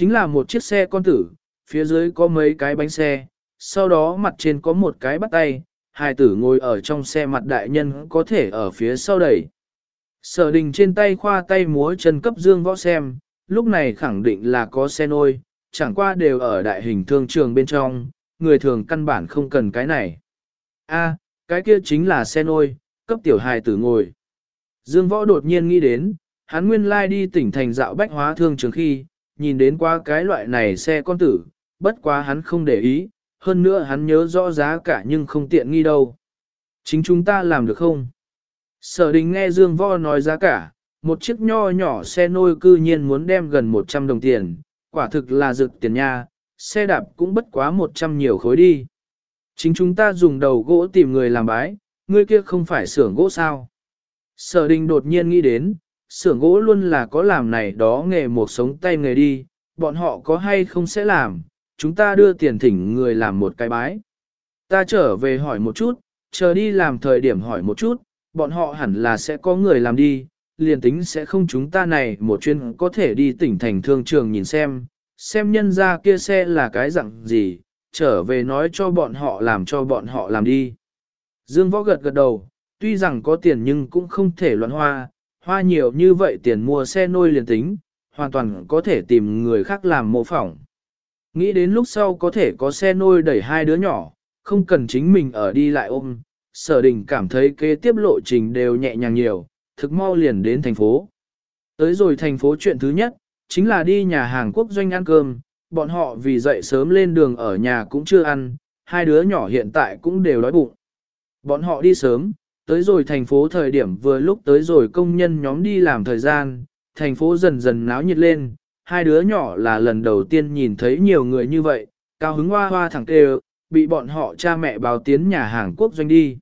Chính là một chiếc xe con tử, phía dưới có mấy cái bánh xe, sau đó mặt trên có một cái bắt tay, hai tử ngồi ở trong xe mặt đại nhân có thể ở phía sau đẩy. Sở đình trên tay khoa tay múa chân cấp dương võ xem, lúc này khẳng định là có xe nôi, chẳng qua đều ở đại hình thương trường bên trong, người thường căn bản không cần cái này. A, cái kia chính là xe nôi, cấp tiểu hài tử ngồi. Dương võ đột nhiên nghĩ đến, hắn nguyên lai đi tỉnh thành dạo bách hóa thương trường khi, nhìn đến qua cái loại này xe con tử, bất quá hắn không để ý, hơn nữa hắn nhớ rõ giá cả nhưng không tiện nghi đâu. Chính chúng ta làm được không? Sở đình nghe Dương Vo nói giá cả, một chiếc nho nhỏ xe nôi cư nhiên muốn đem gần 100 đồng tiền, quả thực là rực tiền nha, xe đạp cũng bất quá 100 nhiều khối đi. Chính chúng ta dùng đầu gỗ tìm người làm bái, người kia không phải xưởng gỗ sao. Sở đình đột nhiên nghĩ đến, xưởng gỗ luôn là có làm này đó nghề một sống tay nghề đi, bọn họ có hay không sẽ làm, chúng ta đưa tiền thỉnh người làm một cái bái. Ta trở về hỏi một chút, chờ đi làm thời điểm hỏi một chút, bọn họ hẳn là sẽ có người làm đi, liền tính sẽ không chúng ta này một chuyên có thể đi tỉnh thành thương trường nhìn xem, xem nhân ra kia xe là cái dạng gì, trở về nói cho bọn họ làm cho bọn họ làm đi. Dương võ gật gật đầu, tuy rằng có tiền nhưng cũng không thể loạn hoa, hoa nhiều như vậy tiền mua xe nôi liền tính, hoàn toàn có thể tìm người khác làm mô phỏng. Nghĩ đến lúc sau có thể có xe nôi đẩy hai đứa nhỏ, không cần chính mình ở đi lại ôm, sở đình cảm thấy kế tiếp lộ trình đều nhẹ nhàng nhiều, thực mau liền đến thành phố. Tới rồi thành phố chuyện thứ nhất, chính là đi nhà hàng quốc doanh ăn cơm, bọn họ vì dậy sớm lên đường ở nhà cũng chưa ăn, hai đứa nhỏ hiện tại cũng đều đói bụng. Bọn họ đi sớm, tới rồi thành phố thời điểm vừa lúc tới rồi công nhân nhóm đi làm thời gian, thành phố dần dần náo nhiệt lên, hai đứa nhỏ là lần đầu tiên nhìn thấy nhiều người như vậy, cao hứng hoa hoa thẳng kêu, bị bọn họ cha mẹ báo tiến nhà hàng quốc doanh đi.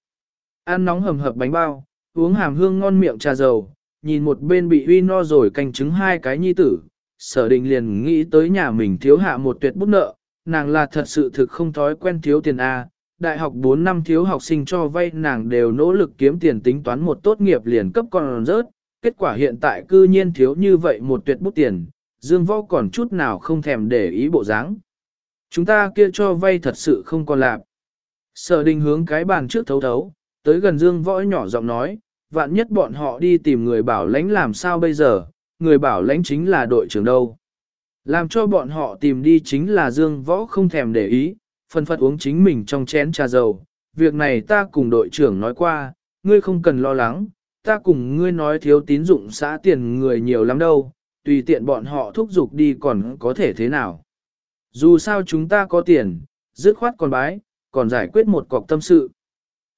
Ăn nóng hầm hập bánh bao, uống hàm hương ngon miệng trà dầu, nhìn một bên bị uy no rồi canh chứng hai cái nhi tử, sở định liền nghĩ tới nhà mình thiếu hạ một tuyệt bút nợ, nàng là thật sự thực không thói quen thiếu tiền A, đại học 4 năm thiếu học sinh cho vay nàng đều nỗ lực kiếm tiền tính toán một tốt nghiệp liền cấp còn rớt, kết quả hiện tại cư nhiên thiếu như vậy một tuyệt bút tiền, Dương Võ còn chút nào không thèm để ý bộ dáng. Chúng ta kia cho vay thật sự không còn lạp. Sở đình hướng cái bàn trước thấu thấu, tới gần Dương Võ nhỏ giọng nói, vạn nhất bọn họ đi tìm người bảo lãnh làm sao bây giờ, người bảo lãnh chính là đội trưởng đâu. Làm cho bọn họ tìm đi chính là Dương Võ không thèm để ý, Phần phật uống chính mình trong chén trà dầu. Việc này ta cùng đội trưởng nói qua, ngươi không cần lo lắng, ta cùng ngươi nói thiếu tín dụng xã tiền người nhiều lắm đâu, tùy tiện bọn họ thúc giục đi còn có thể thế nào. Dù sao chúng ta có tiền, dứt khoát còn bái, còn giải quyết một cọc tâm sự.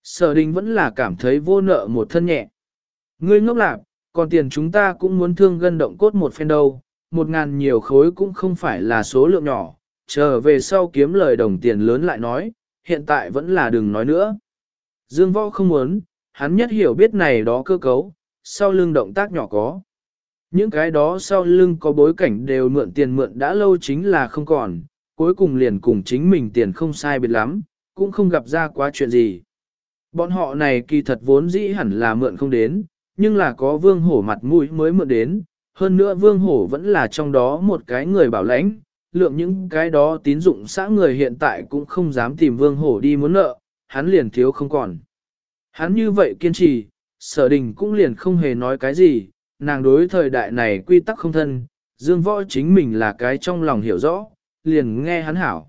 Sở đình vẫn là cảm thấy vô nợ một thân nhẹ. Ngươi ngốc lạc, còn tiền chúng ta cũng muốn thương gân động cốt một phen đâu, một ngàn nhiều khối cũng không phải là số lượng nhỏ, chờ về sau kiếm lời đồng tiền lớn lại nói, hiện tại vẫn là đừng nói nữa. Dương võ không muốn, hắn nhất hiểu biết này đó cơ cấu, sau lưng động tác nhỏ có. Những cái đó sau lưng có bối cảnh đều mượn tiền mượn đã lâu chính là không còn, cuối cùng liền cùng chính mình tiền không sai biệt lắm, cũng không gặp ra quá chuyện gì. Bọn họ này kỳ thật vốn dĩ hẳn là mượn không đến, nhưng là có vương hổ mặt mũi mới mượn đến, hơn nữa vương hổ vẫn là trong đó một cái người bảo lãnh, lượng những cái đó tín dụng xã người hiện tại cũng không dám tìm vương hổ đi muốn nợ, hắn liền thiếu không còn. Hắn như vậy kiên trì, sở đình cũng liền không hề nói cái gì, nàng đối thời đại này quy tắc không thân, dương võ chính mình là cái trong lòng hiểu rõ, liền nghe hắn hảo.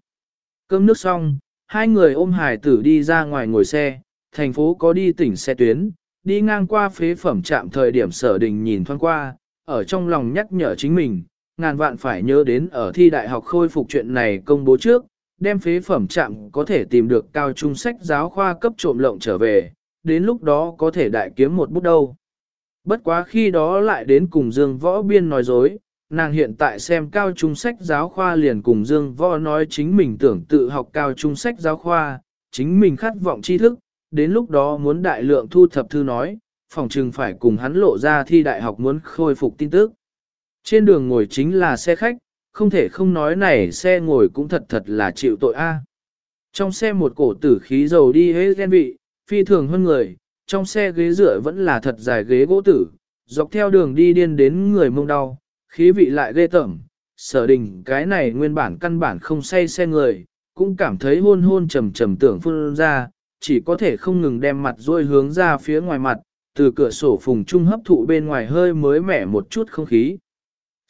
Cơm nước xong, hai người ôm hải tử đi ra ngoài ngồi xe, thành phố có đi tỉnh xe tuyến, đi ngang qua phế phẩm trạm thời điểm sở đình nhìn thoáng qua, ở trong lòng nhắc nhở chính mình, ngàn vạn phải nhớ đến ở thi đại học khôi phục chuyện này công bố trước, đem phế phẩm trạm có thể tìm được cao trung sách giáo khoa cấp trộm lộng trở về, đến lúc đó có thể đại kiếm một bút đâu. Bất quá khi đó lại đến cùng Dương Võ Biên nói dối, nàng hiện tại xem cao trung sách giáo khoa liền cùng Dương Võ nói chính mình tưởng tự học cao trung sách giáo khoa, chính mình khát vọng tri thức, đến lúc đó muốn đại lượng thu thập thư nói, phòng trừng phải cùng hắn lộ ra thi đại học muốn khôi phục tin tức. Trên đường ngồi chính là xe khách, không thể không nói này xe ngồi cũng thật thật là chịu tội a. Trong xe một cổ tử khí dầu đi hết ghen vị, phi thường hơn người, trong xe ghế dựa vẫn là thật dài ghế gỗ tử, dọc theo đường đi điên đến người mông đau, khí vị lại ghê tởm. sở đình cái này nguyên bản căn bản không say xe người, cũng cảm thấy hôn hôn trầm trầm tưởng phun ra, chỉ có thể không ngừng đem mặt dôi hướng ra phía ngoài mặt, từ cửa sổ phùng trung hấp thụ bên ngoài hơi mới mẻ một chút không khí.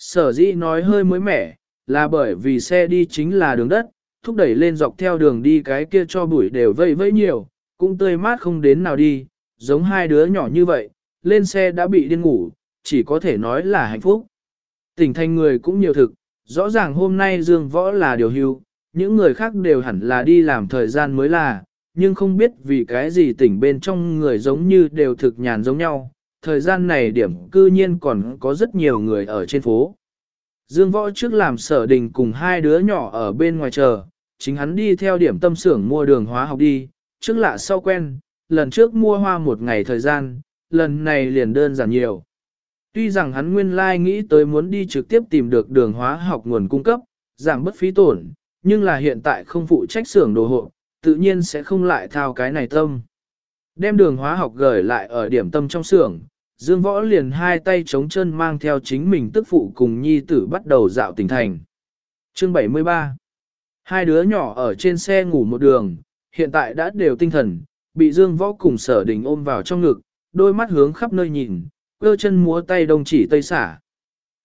Sở dĩ nói hơi mới mẻ, là bởi vì xe đi chính là đường đất, thúc đẩy lên dọc theo đường đi cái kia cho bụi đều vây vây nhiều, cũng tươi mát không đến nào đi, giống hai đứa nhỏ như vậy, lên xe đã bị điên ngủ, chỉ có thể nói là hạnh phúc. Tỉnh thành người cũng nhiều thực, rõ ràng hôm nay Dương Võ là điều hưu, những người khác đều hẳn là đi làm thời gian mới là, nhưng không biết vì cái gì tỉnh bên trong người giống như đều thực nhàn giống nhau, thời gian này điểm cư nhiên còn có rất nhiều người ở trên phố. Dương Võ trước làm sở đình cùng hai đứa nhỏ ở bên ngoài chờ, chính hắn đi theo điểm tâm xưởng mua đường hóa học đi, trước lạ sau quen, lần trước mua hoa một ngày thời gian, lần này liền đơn giản nhiều. Tuy rằng hắn nguyên lai like nghĩ tới muốn đi trực tiếp tìm được đường hóa học nguồn cung cấp, giảm bất phí tổn, nhưng là hiện tại không phụ trách xưởng đồ hộ, tự nhiên sẽ không lại thao cái này tâm. Đem đường hóa học gửi lại ở điểm tâm trong xưởng, Dương Võ liền hai tay chống chân mang theo chính mình tức phụ cùng nhi tử bắt đầu dạo tỉnh thành. Chương 73 Hai đứa nhỏ ở trên xe ngủ một đường, hiện tại đã đều tinh thần, bị Dương Võ cùng sở đình ôm vào trong ngực, đôi mắt hướng khắp nơi nhìn, cơ chân múa tay đông chỉ tây xả.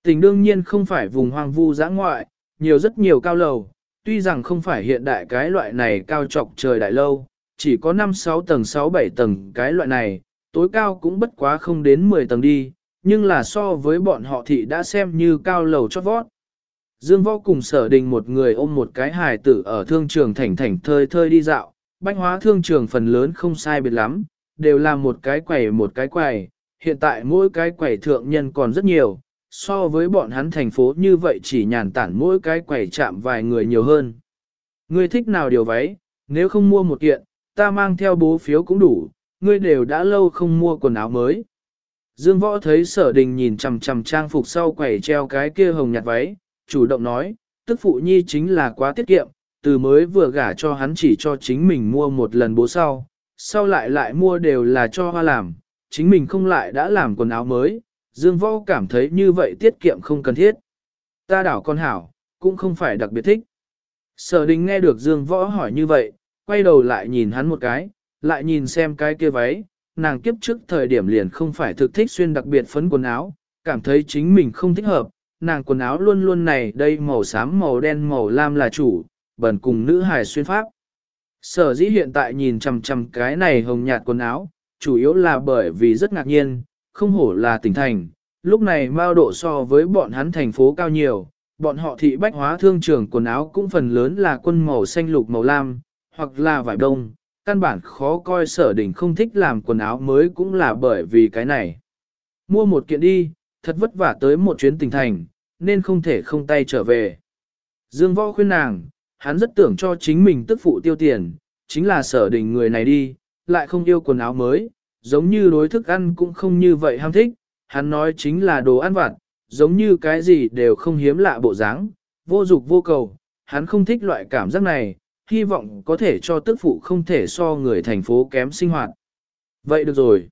Tình đương nhiên không phải vùng hoang vu giã ngoại, nhiều rất nhiều cao lầu, tuy rằng không phải hiện đại cái loại này cao trọc trời đại lâu, chỉ có 5-6 tầng 6-7 tầng cái loại này, tối cao cũng bất quá không đến 10 tầng đi, nhưng là so với bọn họ thì đã xem như cao lầu chót vót. Dương Võ cùng sở đình một người ôm một cái hài tử ở thương trường thảnh thảnh thơi thơi đi dạo, bách hóa thương trường phần lớn không sai biệt lắm, đều là một cái quầy một cái quầy, hiện tại mỗi cái quầy thượng nhân còn rất nhiều, so với bọn hắn thành phố như vậy chỉ nhàn tản mỗi cái quầy chạm vài người nhiều hơn. Ngươi thích nào điều váy, nếu không mua một kiện, ta mang theo bố phiếu cũng đủ, ngươi đều đã lâu không mua quần áo mới. Dương Võ thấy sở đình nhìn chằm chằm trang phục sau quẩy treo cái kia hồng nhạt váy, chủ động nói, tức phụ nhi chính là quá tiết kiệm, từ mới vừa gả cho hắn chỉ cho chính mình mua một lần bố sau, sau lại lại mua đều là cho hoa làm, chính mình không lại đã làm quần áo mới, Dương Võ cảm thấy như vậy tiết kiệm không cần thiết. Ta đảo con hảo, cũng không phải đặc biệt thích. Sở đình nghe được Dương Võ hỏi như vậy, quay đầu lại nhìn hắn một cái, lại nhìn xem cái kia váy, nàng kiếp trước thời điểm liền không phải thực thích xuyên đặc biệt phấn quần áo, cảm thấy chính mình không thích hợp, nàng quần áo luôn luôn này đây màu xám màu đen màu lam là chủ, bẩn cùng nữ hài xuyên pháp. Sở dĩ hiện tại nhìn chằm chằm cái này hồng nhạt quần áo, chủ yếu là bởi vì rất ngạc nhiên, không hổ là tỉnh thành, lúc này mao độ so với bọn hắn thành phố cao nhiều, bọn họ thị bách hóa thương trường quần áo cũng phần lớn là quân màu xanh lục màu lam, hoặc là vải đông, căn bản khó coi sở Đình không thích làm quần áo mới cũng là bởi vì cái này. Mua một kiện đi, thật vất vả tới một chuyến tỉnh thành, nên không thể không tay trở về. Dương võ khuyên nàng, hắn rất tưởng cho chính mình tức phụ tiêu tiền, chính là sở Đình người này đi, lại không yêu quần áo mới, giống như đối thức ăn cũng không như vậy ham thích, hắn nói chính là đồ ăn vặt, giống như cái gì đều không hiếm lạ bộ dáng, vô dục vô cầu, hắn không thích loại cảm giác này, hy vọng có thể cho tức phụ không thể so người thành phố kém sinh hoạt. Vậy được rồi.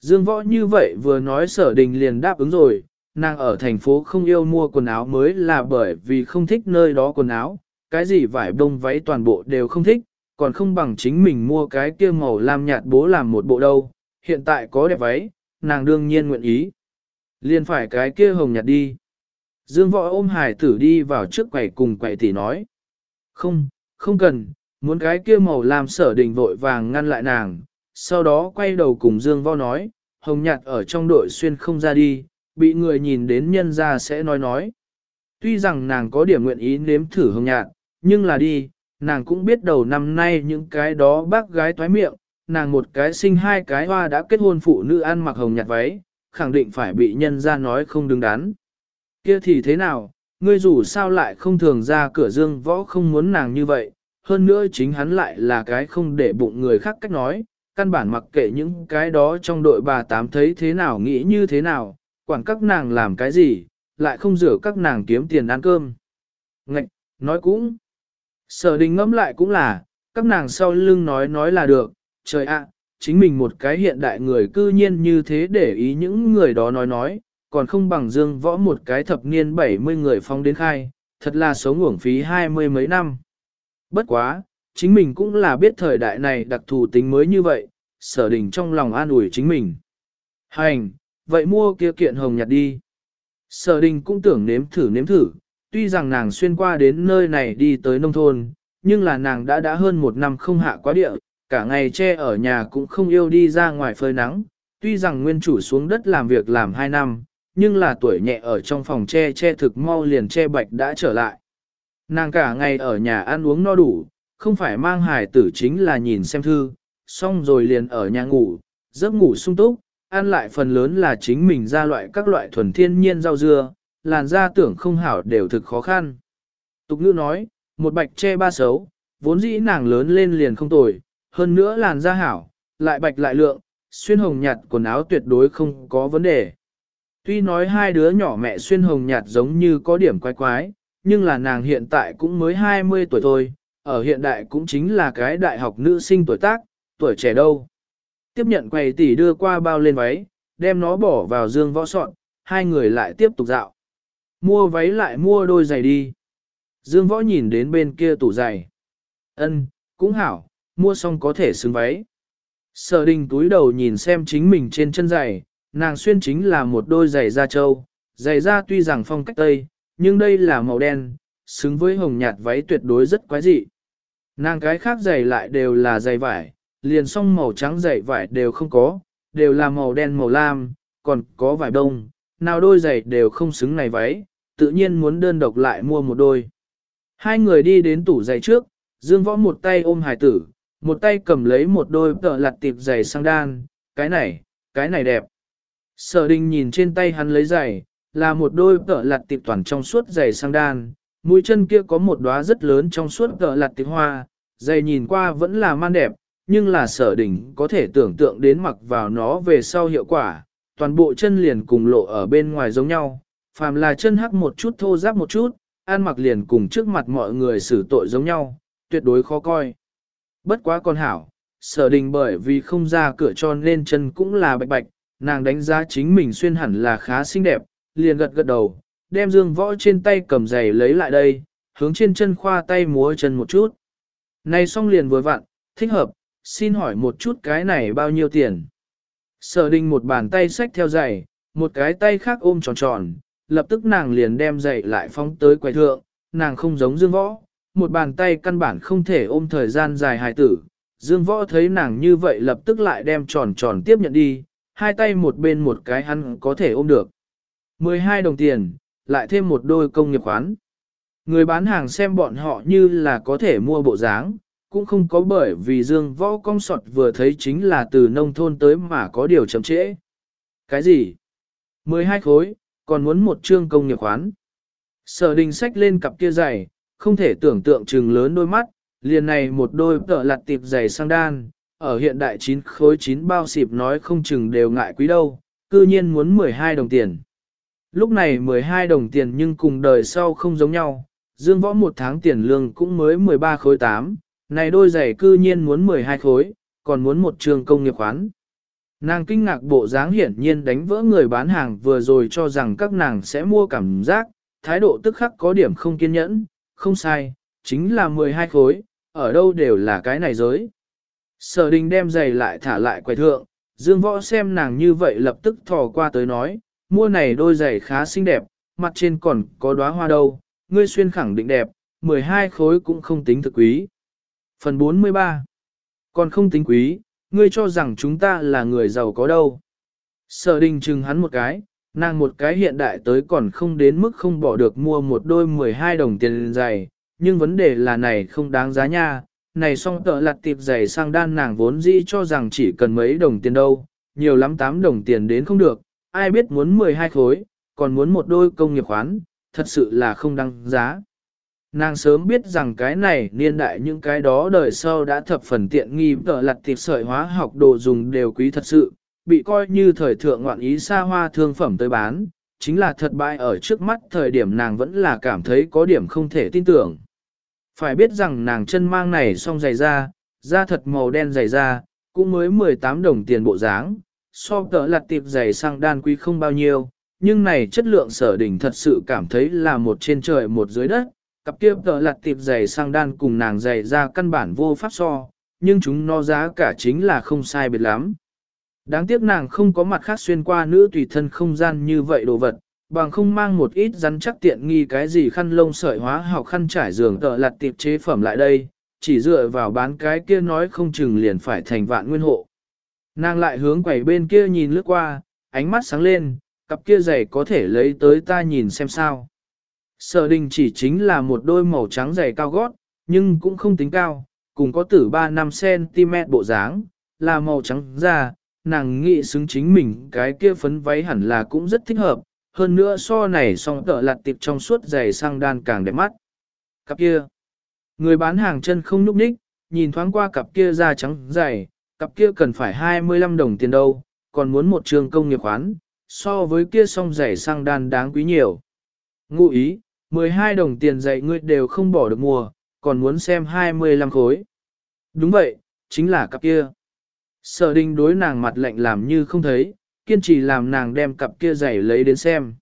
Dương võ như vậy vừa nói sở đình liền đáp ứng rồi, nàng ở thành phố không yêu mua quần áo mới là bởi vì không thích nơi đó quần áo, cái gì vải bông váy toàn bộ đều không thích, còn không bằng chính mình mua cái kia màu lam nhạt bố làm một bộ đâu, hiện tại có đẹp váy, nàng đương nhiên nguyện ý. Liên phải cái kia hồng nhạt đi. Dương võ ôm hải tử đi vào trước quầy cùng quầy tỷ nói. Không, không cần, muốn cái kia màu làm sở đình vội vàng ngăn lại nàng, sau đó quay đầu cùng Dương Vo nói, hồng nhạt ở trong đội xuyên không ra đi, bị người nhìn đến nhân ra sẽ nói nói. Tuy rằng nàng có điểm nguyện ý nếm thử hồng nhạt, nhưng là đi, nàng cũng biết đầu năm nay những cái đó bác gái toái miệng, nàng một cái sinh hai cái hoa đã kết hôn phụ nữ ăn mặc hồng nhạt váy, khẳng định phải bị nhân ra nói không đứng đắn. Kia thì thế nào, ngươi dù sao lại không thường ra cửa dương võ không muốn nàng như vậy, hơn nữa chính hắn lại là cái không để bụng người khác cách nói, căn bản mặc kệ những cái đó trong đội bà tám thấy thế nào nghĩ như thế nào, quản các nàng làm cái gì, lại không rửa các nàng kiếm tiền ăn cơm. Ngạch, nói cũng, sở đình ngẫm lại cũng là, các nàng sau lưng nói nói là được, trời ạ, chính mình một cái hiện đại người cư nhiên như thế để ý những người đó nói nói, còn không bằng dương võ một cái thập niên 70 người phong đến khai, thật là sống uổng phí hai mươi mấy năm. Bất quá, chính mình cũng là biết thời đại này đặc thù tính mới như vậy, sở đình trong lòng an ủi chính mình. Hành, vậy mua kia kiện hồng nhạt đi. Sở đình cũng tưởng nếm thử nếm thử, tuy rằng nàng xuyên qua đến nơi này đi tới nông thôn, nhưng là nàng đã đã hơn một năm không hạ quá địa, cả ngày che ở nhà cũng không yêu đi ra ngoài phơi nắng. Tuy rằng nguyên chủ xuống đất làm việc làm hai năm, nhưng là tuổi nhẹ ở trong phòng che che thực mau liền che bạch đã trở lại. Nàng cả ngày ở nhà ăn uống no đủ, không phải mang hài tử chính là nhìn xem thư, xong rồi liền ở nhà ngủ, giấc ngủ sung túc, ăn lại phần lớn là chính mình ra loại các loại thuần thiên nhiên rau dưa, làn da tưởng không hảo đều thực khó khăn. Tục ngữ nói, một bạch che ba xấu, vốn dĩ nàng lớn lên liền không tồi, hơn nữa làn da hảo, lại bạch lại lượng, xuyên hồng nhạt quần áo tuyệt đối không có vấn đề. Tuy nói hai đứa nhỏ mẹ xuyên hồng nhạt giống như có điểm quái quái, nhưng là nàng hiện tại cũng mới 20 tuổi thôi, ở hiện đại cũng chính là cái đại học nữ sinh tuổi tác, tuổi trẻ đâu. Tiếp nhận quầy tỷ đưa qua bao lên váy, đem nó bỏ vào dương võ sọn, hai người lại tiếp tục dạo. Mua váy lại mua đôi giày đi. Dương võ nhìn đến bên kia tủ giày. Ân, cũng hảo, mua xong có thể xứng váy. Sở đình túi đầu nhìn xem chính mình trên chân giày, nàng xuyên chính là một đôi giày da trâu. Giày da tuy rằng phong cách tây, nhưng đây là màu đen, xứng với hồng nhạt váy tuyệt đối rất quái dị. Nàng cái khác giày lại đều là giày vải, liền song màu trắng giày vải đều không có, đều là màu đen màu lam, còn có vải đông, nào đôi giày đều không xứng này váy, tự nhiên muốn đơn độc lại mua một đôi. Hai người đi đến tủ giày trước, Dương Võ một tay ôm hải tử, một tay cầm lấy một đôi tợ lặt tiệp giày sang đan, cái này, cái này đẹp. Sở đình nhìn trên tay hắn lấy giày, là một đôi tợ lặt tiệp toàn trong suốt giày sang đan, mũi chân kia có một đóa rất lớn trong suốt tợ lặt tiệp hoa, giày nhìn qua vẫn là man đẹp, nhưng là sở đình có thể tưởng tượng đến mặc vào nó về sau hiệu quả, toàn bộ chân liền cùng lộ ở bên ngoài giống nhau, phàm là chân hắc một chút thô ráp một chút, ăn mặc liền cùng trước mặt mọi người xử tội giống nhau, tuyệt đối khó coi. Bất quá con hảo, sở đình bởi vì không ra cửa cho nên chân cũng là bạch bạch, nàng đánh giá chính mình xuyên hẳn là khá xinh đẹp, liền gật gật đầu, đem dương võ trên tay cầm giày lấy lại đây, hướng trên chân khoa tay múa chân một chút. Này xong liền vừa vặn, thích hợp, xin hỏi một chút cái này bao nhiêu tiền. Sở đình một bàn tay xách theo giày, một cái tay khác ôm tròn tròn, lập tức nàng liền đem giày lại phóng tới quầy thượng, nàng không giống dương võ, một bàn tay căn bản không thể ôm thời gian dài hài tử. Dương võ thấy nàng như vậy lập tức lại đem tròn tròn tiếp nhận đi, hai tay một bên một cái hắn có thể ôm được. 12 đồng tiền, lại thêm một đôi công nghiệp khoán. Người bán hàng xem bọn họ như là có thể mua bộ dáng, cũng không có bởi vì dương võ cong sọt vừa thấy chính là từ nông thôn tới mà có điều chậm trễ. Cái gì? 12 khối, còn muốn một chương công nghiệp khoán. Sở đình sách lên cặp kia giày, không thể tưởng tượng chừng lớn đôi mắt, liền này một đôi tợ lặt tiệp giày sang đan, ở hiện đại chín khối chín bao xịp nói không chừng đều ngại quý đâu, cư nhiên muốn 12 đồng tiền. Lúc này 12 đồng tiền nhưng cùng đời sau không giống nhau, dương võ một tháng tiền lương cũng mới 13 khối 8, này đôi giày cư nhiên muốn 12 khối, còn muốn một trường công nghiệp khoán. Nàng kinh ngạc bộ dáng hiển nhiên đánh vỡ người bán hàng vừa rồi cho rằng các nàng sẽ mua cảm giác, thái độ tức khắc có điểm không kiên nhẫn, không sai, chính là 12 khối, ở đâu đều là cái này giới. Sở đình đem giày lại thả lại quầy thượng, dương võ xem nàng như vậy lập tức thò qua tới nói, mua này đôi giày khá xinh đẹp, mặt trên còn có đóa hoa đâu, ngươi xuyên khẳng định đẹp, 12 khối cũng không tính thực quý. Phần 43 Còn không tính quý, ngươi cho rằng chúng ta là người giàu có đâu. Sở đình chừng hắn một cái, nàng một cái hiện đại tới còn không đến mức không bỏ được mua một đôi 12 đồng tiền giày, nhưng vấn đề là này không đáng giá nha, này song tợ lặt tiệp giày sang đan nàng vốn dĩ cho rằng chỉ cần mấy đồng tiền đâu, nhiều lắm 8 đồng tiền đến không được, ai biết muốn 12 khối, còn muốn một đôi công nghiệp khoán, thật sự là không đăng giá. Nàng sớm biết rằng cái này niên đại những cái đó đời sau đã thập phần tiện nghi tợ lặt tiệp sợi hóa học đồ dùng đều quý thật sự, bị coi như thời thượng ngoạn ý xa hoa thương phẩm tới bán, chính là thật bại ở trước mắt thời điểm nàng vẫn là cảm thấy có điểm không thể tin tưởng. Phải biết rằng nàng chân mang này xong giày da, da thật màu đen giày da, cũng mới 18 đồng tiền bộ dáng, so tợ lặt tiệp giày sang đan quý không bao nhiêu, nhưng này chất lượng sở đỉnh thật sự cảm thấy là một trên trời một dưới đất, cặp kia tờ lặt tiệp giày sang đan cùng nàng giày da căn bản vô pháp so, nhưng chúng nó giá cả chính là không sai biệt lắm. Đáng tiếc nàng không có mặt khác xuyên qua nữ tùy thân không gian như vậy đồ vật, bằng không mang một ít rắn chắc tiện nghi cái gì khăn lông sợi hóa học khăn trải giường tợ lặt tiệp chế phẩm lại đây, chỉ dựa vào bán cái kia nói không chừng liền phải thành vạn nguyên hộ. Nàng lại hướng quầy bên kia nhìn lướt qua, ánh mắt sáng lên, cặp kia giày có thể lấy tới ta nhìn xem sao. Sở đình chỉ chính là một đôi màu trắng giày cao gót, nhưng cũng không tính cao, cùng có tử 3-5cm bộ dáng, là màu trắng da, nàng nghĩ xứng chính mình cái kia phấn váy hẳn là cũng rất thích hợp, hơn nữa so này song tợ lặt tiệp trong suốt giày sang đan càng đẹp mắt. Cặp kia, người bán hàng chân không nhúc nhích, nhìn thoáng qua cặp kia da trắng dày, cặp kia cần phải 25 đồng tiền đâu, còn muốn một trường công nghiệp khoán, so với kia song giày sang đan đáng quý nhiều. Ngụ ý, 12 đồng tiền giày ngươi đều không bỏ được mua, còn muốn xem 25 khối. Đúng vậy, chính là cặp kia. Sở đình đối nàng mặt lạnh làm như không thấy, kiên trì làm nàng đem cặp kia giày lấy đến xem.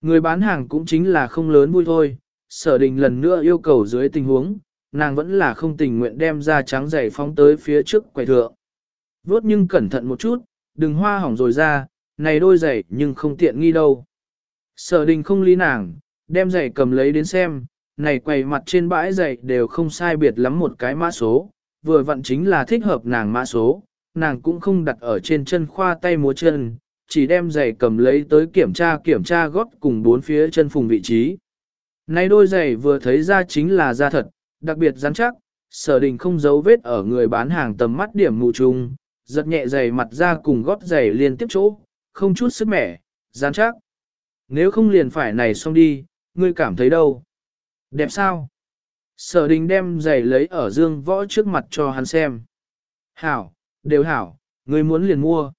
Người bán hàng cũng chính là không lớn vui thôi, sở đình lần nữa yêu cầu dưới tình huống, nàng vẫn là không tình nguyện đem ra trắng giày phóng tới phía trước quầy thượng. Vốt nhưng cẩn thận một chút, đừng hoa hỏng rồi ra, này đôi giày nhưng không tiện nghi đâu. Sở đình không lý nàng, đem giày cầm lấy đến xem, này quầy mặt trên bãi giày đều không sai biệt lắm một cái mã số, vừa vặn chính là thích hợp nàng mã số, nàng cũng không đặt ở trên chân khoa tay múa chân, chỉ đem giày cầm lấy tới kiểm tra kiểm tra gót cùng bốn phía chân phùng vị trí. Này đôi giày vừa thấy ra chính là da thật, đặc biệt rắn chắc, sở đình không giấu vết ở người bán hàng tầm mắt điểm mù trùng, giật nhẹ giày mặt ra cùng gót giày liên tiếp chỗ, không chút sức mẻ, rắn chắc. Nếu không liền phải này xong đi, ngươi cảm thấy đâu? Đẹp sao? Sở đình đem giày lấy ở dương võ trước mặt cho hắn xem. Hảo, đều hảo, người muốn liền mua.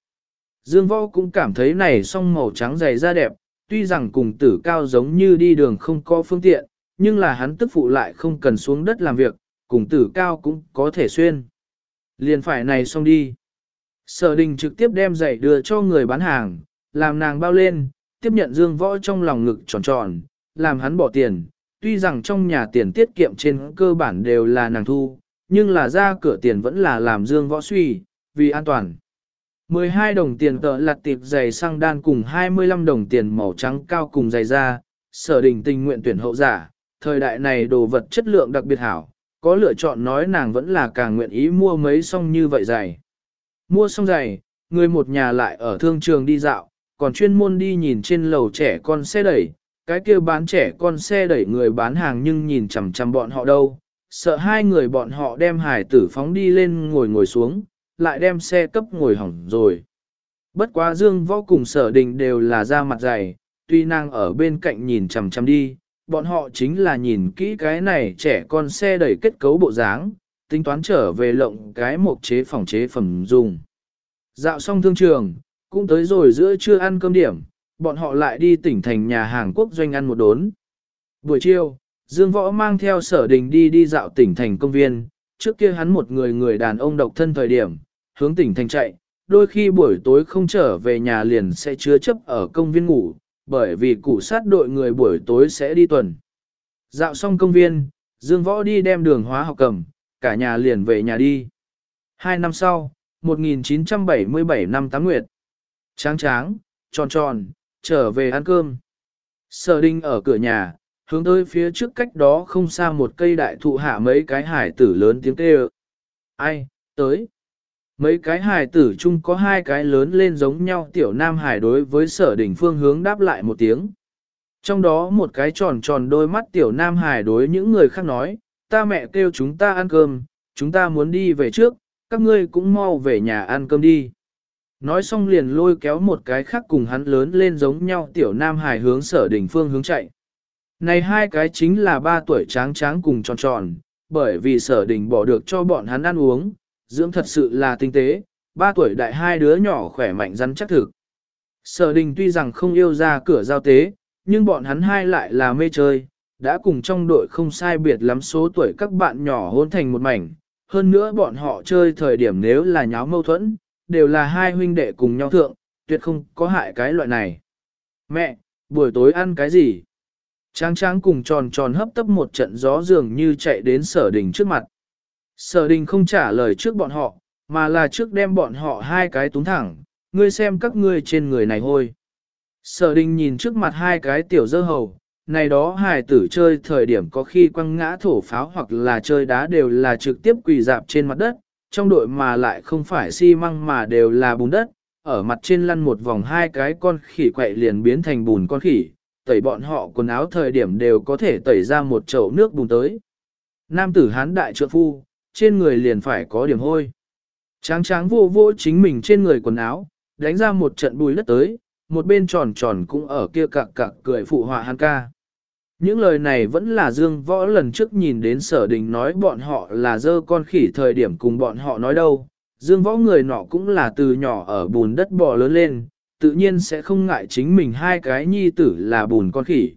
Dương võ cũng cảm thấy này song màu trắng dày da đẹp, tuy rằng cùng tử cao giống như đi đường không có phương tiện, nhưng là hắn tức phụ lại không cần xuống đất làm việc, cùng tử cao cũng có thể xuyên. Liền phải này xong đi. Sở đình trực tiếp đem giày đưa cho người bán hàng, làm nàng bao lên, tiếp nhận dương võ trong lòng ngực tròn tròn, làm hắn bỏ tiền. Tuy rằng trong nhà tiền tiết kiệm trên cơ bản đều là nàng thu, nhưng là ra cửa tiền vẫn là làm dương võ suy, vì an toàn. 12 đồng tiền tợ lặt tiệp giày sang đan cùng 25 đồng tiền màu trắng cao cùng giày da, sở đình tình nguyện tuyển hậu giả, thời đại này đồ vật chất lượng đặc biệt hảo, có lựa chọn nói nàng vẫn là càng nguyện ý mua mấy xong như vậy giày. Mua xong giày, người một nhà lại ở thương trường đi dạo, còn chuyên môn đi nhìn trên lầu trẻ con xe đẩy, cái kia bán trẻ con xe đẩy người bán hàng nhưng nhìn chằm chằm bọn họ đâu, sợ hai người bọn họ đem hải tử phóng đi lên ngồi ngồi xuống, lại đem xe cấp ngồi hỏng rồi. Bất quá dương võ cùng sở đình đều là da mặt dày, tuy nàng ở bên cạnh nhìn chằm chằm đi, bọn họ chính là nhìn kỹ cái này trẻ con xe đẩy kết cấu bộ dáng, tính toán trở về lộng cái mộc chế phòng chế phẩm dùng. Dạo xong thương trường, cũng tới rồi giữa trưa ăn cơm điểm, bọn họ lại đi tỉnh thành nhà hàng quốc doanh ăn một đốn. Buổi chiều, Dương Võ mang theo sở đình đi đi dạo tỉnh thành công viên, trước kia hắn một người người đàn ông độc thân thời điểm, hướng tỉnh thành chạy, đôi khi buổi tối không trở về nhà liền sẽ chứa chấp ở công viên ngủ, bởi vì củ sát đội người buổi tối sẽ đi tuần. Dạo xong công viên, Dương Võ đi đem đường hóa học cầm, cả nhà liền về nhà đi. Hai năm sau, 1977 năm tám nguyệt. Tráng tráng, tròn tròn, trở về ăn cơm. Sở đinh ở cửa nhà, hướng tới phía trước cách đó không xa một cây đại thụ hạ mấy cái hải tử lớn tiếng kêu. Ai, tới. Mấy cái hải tử chung có hai cái lớn lên giống nhau tiểu nam hải đối với sở đỉnh phương hướng đáp lại một tiếng. Trong đó một cái tròn tròn đôi mắt tiểu nam hải đối những người khác nói, ta mẹ kêu chúng ta ăn cơm, chúng ta muốn đi về trước, các ngươi cũng mau về nhà ăn cơm đi. Nói xong liền lôi kéo một cái khác cùng hắn lớn lên giống nhau tiểu nam hải hướng sở đỉnh phương hướng chạy. Này hai cái chính là ba tuổi tráng tráng cùng tròn tròn, bởi vì sở đình bỏ được cho bọn hắn ăn uống, dưỡng thật sự là tinh tế, ba tuổi đại hai đứa nhỏ khỏe mạnh rắn chắc thực. Sở đình tuy rằng không yêu ra cửa giao tế, nhưng bọn hắn hai lại là mê chơi, đã cùng trong đội không sai biệt lắm số tuổi các bạn nhỏ hôn thành một mảnh. Hơn nữa bọn họ chơi thời điểm nếu là nháo mâu thuẫn, đều là hai huynh đệ cùng nhau thượng, tuyệt không có hại cái loại này. Mẹ, buổi tối ăn cái gì? Tráng tráng cùng tròn tròn hấp tấp một trận gió dường như chạy đến sở đình trước mặt. Sở đình không trả lời trước bọn họ, mà là trước đem bọn họ hai cái túng thẳng, ngươi xem các ngươi trên người này hôi. Sở đình nhìn trước mặt hai cái tiểu dơ hầu, này đó hài tử chơi thời điểm có khi quăng ngã thổ pháo hoặc là chơi đá đều là trực tiếp quỳ dạp trên mặt đất, trong đội mà lại không phải xi măng mà đều là bùn đất, ở mặt trên lăn một vòng hai cái con khỉ quậy liền biến thành bùn con khỉ, tẩy bọn họ quần áo thời điểm đều có thể tẩy ra một chậu nước bùn tới. Nam tử hán đại trượng phu, trên người liền phải có điểm hôi. Tráng tráng vô vô chính mình trên người quần áo, đánh ra một trận bùi đất tới, một bên tròn tròn cũng ở kia cặc cặc cười phụ họa hắn ca. Những lời này vẫn là Dương Võ lần trước nhìn đến sở đình nói bọn họ là dơ con khỉ thời điểm cùng bọn họ nói đâu. Dương Võ người nọ cũng là từ nhỏ ở bùn đất bò lớn lên, tự nhiên sẽ không ngại chính mình hai cái nhi tử là bùn con khỉ.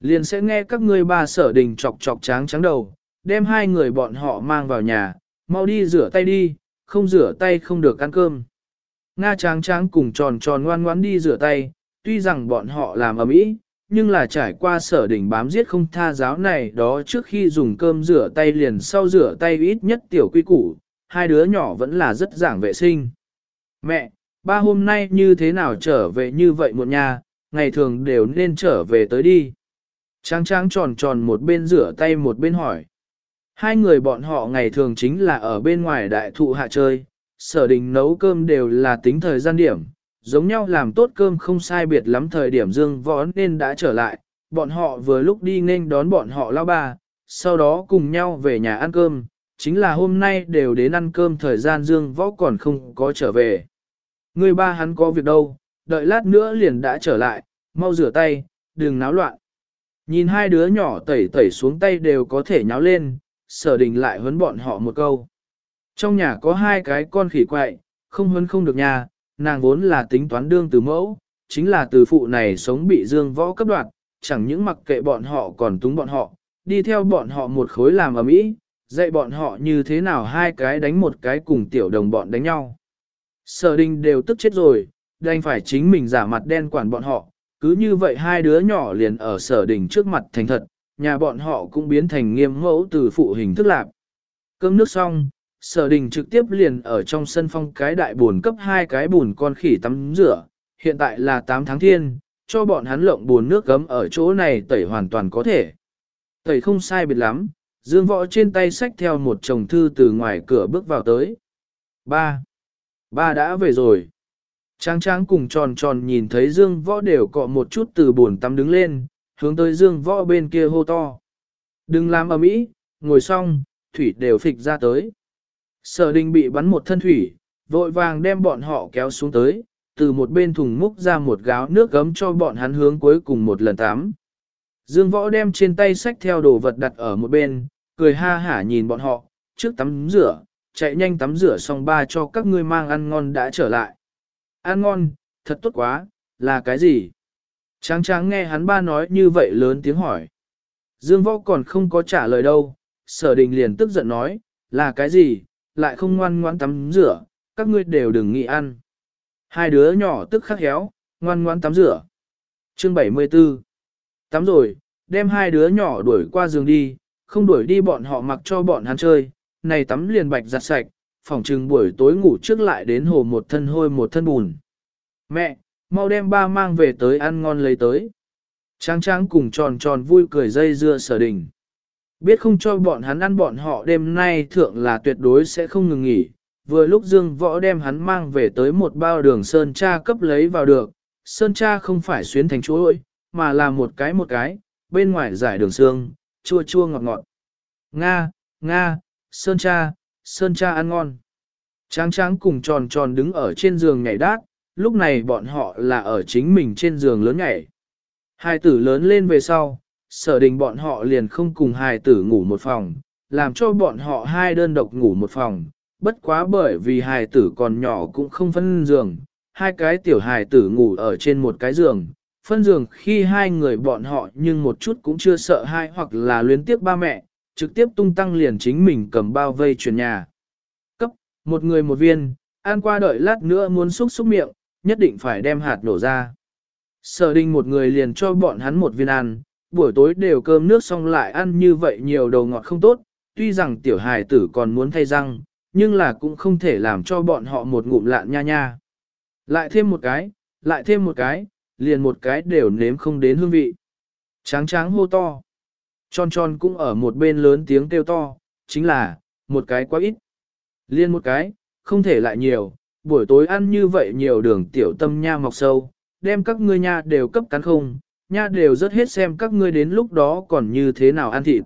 Liền sẽ nghe các ngươi ba sở đình chọc chọc tráng trắng đầu, đem hai người bọn họ mang vào nhà, mau đi rửa tay đi, không rửa tay không được ăn cơm. Nga tráng tráng cùng tròn tròn ngoan ngoãn đi rửa tay, tuy rằng bọn họ làm ở mỹ, nhưng là trải qua sở đỉnh bám giết không tha giáo này đó trước khi dùng cơm rửa tay liền sau rửa tay ít nhất tiểu quy củ, hai đứa nhỏ vẫn là rất giảng vệ sinh. Mẹ, ba hôm nay như thế nào trở về như vậy một nhà, ngày thường đều nên trở về tới đi. Tráng tráng tròn tròn một bên rửa tay một bên hỏi. Hai người bọn họ ngày thường chính là ở bên ngoài đại thụ hạ chơi, sở đình nấu cơm đều là tính thời gian điểm, giống nhau làm tốt cơm không sai biệt lắm thời điểm dương võ nên đã trở lại, bọn họ vừa lúc đi nên đón bọn họ lao ba, sau đó cùng nhau về nhà ăn cơm, chính là hôm nay đều đến ăn cơm thời gian dương võ còn không có trở về. Người ba hắn có việc đâu, đợi lát nữa liền đã trở lại, mau rửa tay, đừng náo loạn. Nhìn hai đứa nhỏ tẩy tẩy xuống tay đều có thể nháo lên, sở đình lại huấn bọn họ một câu. Trong nhà có hai cái con khỉ quậy, không huấn không được nhà, nàng vốn là tính toán đương từ mẫu, chính là từ phụ này sống bị dương võ cấp đoạt, chẳng những mặc kệ bọn họ còn túng bọn họ, đi theo bọn họ một khối làm ở mỹ, dạy bọn họ như thế nào hai cái đánh một cái cùng tiểu đồng bọn đánh nhau. Sở đình đều tức chết rồi, đành phải chính mình giả mặt đen quản bọn họ, cứ như vậy hai đứa nhỏ liền ở sở đình trước mặt thành thật, nhà bọn họ cũng biến thành nghiêm mẫu từ phụ hình thức lạc. Cơm nước xong, sở đình trực tiếp liền ở trong sân phong cái đại buồn cấp hai cái bùn con khỉ tắm rửa, hiện tại là 8 tháng thiên, cho bọn hắn lộng buồn nước gấm ở chỗ này tẩy hoàn toàn có thể. Tẩy không sai biệt lắm, dương võ trên tay xách theo một chồng thư từ ngoài cửa bước vào tới. Ba. Ba đã về rồi. Trang trang cùng tròn tròn nhìn thấy dương võ đều cọ một chút từ buồn tắm đứng lên, hướng tới dương võ bên kia hô to. Đừng làm ầm ĩ, ngồi xong, thủy đều phịch ra tới. Sở đình bị bắn một thân thủy, vội vàng đem bọn họ kéo xuống tới, từ một bên thùng múc ra một gáo nước gấm cho bọn hắn hướng cuối cùng một lần tắm. Dương võ đem trên tay sách theo đồ vật đặt ở một bên, cười ha hả nhìn bọn họ, trước tắm rửa, chạy nhanh tắm rửa xong ba cho các ngươi mang ăn ngon đã trở lại. Ăn ngon, thật tốt quá, là cái gì? Tráng tráng nghe hắn ba nói như vậy lớn tiếng hỏi. Dương võ còn không có trả lời đâu, sở đình liền tức giận nói, là cái gì, lại không ngoan ngoan tắm rửa, các ngươi đều đừng nghĩ ăn. Hai đứa nhỏ tức khắc héo, ngoan ngoan tắm rửa. Chương 74 Tắm rồi, đem hai đứa nhỏ đuổi qua giường đi, không đuổi đi bọn họ mặc cho bọn hắn chơi, này tắm liền bạch giặt sạch, phòng trừng buổi tối ngủ trước lại đến hồ một thân hôi một thân bùn. Mẹ, mau đem ba mang về tới ăn ngon lấy tới. Tráng tráng cùng tròn tròn vui cười dây dưa sở đình. Biết không cho bọn hắn ăn bọn họ đêm nay thượng là tuyệt đối sẽ không ngừng nghỉ. Vừa lúc Dương Võ đem hắn mang về tới một bao đường sơn cha cấp lấy vào được. Sơn cha không phải xuyến thành chuối, mà là một cái một cái, bên ngoài giải đường xương, chua chua ngọt ngọt. Nga, Nga, Sơn cha, Sơn cha ăn ngon. Tráng tráng cùng tròn tròn đứng ở trên giường nhảy đát, lúc này bọn họ là ở chính mình trên giường lớn nhảy. Hai tử lớn lên về sau, sở đình bọn họ liền không cùng hai tử ngủ một phòng, làm cho bọn họ hai đơn độc ngủ một phòng, bất quá bởi vì hài tử còn nhỏ cũng không phân giường, hai cái tiểu hài tử ngủ ở trên một cái giường, phân giường khi hai người bọn họ nhưng một chút cũng chưa sợ hai hoặc là luyến tiếc ba mẹ, trực tiếp tung tăng liền chính mình cầm bao vây chuyển nhà. Cấp, một người một viên, ăn qua đợi lát nữa muốn xúc xúc miệng, nhất định phải đem hạt nổ ra. Sở đình một người liền cho bọn hắn một viên ăn, buổi tối đều cơm nước xong lại ăn như vậy nhiều đầu ngọt không tốt, tuy rằng tiểu hài tử còn muốn thay răng, nhưng là cũng không thể làm cho bọn họ một ngụm lạn nha nha. Lại thêm một cái, lại thêm một cái, liền một cái đều nếm không đến hương vị. Tráng tráng hô to. Tròn tròn cũng ở một bên lớn tiếng kêu to, chính là, một cái quá ít. Liên một cái, không thể lại nhiều, buổi tối ăn như vậy nhiều đường tiểu tâm nha mọc sâu, đem các ngươi nha đều cấp cắn không, nha đều rất hết xem các ngươi đến lúc đó còn như thế nào ăn thịt.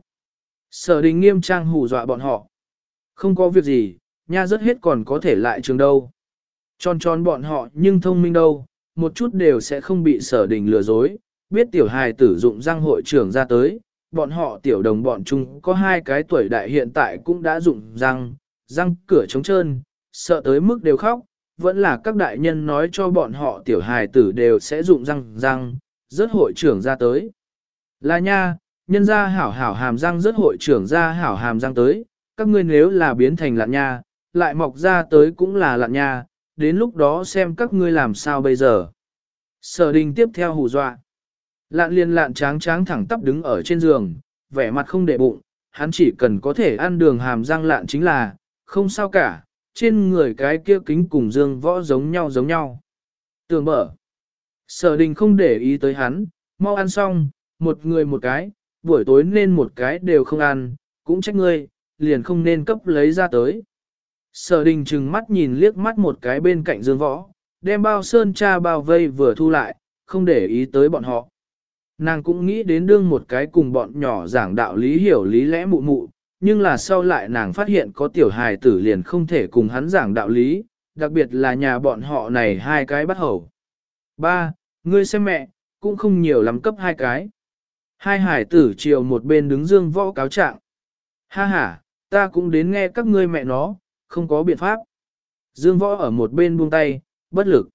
Sở đình nghiêm trang hù dọa bọn họ. Không có việc gì, nha rất hết còn có thể lại trường đâu. Tròn tròn bọn họ nhưng thông minh đâu, một chút đều sẽ không bị sở đình lừa dối, biết tiểu hài tử dụng răng hội trưởng ra tới, bọn họ tiểu đồng bọn chung có hai cái tuổi đại hiện tại cũng đã dụng răng, răng cửa trống trơn, sợ tới mức đều khóc, vẫn là các đại nhân nói cho bọn họ tiểu hài tử đều sẽ dụng răng răng, rất hội trưởng ra tới. Là nha, nhân ra hảo hảo hàm răng rất hội trưởng ra hảo hàm răng tới, các ngươi nếu là biến thành lạn nha, lại mọc ra tới cũng là lạn nha, đến lúc đó xem các ngươi làm sao bây giờ. Sở đình tiếp theo hù dọa. Lạn liên lạn tráng tráng thẳng tắp đứng ở trên giường, vẻ mặt không để bụng, hắn chỉ cần có thể ăn đường hàm răng lạn chính là, không sao cả, trên người cái kia kính cùng dương võ giống nhau giống nhau. Tường mở. Sở đình không để ý tới hắn, mau ăn xong, một người một cái, buổi tối nên một cái đều không ăn, cũng trách ngươi, liền không nên cấp lấy ra tới. Sở đình trừng mắt nhìn liếc mắt một cái bên cạnh dương võ, đem bao sơn cha bao vây vừa thu lại, không để ý tới bọn họ. Nàng cũng nghĩ đến đương một cái cùng bọn nhỏ giảng đạo lý hiểu lý lẽ mụ mụ, nhưng là sau lại nàng phát hiện có tiểu hài tử liền không thể cùng hắn giảng đạo lý, đặc biệt là nhà bọn họ này hai cái bắt hầu. Ba, ngươi xem mẹ, cũng không nhiều lắm cấp hai cái. Hai hải tử chiều một bên đứng dương võ cáo trạng. Ha ha, ta cũng đến nghe các ngươi mẹ nó, không có biện pháp. Dương võ ở một bên buông tay, bất lực.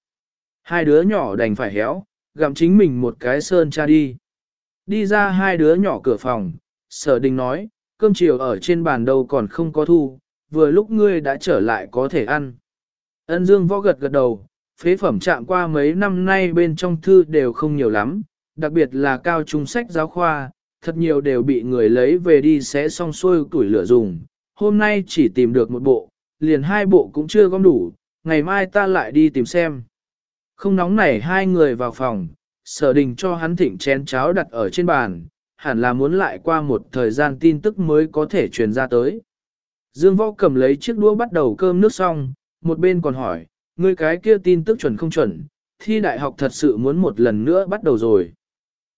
Hai đứa nhỏ đành phải héo, gặm chính mình một cái sơn cha đi. Đi ra hai đứa nhỏ cửa phòng, sở đình nói, cơm chiều ở trên bàn đâu còn không có thu, vừa lúc ngươi đã trở lại có thể ăn. Ân dương võ gật gật đầu, phế phẩm chạm qua mấy năm nay bên trong thư đều không nhiều lắm, đặc biệt là cao trung sách giáo khoa, thật nhiều đều bị người lấy về đi xé xong xuôi tuổi lửa dùng. Hôm nay chỉ tìm được một bộ, liền hai bộ cũng chưa gom đủ, ngày mai ta lại đi tìm xem. Không nóng nảy hai người vào phòng, sở đình cho hắn thỉnh chén cháo đặt ở trên bàn, hẳn là muốn lại qua một thời gian tin tức mới có thể truyền ra tới. Dương võ cầm lấy chiếc đũa bắt đầu cơm nước xong, một bên còn hỏi, ngươi cái kia tin tức chuẩn không chuẩn, thi đại học thật sự muốn một lần nữa bắt đầu rồi.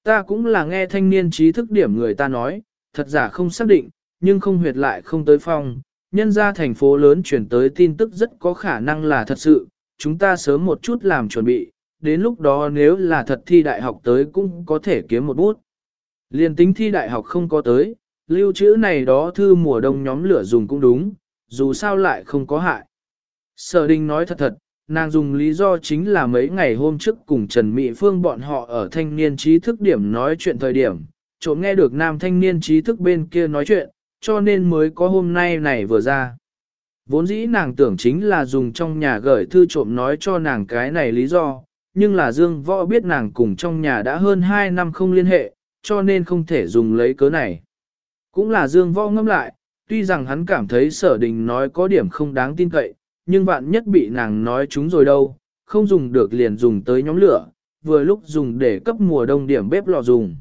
Ta cũng là nghe thanh niên trí thức điểm người ta nói, thật giả không xác định, nhưng không huyệt lại không tới phong, nhân ra thành phố lớn chuyển tới tin tức rất có khả năng là thật sự, chúng ta sớm một chút làm chuẩn bị, đến lúc đó nếu là thật thi đại học tới cũng có thể kiếm một bút. Liên tính thi đại học không có tới, lưu trữ này đó thư mùa đông nhóm lửa dùng cũng đúng, dù sao lại không có hại. Sở đình nói thật thật, nàng dùng lý do chính là mấy ngày hôm trước cùng Trần Mỹ Phương bọn họ ở thanh niên trí thức điểm nói chuyện thời điểm, trộm nghe được nam thanh niên trí thức bên kia nói chuyện, cho nên mới có hôm nay này vừa ra. Vốn dĩ nàng tưởng chính là dùng trong nhà gửi thư trộm nói cho nàng cái này lý do, nhưng là Dương Võ biết nàng cùng trong nhà đã hơn 2 năm không liên hệ, cho nên không thể dùng lấy cớ này. Cũng là Dương Võ ngâm lại, tuy rằng hắn cảm thấy sở đình nói có điểm không đáng tin cậy, nhưng vạn nhất bị nàng nói chúng rồi đâu, không dùng được liền dùng tới nhóm lửa, vừa lúc dùng để cấp mùa đông điểm bếp lò dùng.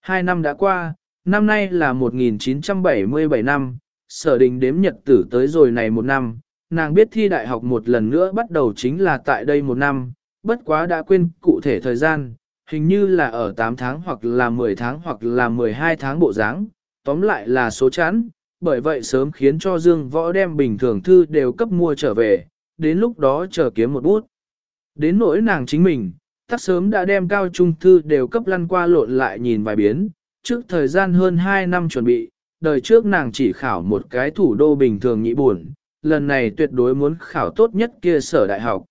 Hai năm đã qua, năm nay là 1977 năm, sở đình đếm nhật tử tới rồi này một năm, nàng biết thi đại học một lần nữa bắt đầu chính là tại đây một năm, bất quá đã quên cụ thể thời gian, hình như là ở 8 tháng hoặc là 10 tháng hoặc là 12 tháng bộ dáng, tóm lại là số chẵn, bởi vậy sớm khiến cho Dương Võ đem bình thường thư đều cấp mua trở về, đến lúc đó chờ kiếm một bút. Đến nỗi nàng chính mình, tắt sớm đã đem cao trung thư đều cấp lăn qua lộn lại nhìn vài biến, trước thời gian hơn 2 năm chuẩn bị, đời trước nàng chỉ khảo một cái thủ đô bình thường nhị buồn, lần này tuyệt đối muốn khảo tốt nhất kia sở đại học.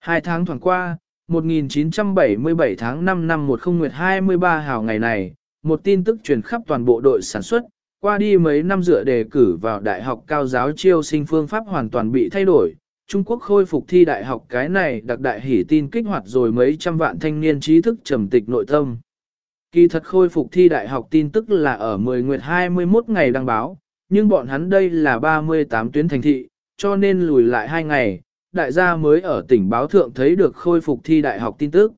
Hai tháng thoảng qua, 1977 tháng 5 năm 10 nguyệt 23 hào ngày này, một tin tức truyền khắp toàn bộ đội sản xuất, qua đi mấy năm dựa đề cử vào đại học cao giáo chiêu sinh phương pháp hoàn toàn bị thay đổi, Trung Quốc khôi phục thi đại học cái này đặc đại hỉ tin kích hoạt rồi mấy trăm vạn thanh niên trí thức trầm tịch nội tâm. Kỳ thật khôi phục thi đại học tin tức là ở 10 nguyệt 21 ngày đăng báo, nhưng bọn hắn đây là 38 tuyến thành thị, cho nên lùi lại 2 ngày, đại gia mới ở tỉnh báo thượng thấy được khôi phục thi đại học tin tức.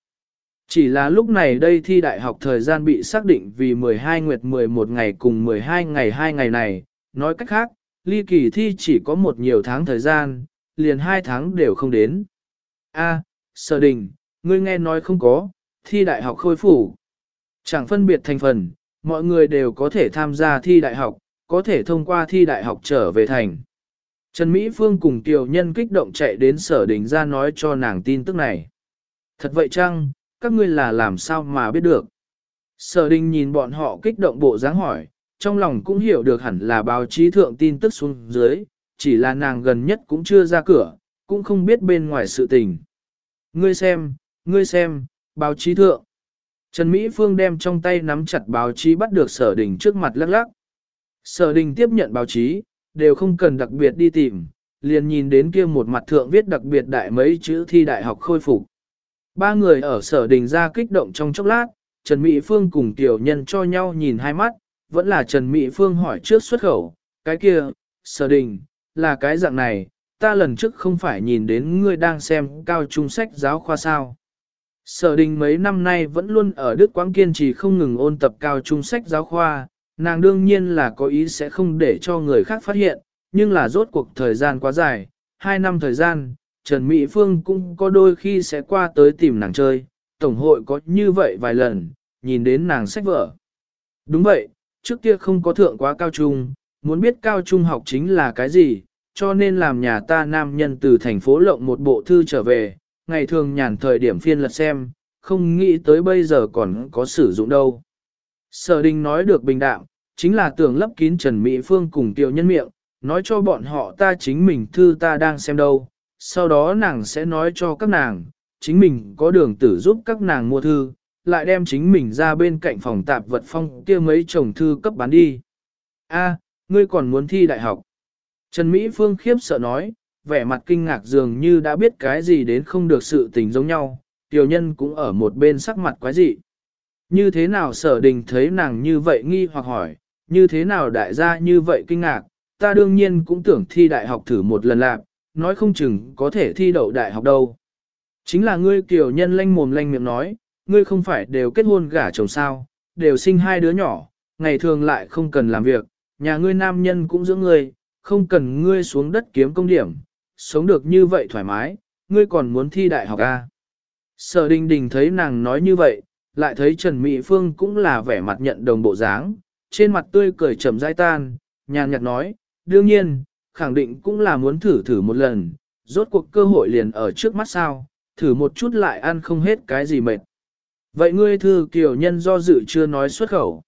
Chỉ là lúc này đây thi đại học thời gian bị xác định vì 12 nguyệt 11 ngày cùng 12 ngày 2 ngày này, nói cách khác, ly kỳ thi chỉ có một nhiều tháng thời gian, liền 2 tháng đều không đến. A, sở đình, ngươi nghe nói không có, thi đại học khôi phục. Chẳng phân biệt thành phần, mọi người đều có thể tham gia thi đại học, có thể thông qua thi đại học trở về thành. Trần Mỹ Phương cùng Kiều Nhân kích động chạy đến sở đình ra nói cho nàng tin tức này. Thật vậy chăng, các ngươi là làm sao mà biết được? Sở đình nhìn bọn họ kích động bộ dáng hỏi, trong lòng cũng hiểu được hẳn là báo chí thượng tin tức xuống dưới, chỉ là nàng gần nhất cũng chưa ra cửa, cũng không biết bên ngoài sự tình. Ngươi xem, ngươi xem, báo chí thượng. Trần Mỹ Phương đem trong tay nắm chặt báo chí bắt được sở đình trước mặt lắc lắc. Sở đình tiếp nhận báo chí, đều không cần đặc biệt đi tìm, liền nhìn đến kia một mặt thượng viết đặc biệt đại mấy chữ thi đại học khôi phục. Ba người ở sở đình ra kích động trong chốc lát, Trần Mỹ Phương cùng tiểu nhân cho nhau nhìn hai mắt, vẫn là Trần Mỹ Phương hỏi trước xuất khẩu, cái kia, sở đình, là cái dạng này, ta lần trước không phải nhìn đến ngươi đang xem cao trung sách giáo khoa sao. Sở đình mấy năm nay vẫn luôn ở Đức Quang kiên trì không ngừng ôn tập cao trung sách giáo khoa, nàng đương nhiên là có ý sẽ không để cho người khác phát hiện, nhưng là rốt cuộc thời gian quá dài, hai năm thời gian, Trần Mỹ Phương cũng có đôi khi sẽ qua tới tìm nàng chơi, Tổng hội có như vậy vài lần, nhìn đến nàng sách vở. Đúng vậy, trước kia không có thượng quá cao trung, muốn biết cao trung học chính là cái gì, cho nên làm nhà ta nam nhân từ thành phố lộng một bộ thư trở về, ngày thường nhàn thời điểm phiên lật xem, không nghĩ tới bây giờ còn có sử dụng đâu. Sở đình nói được bình đạm, chính là tưởng lấp kín Trần Mỹ Phương cùng tiểu nhân miệng, nói cho bọn họ ta chính mình thư ta đang xem đâu, sau đó nàng sẽ nói cho các nàng, chính mình có đường tử giúp các nàng mua thư, lại đem chính mình ra bên cạnh phòng tạp vật phong kia mấy chồng thư cấp bán đi. A, ngươi còn muốn thi đại học. Trần Mỹ Phương khiếp sợ nói, vẻ mặt kinh ngạc dường như đã biết cái gì đến không được sự tình giống nhau, tiểu nhân cũng ở một bên sắc mặt quái dị. Như thế nào sở đình thấy nàng như vậy nghi hoặc hỏi, như thế nào đại gia như vậy kinh ngạc, ta đương nhiên cũng tưởng thi đại học thử một lần lạc, nói không chừng có thể thi đậu đại học đâu. Chính là ngươi kiểu nhân lanh mồm lanh miệng nói, ngươi không phải đều kết hôn gả chồng sao, đều sinh hai đứa nhỏ, ngày thường lại không cần làm việc, nhà ngươi nam nhân cũng giữ ngươi, không cần ngươi xuống đất kiếm công điểm, sống được như vậy thoải mái, ngươi còn muốn thi đại học à. Sở đình đình thấy nàng nói như vậy, lại thấy Trần Mỹ Phương cũng là vẻ mặt nhận đồng bộ dáng, trên mặt tươi cười trầm dai tan, nhàn nhạt nói, đương nhiên, khẳng định cũng là muốn thử thử một lần, rốt cuộc cơ hội liền ở trước mắt sao, thử một chút lại ăn không hết cái gì mệt. Vậy ngươi thư kiểu nhân do dự chưa nói xuất khẩu.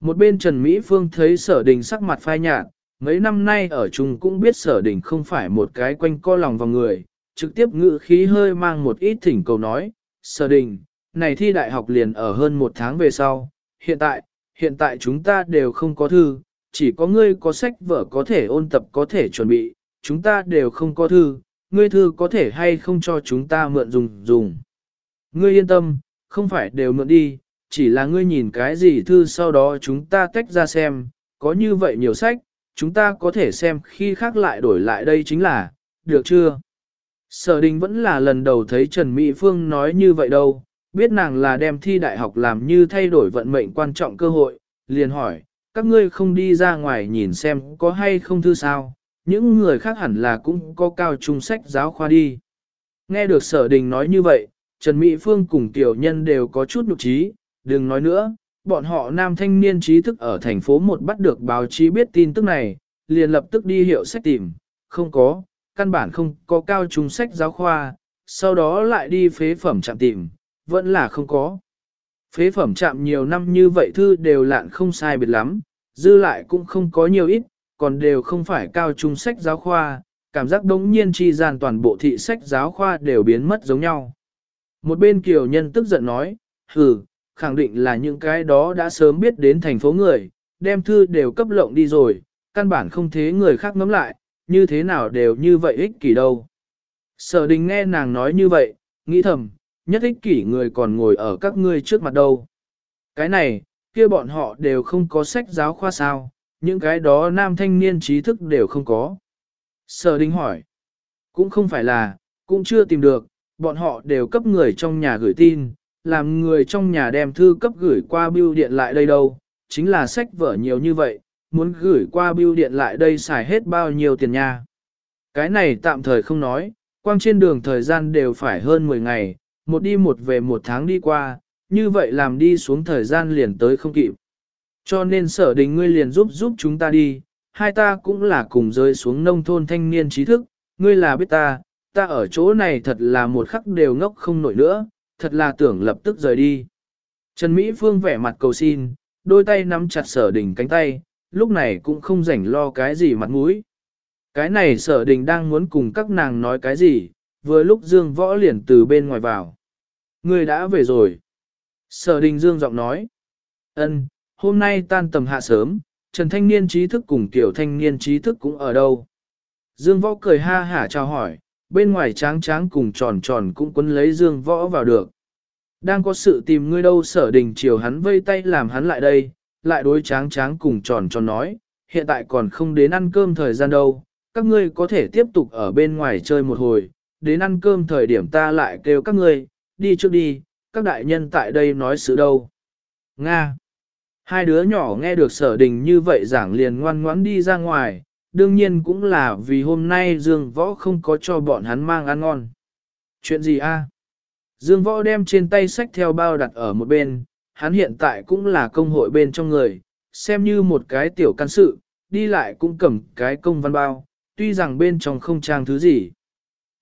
Một bên Trần Mỹ Phương thấy sở đình sắc mặt phai nhạt, mấy năm nay ở chung cũng biết sở đình không phải một cái quanh co lòng vào người, trực tiếp ngự khí hơi mang một ít thỉnh cầu nói, sở đình, này thi đại học liền ở hơn một tháng về sau, hiện tại, hiện tại chúng ta đều không có thư, chỉ có ngươi có sách vở có thể ôn tập có thể chuẩn bị, chúng ta đều không có thư, ngươi thư có thể hay không cho chúng ta mượn dùng dùng. Ngươi yên tâm, không phải đều mượn đi, chỉ là ngươi nhìn cái gì thư sau đó chúng ta tách ra xem, có như vậy nhiều sách, chúng ta có thể xem khi khác lại đổi lại đây chính là, được chưa? Sở đình vẫn là lần đầu thấy Trần Mỹ Phương nói như vậy đâu, biết nàng là đem thi đại học làm như thay đổi vận mệnh quan trọng cơ hội, liền hỏi, các ngươi không đi ra ngoài nhìn xem có hay không thư sao, những người khác hẳn là cũng có cao trung sách giáo khoa đi. Nghe được sở đình nói như vậy, Trần Mỹ Phương cùng tiểu nhân đều có chút nhục trí, đừng nói nữa, bọn họ nam thanh niên trí thức ở thành phố một bắt được báo chí biết tin tức này, liền lập tức đi hiệu sách tìm, không có, căn bản không có cao trung sách giáo khoa, sau đó lại đi phế phẩm chạm tìm, vẫn là không có. Phế phẩm chạm nhiều năm như vậy thư đều lạn không sai biệt lắm, dư lại cũng không có nhiều ít, còn đều không phải cao trung sách giáo khoa, cảm giác đống nhiên chi gian toàn bộ thị sách giáo khoa đều biến mất giống nhau. Một bên kiều nhân tức giận nói, hừ, khẳng định là những cái đó đã sớm biết đến thành phố người, đem thư đều cấp lộng đi rồi, căn bản không thế người khác ngắm lại, như thế nào đều như vậy ích kỷ đâu. Sở đình nghe nàng nói như vậy, nghĩ thầm, nhất ích kỷ người còn ngồi ở các ngươi trước mặt đâu. Cái này, kia bọn họ đều không có sách giáo khoa sao, những cái đó nam thanh niên trí thức đều không có. Sở đình hỏi, cũng không phải là, cũng chưa tìm được, bọn họ đều cấp người trong nhà gửi tin, làm người trong nhà đem thư cấp gửi qua bưu điện lại đây đâu, chính là sách vở nhiều như vậy, muốn gửi qua bưu điện lại đây xài hết bao nhiêu tiền nha. Cái này tạm thời không nói, quang trên đường thời gian đều phải hơn 10 ngày, một đi một về một tháng đi qua, như vậy làm đi xuống thời gian liền tới không kịp. Cho nên sở đình ngươi liền giúp giúp chúng ta đi, hai ta cũng là cùng rơi xuống nông thôn thanh niên trí thức, ngươi là biết ta, ta ở chỗ này thật là một khắc đều ngốc không nổi nữa, thật là tưởng lập tức rời đi. Trần Mỹ Phương vẻ mặt cầu xin, đôi tay nắm chặt sở đình cánh tay, lúc này cũng không rảnh lo cái gì mặt mũi. Cái này sở đình đang muốn cùng các nàng nói cái gì, vừa lúc Dương Võ liền từ bên ngoài vào. Người đã về rồi. Sở đình Dương giọng nói. ân, hôm nay tan tầm hạ sớm, Trần Thanh Niên trí thức cùng Tiểu Thanh Niên trí thức cũng ở đâu. Dương Võ cười ha hả chào hỏi, bên ngoài tráng tráng cùng tròn tròn cũng quấn lấy Dương Võ vào được. Đang có sự tìm ngươi đâu sở đình chiều hắn vây tay làm hắn lại đây, lại đối tráng tráng cùng tròn tròn nói, hiện tại còn không đến ăn cơm thời gian đâu, các ngươi có thể tiếp tục ở bên ngoài chơi một hồi, đến ăn cơm thời điểm ta lại kêu các ngươi, đi trước đi, các đại nhân tại đây nói sự đâu. Nga. Hai đứa nhỏ nghe được sở đình như vậy giảng liền ngoan ngoãn đi ra ngoài, đương nhiên cũng là vì hôm nay Dương Võ không có cho bọn hắn mang ăn ngon. Chuyện gì a? Dương Võ đem trên tay sách theo bao đặt ở một bên, hắn hiện tại cũng là công hội bên trong người, xem như một cái tiểu can sự, đi lại cũng cầm cái công văn bao, tuy rằng bên trong không trang thứ gì.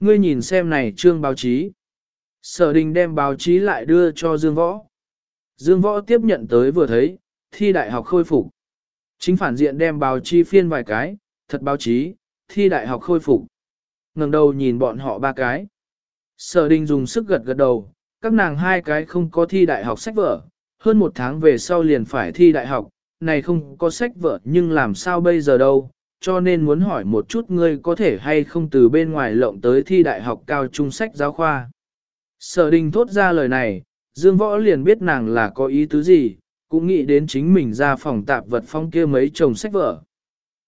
Ngươi nhìn xem này trương báo chí. Sở đình đem báo chí lại đưa cho Dương Võ. Dương Võ tiếp nhận tới vừa thấy, thi đại học khôi phục. Chính phản diện đem báo chí phiên vài cái, thật báo chí, thi đại học khôi phục. ngẩng đầu nhìn bọn họ ba cái. Sở đình dùng sức gật gật đầu, các nàng hai cái không có thi đại học sách vở, hơn một tháng về sau liền phải thi đại học, này không có sách vở nhưng làm sao bây giờ đâu, cho nên muốn hỏi một chút ngươi có thể hay không từ bên ngoài lộng tới thi đại học cao trung sách giáo khoa. Sở đình thốt ra lời này, Dương Võ liền biết nàng là có ý tứ gì, cũng nghĩ đến chính mình ra phòng tạp vật phong kia mấy chồng sách vở.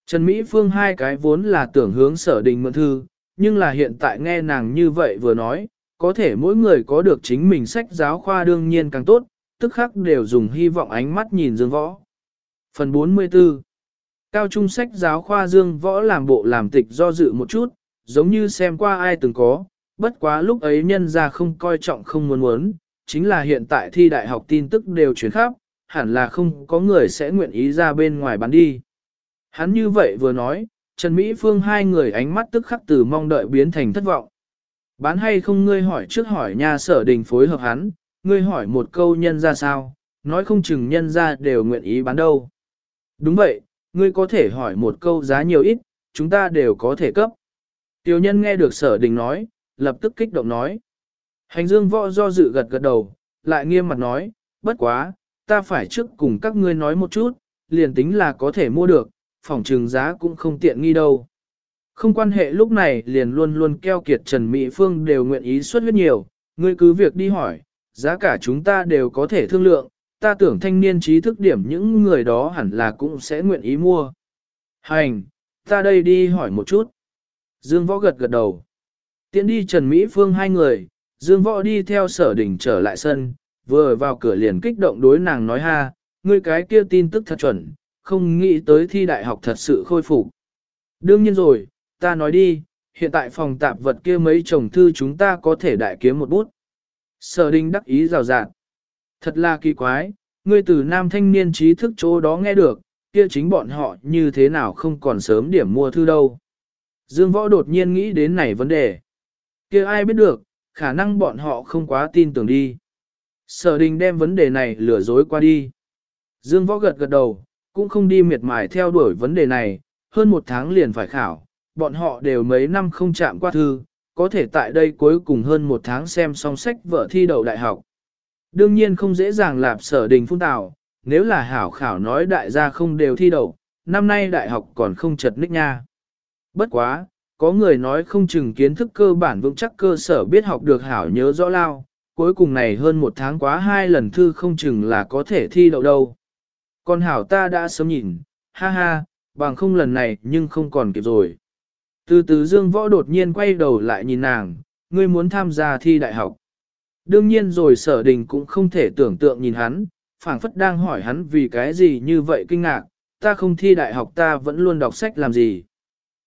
Trần Mỹ Phương hai cái vốn là tưởng hướng sở đình mượn thư, nhưng là hiện tại nghe nàng như vậy vừa nói, có thể mỗi người có được chính mình sách giáo khoa đương nhiên càng tốt, tức khắc đều dùng hy vọng ánh mắt nhìn Dương Võ. Phần 44 Cao trung sách giáo khoa Dương Võ làm bộ làm tịch do dự một chút, giống như xem qua ai từng có, bất quá lúc ấy nhân ra không coi trọng không muốn muốn, chính là hiện tại thi đại học tin tức đều chuyển khắp, hẳn là không có người sẽ nguyện ý ra bên ngoài bán đi. Hắn như vậy vừa nói, Trần Mỹ Phương hai người ánh mắt tức khắc từ mong đợi biến thành thất vọng. Bán hay không ngươi hỏi trước hỏi nhà sở đình phối hợp hắn, ngươi hỏi một câu nhân ra sao, nói không chừng nhân ra đều nguyện ý bán đâu. Đúng vậy, ngươi có thể hỏi một câu giá nhiều ít, chúng ta đều có thể cấp. Tiểu nhân nghe được sở đình nói, lập tức kích động nói. Hành dương võ do dự gật gật đầu, lại nghiêm mặt nói, bất quá, ta phải trước cùng các ngươi nói một chút, liền tính là có thể mua được, phòng trừng giá cũng không tiện nghi đâu. Không quan hệ lúc này liền luôn luôn keo kiệt Trần Mỹ Phương đều nguyện ý xuất huyết nhiều, ngươi cứ việc đi hỏi, giá cả chúng ta đều có thể thương lượng, ta tưởng thanh niên trí thức điểm những người đó hẳn là cũng sẽ nguyện ý mua. Hành, ta đây đi hỏi một chút. Dương Võ gật gật đầu. Tiến đi Trần Mỹ Phương hai người, Dương Võ đi theo sở đỉnh trở lại sân, vừa vào cửa liền kích động đối nàng nói ha, ngươi cái kia tin tức thật chuẩn, không nghĩ tới thi đại học thật sự khôi phục. Đương nhiên rồi, ta nói đi, hiện tại phòng tạp vật kia mấy chồng thư chúng ta có thể đại kiếm một bút. Sở đình đắc ý rào rạt. Thật là kỳ quái, ngươi từ nam thanh niên trí thức chỗ đó nghe được, kia chính bọn họ như thế nào không còn sớm điểm mua thư đâu. Dương Võ đột nhiên nghĩ đến này vấn đề. kia ai biết được, khả năng bọn họ không quá tin tưởng đi. Sở đình đem vấn đề này lừa dối qua đi. Dương Võ gật gật đầu, cũng không đi miệt mài theo đuổi vấn đề này, hơn một tháng liền phải khảo, bọn họ đều mấy năm không chạm qua thư, có thể tại đây cuối cùng hơn một tháng xem xong sách vợ thi đậu đại học. Đương nhiên không dễ dàng lạp sở đình phun tào, nếu là hảo khảo nói đại gia không đều thi đậu, năm nay đại học còn không chật ních nha. Bất quá, có người nói không chừng kiến thức cơ bản vững chắc cơ sở biết học được hảo nhớ rõ lao, cuối cùng này hơn một tháng quá hai lần thư không chừng là có thể thi đậu đâu con hảo ta đã sớm nhìn, ha ha, bằng không lần này nhưng không còn kịp rồi. Từ từ Dương Võ đột nhiên quay đầu lại nhìn nàng, ngươi muốn tham gia thi đại học. Đương nhiên rồi sở đình cũng không thể tưởng tượng nhìn hắn, phảng phất đang hỏi hắn vì cái gì như vậy kinh ngạc, ta không thi đại học ta vẫn luôn đọc sách làm gì.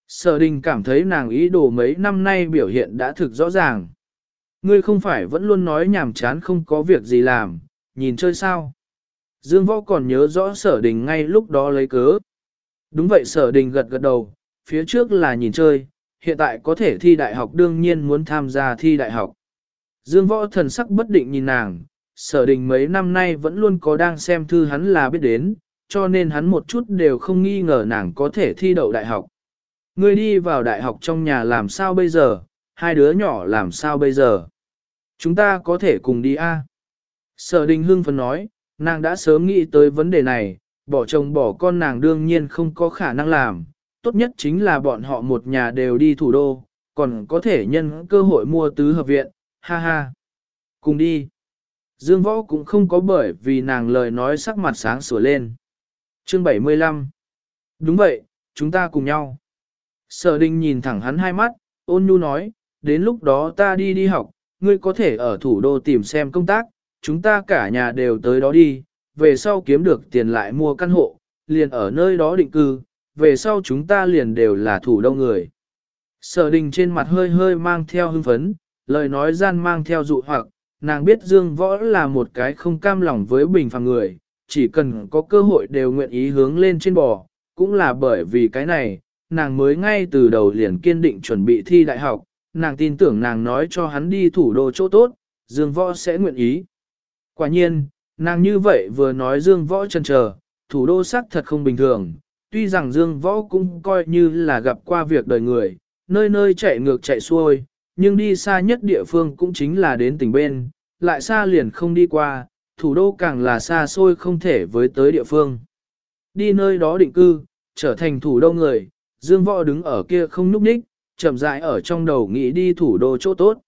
Sở đình cảm thấy nàng ý đồ mấy năm nay biểu hiện đã thực rõ ràng. Ngươi không phải vẫn luôn nói nhàm chán không có việc gì làm, nhìn chơi sao. Dương võ còn nhớ rõ sở đình ngay lúc đó lấy cớ. Đúng vậy sở đình gật gật đầu, phía trước là nhìn chơi, hiện tại có thể thi đại học đương nhiên muốn tham gia thi đại học. Dương võ thần sắc bất định nhìn nàng, sở đình mấy năm nay vẫn luôn có đang xem thư hắn là biết đến, cho nên hắn một chút đều không nghi ngờ nàng có thể thi đậu đại học. Ngươi đi vào đại học trong nhà làm sao bây giờ, hai đứa nhỏ làm sao bây giờ? Chúng ta có thể cùng đi a. Sở đình hương phấn nói, nàng đã sớm nghĩ tới vấn đề này, bỏ chồng bỏ con nàng đương nhiên không có khả năng làm, tốt nhất chính là bọn họ một nhà đều đi thủ đô, còn có thể nhân cơ hội mua tứ hợp viện, ha ha. Cùng đi. Dương Võ cũng không có bởi vì nàng lời nói sắc mặt sáng sủa lên. Chương 75 Đúng vậy, chúng ta cùng nhau. Sở Đình nhìn thẳng hắn hai mắt, ôn nhu nói, đến lúc đó ta đi đi học, ngươi có thể ở thủ đô tìm xem công tác, chúng ta cả nhà đều tới đó đi, về sau kiếm được tiền lại mua căn hộ, liền ở nơi đó định cư, về sau chúng ta liền đều là thủ đô người. Sở đình trên mặt hơi hơi mang theo hưng phấn, lời nói gian mang theo dụ hoặc, nàng biết Dương Võ là một cái không cam lòng với bình phàm người, chỉ cần có cơ hội đều nguyện ý hướng lên trên bò, cũng là bởi vì cái này, nàng mới ngay từ đầu liền kiên định chuẩn bị thi đại học, nàng tin tưởng nàng nói cho hắn đi thủ đô chỗ tốt, Dương Võ sẽ nguyện ý. Quả nhiên, nàng như vậy vừa nói Dương Võ chân chờ, thủ đô sắc thật không bình thường, tuy rằng Dương Võ cũng coi như là gặp qua việc đời người, nơi nơi chạy ngược chạy xuôi, nhưng đi xa nhất địa phương cũng chính là đến tỉnh bên, lại xa liền không đi qua, thủ đô càng là xa xôi không thể với tới địa phương. Đi nơi đó định cư, trở thành thủ đô người, Dương Võ đứng ở kia không núp ních, chậm rãi ở trong đầu nghĩ đi thủ đô chỗ tốt.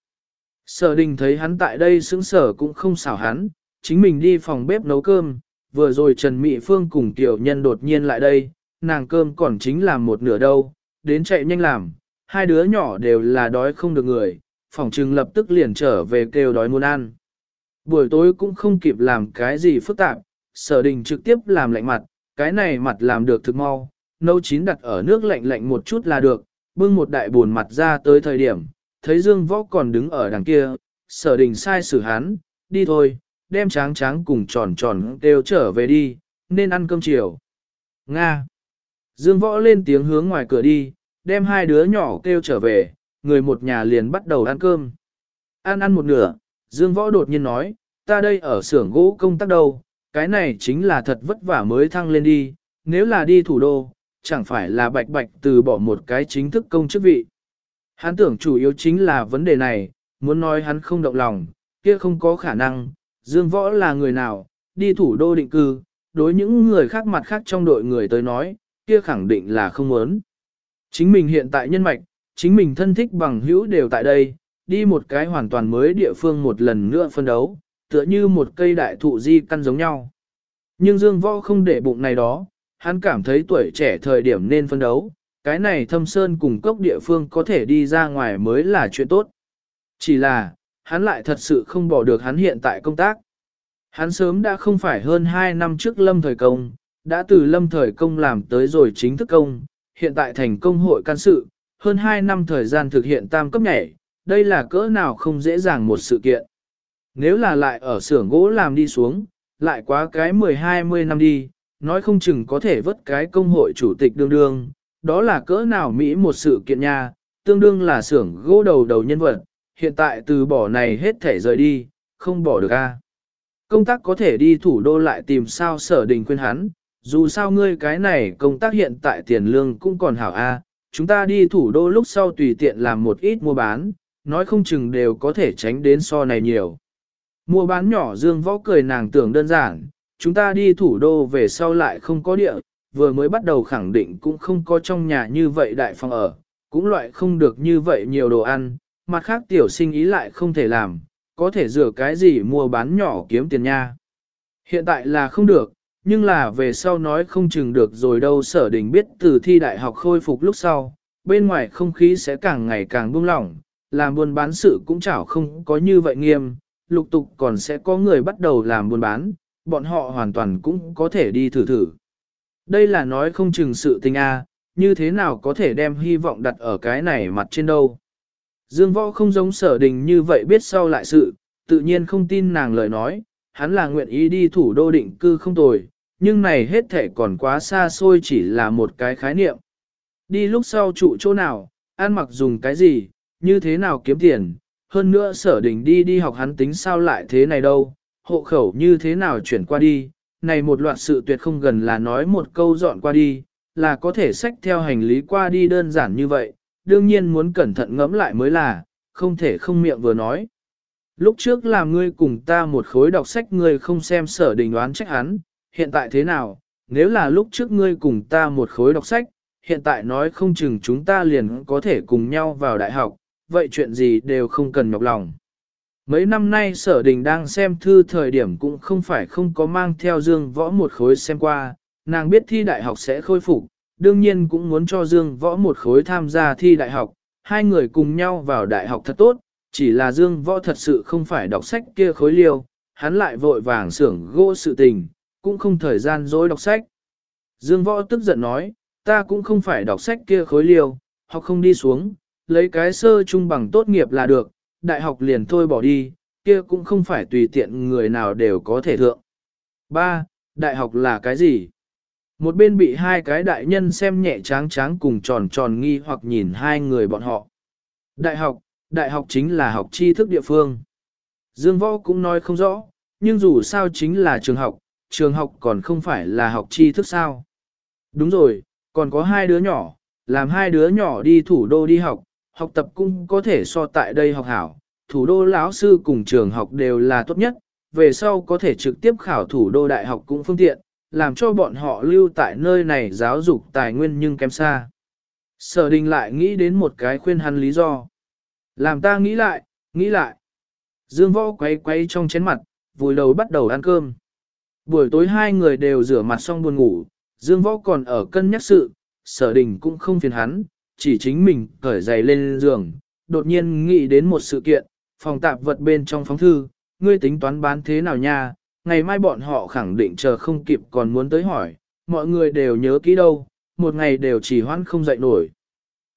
Sở đình thấy hắn tại đây sững sở cũng không xảo hắn, chính mình đi phòng bếp nấu cơm, vừa rồi Trần Mị Phương cùng tiểu nhân đột nhiên lại đây, nàng cơm còn chính là một nửa đâu, đến chạy nhanh làm, hai đứa nhỏ đều là đói không được người, phòng trừng lập tức liền trở về kêu đói muốn ăn. Buổi tối cũng không kịp làm cái gì phức tạp, sở đình trực tiếp làm lạnh mặt, cái này mặt làm được thực mau, nấu chín đặt ở nước lạnh lạnh một chút là được, bưng một đại buồn mặt ra tới thời điểm, thấy Dương Võ còn đứng ở đằng kia, sở đình sai xử hắn, đi thôi, đem tráng tráng cùng tròn tròn đều trở về đi, nên ăn cơm chiều. Nga. Dương Võ lên tiếng hướng ngoài cửa đi, đem hai đứa nhỏ kêu trở về, người một nhà liền bắt đầu ăn cơm. Ăn ăn một nửa, Dương Võ đột nhiên nói, ta đây ở xưởng gỗ công tác đâu, cái này chính là thật vất vả mới thăng lên đi, nếu là đi thủ đô, chẳng phải là bạch bạch từ bỏ một cái chính thức công chức vị. Hắn tưởng chủ yếu chính là vấn đề này, muốn nói hắn không động lòng, kia không có khả năng, Dương Võ là người nào, đi thủ đô định cư, đối những người khác mặt khác trong đội người tới nói, kia khẳng định là không muốn. Chính mình hiện tại nhân mạch, chính mình thân thích bằng hữu đều tại đây, đi một cái hoàn toàn mới địa phương một lần nữa phân đấu, tựa như một cây đại thụ di căn giống nhau. Nhưng Dương Võ không để bụng này đó, hắn cảm thấy tuổi trẻ thời điểm nên phân đấu, cái này thâm sơn cùng cốc địa phương có thể đi ra ngoài mới là chuyện tốt. Chỉ là, hắn lại thật sự không bỏ được hắn hiện tại công tác. Hắn sớm đã không phải hơn 2 năm trước lâm thời công, đã từ lâm thời công làm tới rồi chính thức công, hiện tại thành công hội can sự, hơn 2 năm thời gian thực hiện tam cấp nhảy, đây là cỡ nào không dễ dàng một sự kiện. Nếu là lại ở xưởng gỗ làm đi xuống, lại quá cái 10-20 năm đi, nói không chừng có thể vớt cái công hội chủ tịch đương đương, đó là cỡ nào Mỹ một sự kiện nha, tương đương là xưởng gỗ đầu đầu nhân vật, hiện tại từ bỏ này hết thể rời đi, không bỏ được a. Công tác có thể đi thủ đô lại tìm sao sở đình khuyên hắn, dù sao ngươi cái này công tác hiện tại tiền lương cũng còn hảo a, chúng ta đi thủ đô lúc sau tùy tiện làm một ít mua bán, nói không chừng đều có thể tránh đến so này nhiều. Mua bán nhỏ dương võ cười nàng tưởng đơn giản, chúng ta đi thủ đô về sau lại không có địa, vừa mới bắt đầu khẳng định cũng không có trong nhà như vậy đại phòng ở, cũng loại không được như vậy nhiều đồ ăn, mặt khác tiểu sinh ý lại không thể làm, có thể rửa cái gì mua bán nhỏ kiếm tiền nha. Hiện tại là không được, nhưng là về sau nói không chừng được rồi đâu sở đình biết từ thi đại học khôi phục lúc sau, bên ngoài không khí sẽ càng ngày càng buông lỏng, làm buôn bán sự cũng chảo không có như vậy nghiêm, lục tục còn sẽ có người bắt đầu làm buôn bán, bọn họ hoàn toàn cũng có thể đi thử thử. Đây là nói không chừng sự tình a, như thế nào có thể đem hy vọng đặt ở cái này mặt trên đâu. Dương võ không giống sở đình như vậy biết sau lại sự, tự nhiên không tin nàng lời nói, hắn là nguyện ý đi thủ đô định cư không tồi, nhưng này hết thể còn quá xa xôi chỉ là một cái khái niệm. Đi lúc sau trụ chỗ nào, ăn mặc dùng cái gì, như thế nào kiếm tiền, hơn nữa sở đình đi đi học hắn tính sao lại thế này đâu, hộ khẩu như thế nào chuyển qua đi, này một loạt sự tuyệt không gần là nói một câu dọn qua đi, là có thể xách theo hành lý qua đi đơn giản như vậy, đương nhiên muốn cẩn thận ngẫm lại mới là, không thể không miệng vừa nói. Lúc trước làm ngươi cùng ta một khối đọc sách ngươi không xem sở đình đoán trách hắn, hiện tại thế nào, nếu là lúc trước ngươi cùng ta một khối đọc sách, hiện tại nói không chừng chúng ta liền có thể cùng nhau vào đại học, vậy chuyện gì đều không cần nhọc lòng. Mấy năm nay sở đình đang xem thư thời điểm cũng không phải không có mang theo Dương Võ một khối xem qua, nàng biết thi đại học sẽ khôi phục, đương nhiên cũng muốn cho Dương Võ một khối tham gia thi đại học, hai người cùng nhau vào đại học thật tốt, chỉ là Dương Võ thật sự không phải đọc sách kia khối liêu, hắn lại vội vàng xưởng gỗ sự tình, cũng không thời gian dối đọc sách. Dương Võ tức giận nói, ta cũng không phải đọc sách kia khối liêu, học không đi xuống, lấy cái sơ trung bằng tốt nghiệp là được, đại học liền thôi bỏ đi, kia cũng không phải tùy tiện người nào đều có thể thượng. 3. Đại học là cái gì? Một bên bị hai cái đại nhân xem nhẹ tráng tráng cùng tròn tròn nghi hoặc nhìn hai người bọn họ. Đại học, đại học chính là học tri thức địa phương. Dương Võ cũng nói không rõ, nhưng dù sao chính là trường học, trường học còn không phải là học tri thức sao. Đúng rồi, còn có hai đứa nhỏ, làm hai đứa nhỏ đi thủ đô đi học, học tập cũng có thể so tại đây học hảo, thủ đô lão sư cùng trường học đều là tốt nhất, về sau có thể trực tiếp khảo thủ đô đại học cũng phương tiện, làm cho bọn họ lưu tại nơi này giáo dục tài nguyên nhưng kém xa. Sở đình lại nghĩ đến một cái khuyên hắn lý do. Làm ta nghĩ lại, nghĩ lại. Dương võ quay quay trong chén mặt, vùi đầu bắt đầu ăn cơm. Buổi tối hai người đều rửa mặt xong buồn ngủ, Dương võ còn ở cân nhắc sự, sở đình cũng không phiền hắn, chỉ chính mình cởi giày lên giường, đột nhiên nghĩ đến một sự kiện, phòng tạp vật bên trong phóng thư, ngươi tính toán bán thế nào nha, ngày mai bọn họ khẳng định chờ không kịp còn muốn tới hỏi, mọi người đều nhớ kỹ đâu, một ngày đều chỉ hoãn không dậy nổi.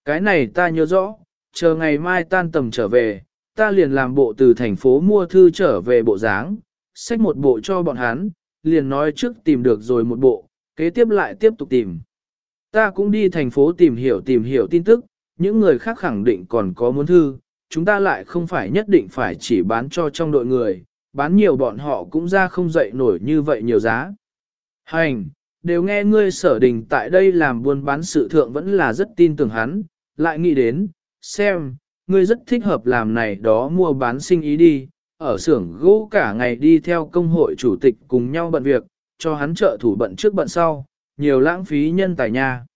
Cái này ta nhớ rõ, chờ ngày mai tan tầm trở về, ta liền làm bộ từ thành phố mua thư trở về bộ dáng, xách một bộ cho bọn hắn, liền nói trước tìm được rồi một bộ, kế tiếp lại tiếp tục tìm. Ta cũng đi thành phố tìm hiểu tìm hiểu tin tức, những người khác khẳng định còn có muốn thư, chúng ta lại không phải nhất định phải chỉ bán cho trong đội người, bán nhiều bọn họ cũng ra không dậy nổi như vậy nhiều giá. Hành, đều nghe ngươi sở đình tại đây làm buôn bán sự thượng vẫn là rất tin tưởng hắn, lại nghĩ đến, xem, ngươi rất thích hợp làm này đó mua bán sinh ý đi, ở xưởng gỗ cả ngày đi theo công hội chủ tịch cùng nhau bận việc, cho hắn trợ thủ bận trước bận sau, nhiều lãng phí nhân tài nha.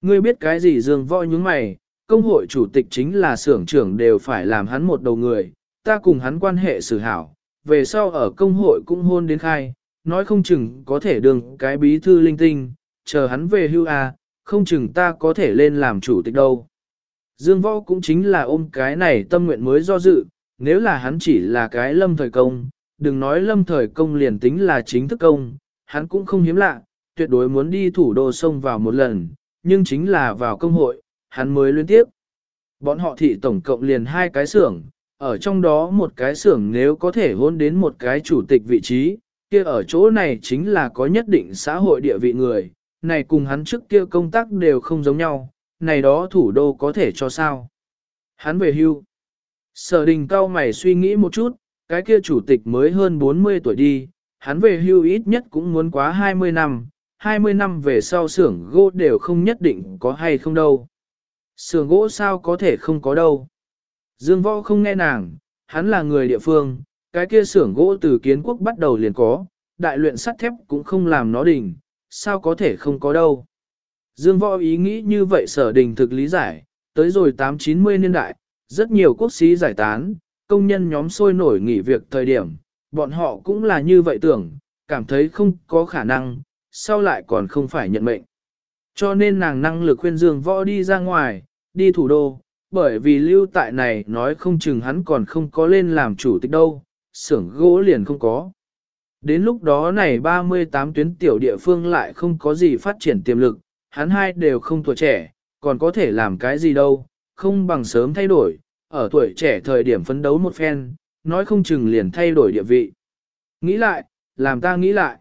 Ngươi biết cái gì dương voi những mày, công hội chủ tịch chính là xưởng trưởng đều phải làm hắn một đầu người, ta cùng hắn quan hệ xử hảo, về sau ở công hội cũng hôn đến khai, nói không chừng có thể đường cái bí thư linh tinh, chờ hắn về hưu à, không chừng ta có thể lên làm chủ tịch đâu. Dương võ cũng chính là ôm cái này tâm nguyện mới do dự, nếu là hắn chỉ là cái lâm thời công, đừng nói lâm thời công liền tính là chính thức công, hắn cũng không hiếm lạ, tuyệt đối muốn đi thủ đô sông vào một lần, nhưng chính là vào công hội, hắn mới liên tiếp. Bọn họ thị tổng cộng liền hai cái xưởng, ở trong đó một cái xưởng nếu có thể hôn đến một cái chủ tịch vị trí, kia ở chỗ này chính là có nhất định xã hội địa vị người, này cùng hắn trước kia công tác đều không giống nhau, này đó thủ đô có thể cho sao. Hắn về hưu. Sở đình cao mày suy nghĩ một chút, cái kia chủ tịch mới hơn 40 tuổi đi, hắn về hưu ít nhất cũng muốn quá 20 năm, 20 năm về sau xưởng gỗ đều không nhất định có hay không đâu. Xưởng gỗ sao có thể không có đâu. Dương võ không nghe nàng, hắn là người địa phương, cái kia xưởng gỗ từ kiến quốc bắt đầu liền có, đại luyện sắt thép cũng không làm nó đỉnh, sao có thể không có đâu. Dương võ ý nghĩ như vậy sở đình thực lý giải, tới rồi 8-90 niên đại, rất nhiều quốc sĩ giải tán, công nhân nhóm sôi nổi nghỉ việc thời điểm, bọn họ cũng là như vậy tưởng, cảm thấy không có khả năng, sau lại còn không phải nhận mệnh. Cho nên nàng năng lực khuyên Dương Võ đi ra ngoài, đi thủ đô, bởi vì lưu tại này nói không chừng hắn còn không có lên làm chủ tịch đâu, xưởng gỗ liền không có. Đến lúc đó này 38 tuyến tiểu địa phương lại không có gì phát triển tiềm lực, hắn hai đều không tuổi trẻ, còn có thể làm cái gì đâu, không bằng sớm thay đổi, ở tuổi trẻ thời điểm phấn đấu một phen, nói không chừng liền thay đổi địa vị. Nghĩ lại, làm ta nghĩ lại.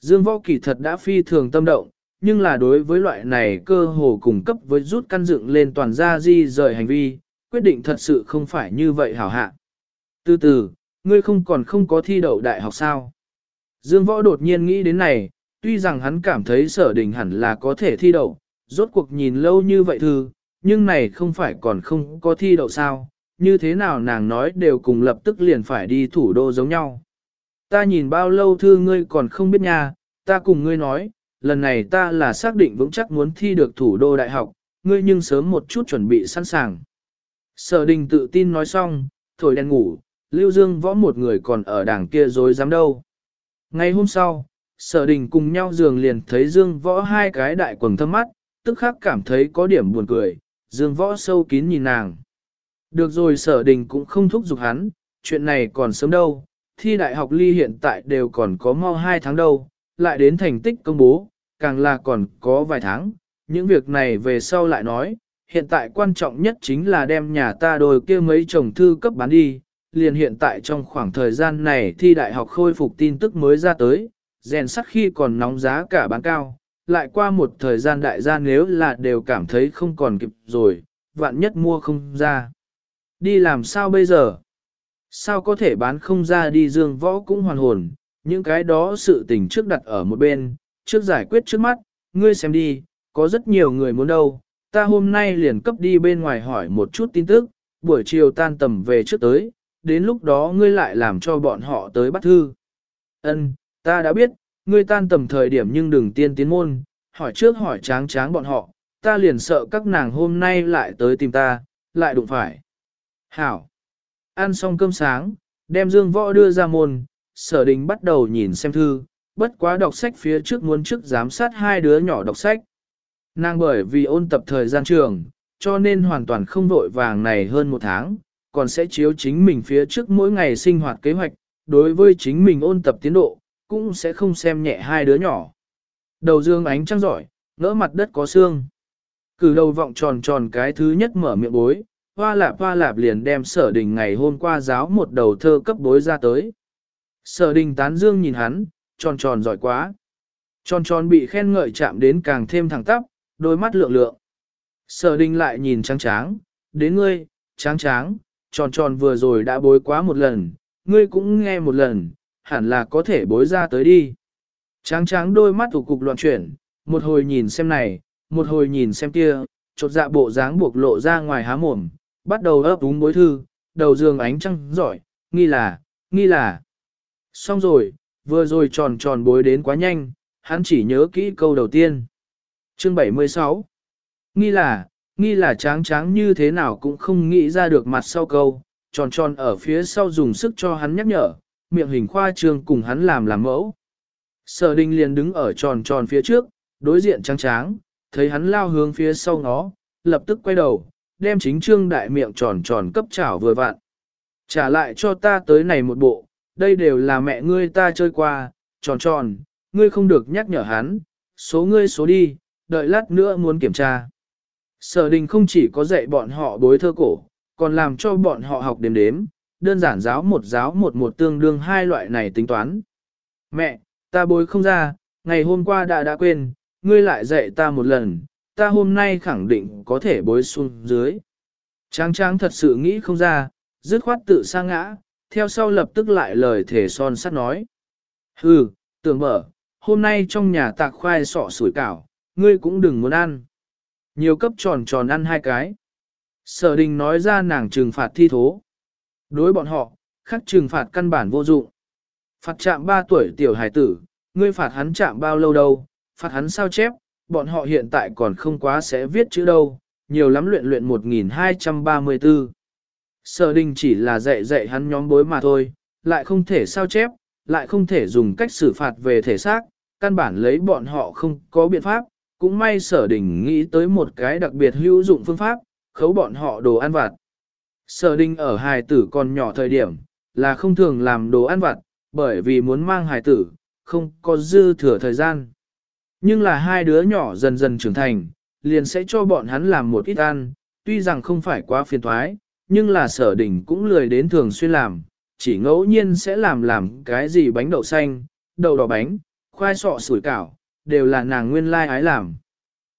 Dương Võ Kỳ thật đã phi thường tâm động, nhưng là đối với loại này cơ hồ cung cấp với rút căn dựng lên toàn gia di rời hành vi, quyết định thật sự không phải như vậy hảo hạ. Từ từ, ngươi không còn không có thi đậu đại học sao. Dương Võ đột nhiên nghĩ đến này, tuy rằng hắn cảm thấy sở đình hẳn là có thể thi đậu, rốt cuộc nhìn lâu như vậy thư, nhưng này không phải còn không có thi đậu sao, như thế nào nàng nói đều cùng lập tức liền phải đi thủ đô giống nhau. Ta nhìn bao lâu thư ngươi còn không biết nha, ta cùng ngươi nói, lần này ta là xác định vững chắc muốn thi được thủ đô đại học, ngươi nhưng sớm một chút chuẩn bị sẵn sàng. Sở đình tự tin nói xong, thổi đèn ngủ, Lưu Dương võ một người còn ở đảng kia dối dám đâu. Ngày hôm sau, sở đình cùng nhau giường liền thấy Dương võ hai cái đại quần thâm mắt, tức khắc cảm thấy có điểm buồn cười, Dương võ sâu kín nhìn nàng. Được rồi sở đình cũng không thúc giục hắn, chuyện này còn sớm đâu, thi đại học ly hiện tại đều còn có mau hai tháng đâu, lại đến thành tích công bố, càng là còn có vài tháng, những việc này về sau lại nói, hiện tại quan trọng nhất chính là đem nhà ta đồi kia mấy chồng thư cấp bán đi, liền hiện tại trong khoảng thời gian này thi đại học khôi phục tin tức mới ra tới, rèn sắt khi còn nóng giá cả bán cao, lại qua một thời gian đại gia nếu là đều cảm thấy không còn kịp rồi, vạn nhất mua không ra. Đi làm sao bây giờ? Sao có thể bán không ra đi dương võ cũng hoàn hồn, những cái đó sự tình trước đặt ở một bên, trước giải quyết trước mắt, ngươi xem đi, có rất nhiều người muốn đâu, ta hôm nay liền cấp đi bên ngoài hỏi một chút tin tức, buổi chiều tan tầm về trước tới, đến lúc đó ngươi lại làm cho bọn họ tới bắt thư. Ân, ta đã biết, ngươi tan tầm thời điểm nhưng đừng tiên tiến môn, hỏi trước hỏi tráng tráng bọn họ, ta liền sợ các nàng hôm nay lại tới tìm ta, lại đụng phải. Hảo. Ăn xong cơm sáng, đem dương võ đưa ra môn, sở đình bắt đầu nhìn xem thư, bất quá đọc sách phía trước muốn trước giám sát hai đứa nhỏ đọc sách. Nàng bởi vì ôn tập thời gian trường, cho nên hoàn toàn không vội vàng này hơn một tháng, còn sẽ chiếu chính mình phía trước mỗi ngày sinh hoạt kế hoạch, đối với chính mình ôn tập tiến độ, cũng sẽ không xem nhẹ hai đứa nhỏ. Đầu dương ánh trăng giỏi, ngỡ mặt đất có xương. Cử đầu vọng tròn tròn cái thứ nhất mở miệng bối, hoa lạp hoa lạp liền đem sở đình ngày hôm qua giáo một đầu thơ cấp bối ra tới. Sở đình tán dương nhìn hắn, tròn tròn giỏi quá. Tròn tròn bị khen ngợi chạm đến càng thêm thẳng tắp, đôi mắt lượng lượng. Sở đình lại nhìn trắng tráng, đến ngươi, tráng tráng, tròn tròn vừa rồi đã bối quá một lần, ngươi cũng nghe một lần, hẳn là có thể bối ra tới đi. Tráng tráng đôi mắt thủ cục loạn chuyển, một hồi nhìn xem này, một hồi nhìn xem kia, chột dạ bộ dáng buộc lộ ra ngoài há mồm, bắt đầu ấp úng bối thư, đầu giường ánh trăng giỏi, nghi là, nghi là. Xong rồi, vừa rồi tròn tròn bối đến quá nhanh, hắn chỉ nhớ kỹ câu đầu tiên. Chương 76 Nghi là, nghi là tráng tráng như thế nào cũng không nghĩ ra được mặt sau câu, tròn tròn ở phía sau dùng sức cho hắn nhắc nhở, miệng hình khoa trương cùng hắn làm làm mẫu. Sở đình liền đứng ở tròn tròn phía trước, đối diện trắng tráng, thấy hắn lao hướng phía sau nó, lập tức quay đầu, đem chính trương đại miệng tròn tròn cấp chảo vừa vặn. Trả lại cho ta tới này một bộ, đây đều là mẹ ngươi ta chơi qua, tròn tròn, ngươi không được nhắc nhở hắn, số ngươi số đi, đợi lát nữa muốn kiểm tra. Sở đình không chỉ có dạy bọn họ bối thơ cổ, còn làm cho bọn họ học đếm đếm, đơn giản giáo một giáo một một tương đương hai loại này tính toán. Mẹ, ta bối không ra, ngày hôm qua đã đã quên, ngươi lại dạy ta một lần, ta hôm nay khẳng định có thể bối xuống dưới. Tráng tráng thật sự nghĩ không ra, dứt khoát tự sa ngã, theo sau lập tức lại lời thể son sắt nói. Hừ, tưởng mở, hôm nay trong nhà tạc khoai sọ sủi cảo, ngươi cũng đừng muốn ăn. Nhiều cấp tròn tròn ăn hai cái. Sở đình nói ra nàng trừng phạt thi thố. Đối bọn họ, khắc trừng phạt căn bản vô dụng. Phạt chạm 3 tuổi tiểu hải tử, ngươi phạt hắn chạm bao lâu đâu, phạt hắn sao chép, bọn họ hiện tại còn không quá sẽ viết chữ đâu, nhiều lắm luyện luyện 1234. Sở đình chỉ là dạy dạy hắn nhóm bối mà thôi, lại không thể sao chép, lại không thể dùng cách xử phạt về thể xác, căn bản lấy bọn họ không có biện pháp, cũng may sở đình nghĩ tới một cái đặc biệt hữu dụng phương pháp, khấu bọn họ đồ ăn vặt. Sở đình ở hài tử còn nhỏ thời điểm, là không thường làm đồ ăn vặt, bởi vì muốn mang hài tử, không có dư thừa thời gian. Nhưng là hai đứa nhỏ dần dần trưởng thành, liền sẽ cho bọn hắn làm một ít ăn, tuy rằng không phải quá phiền thoái, nhưng là sở đình cũng lười đến thường xuyên làm, chỉ ngẫu nhiên sẽ làm làm cái gì bánh đậu xanh, đậu đỏ bánh, khoai sọ sủi cảo, đều là nàng nguyên lai like ái làm.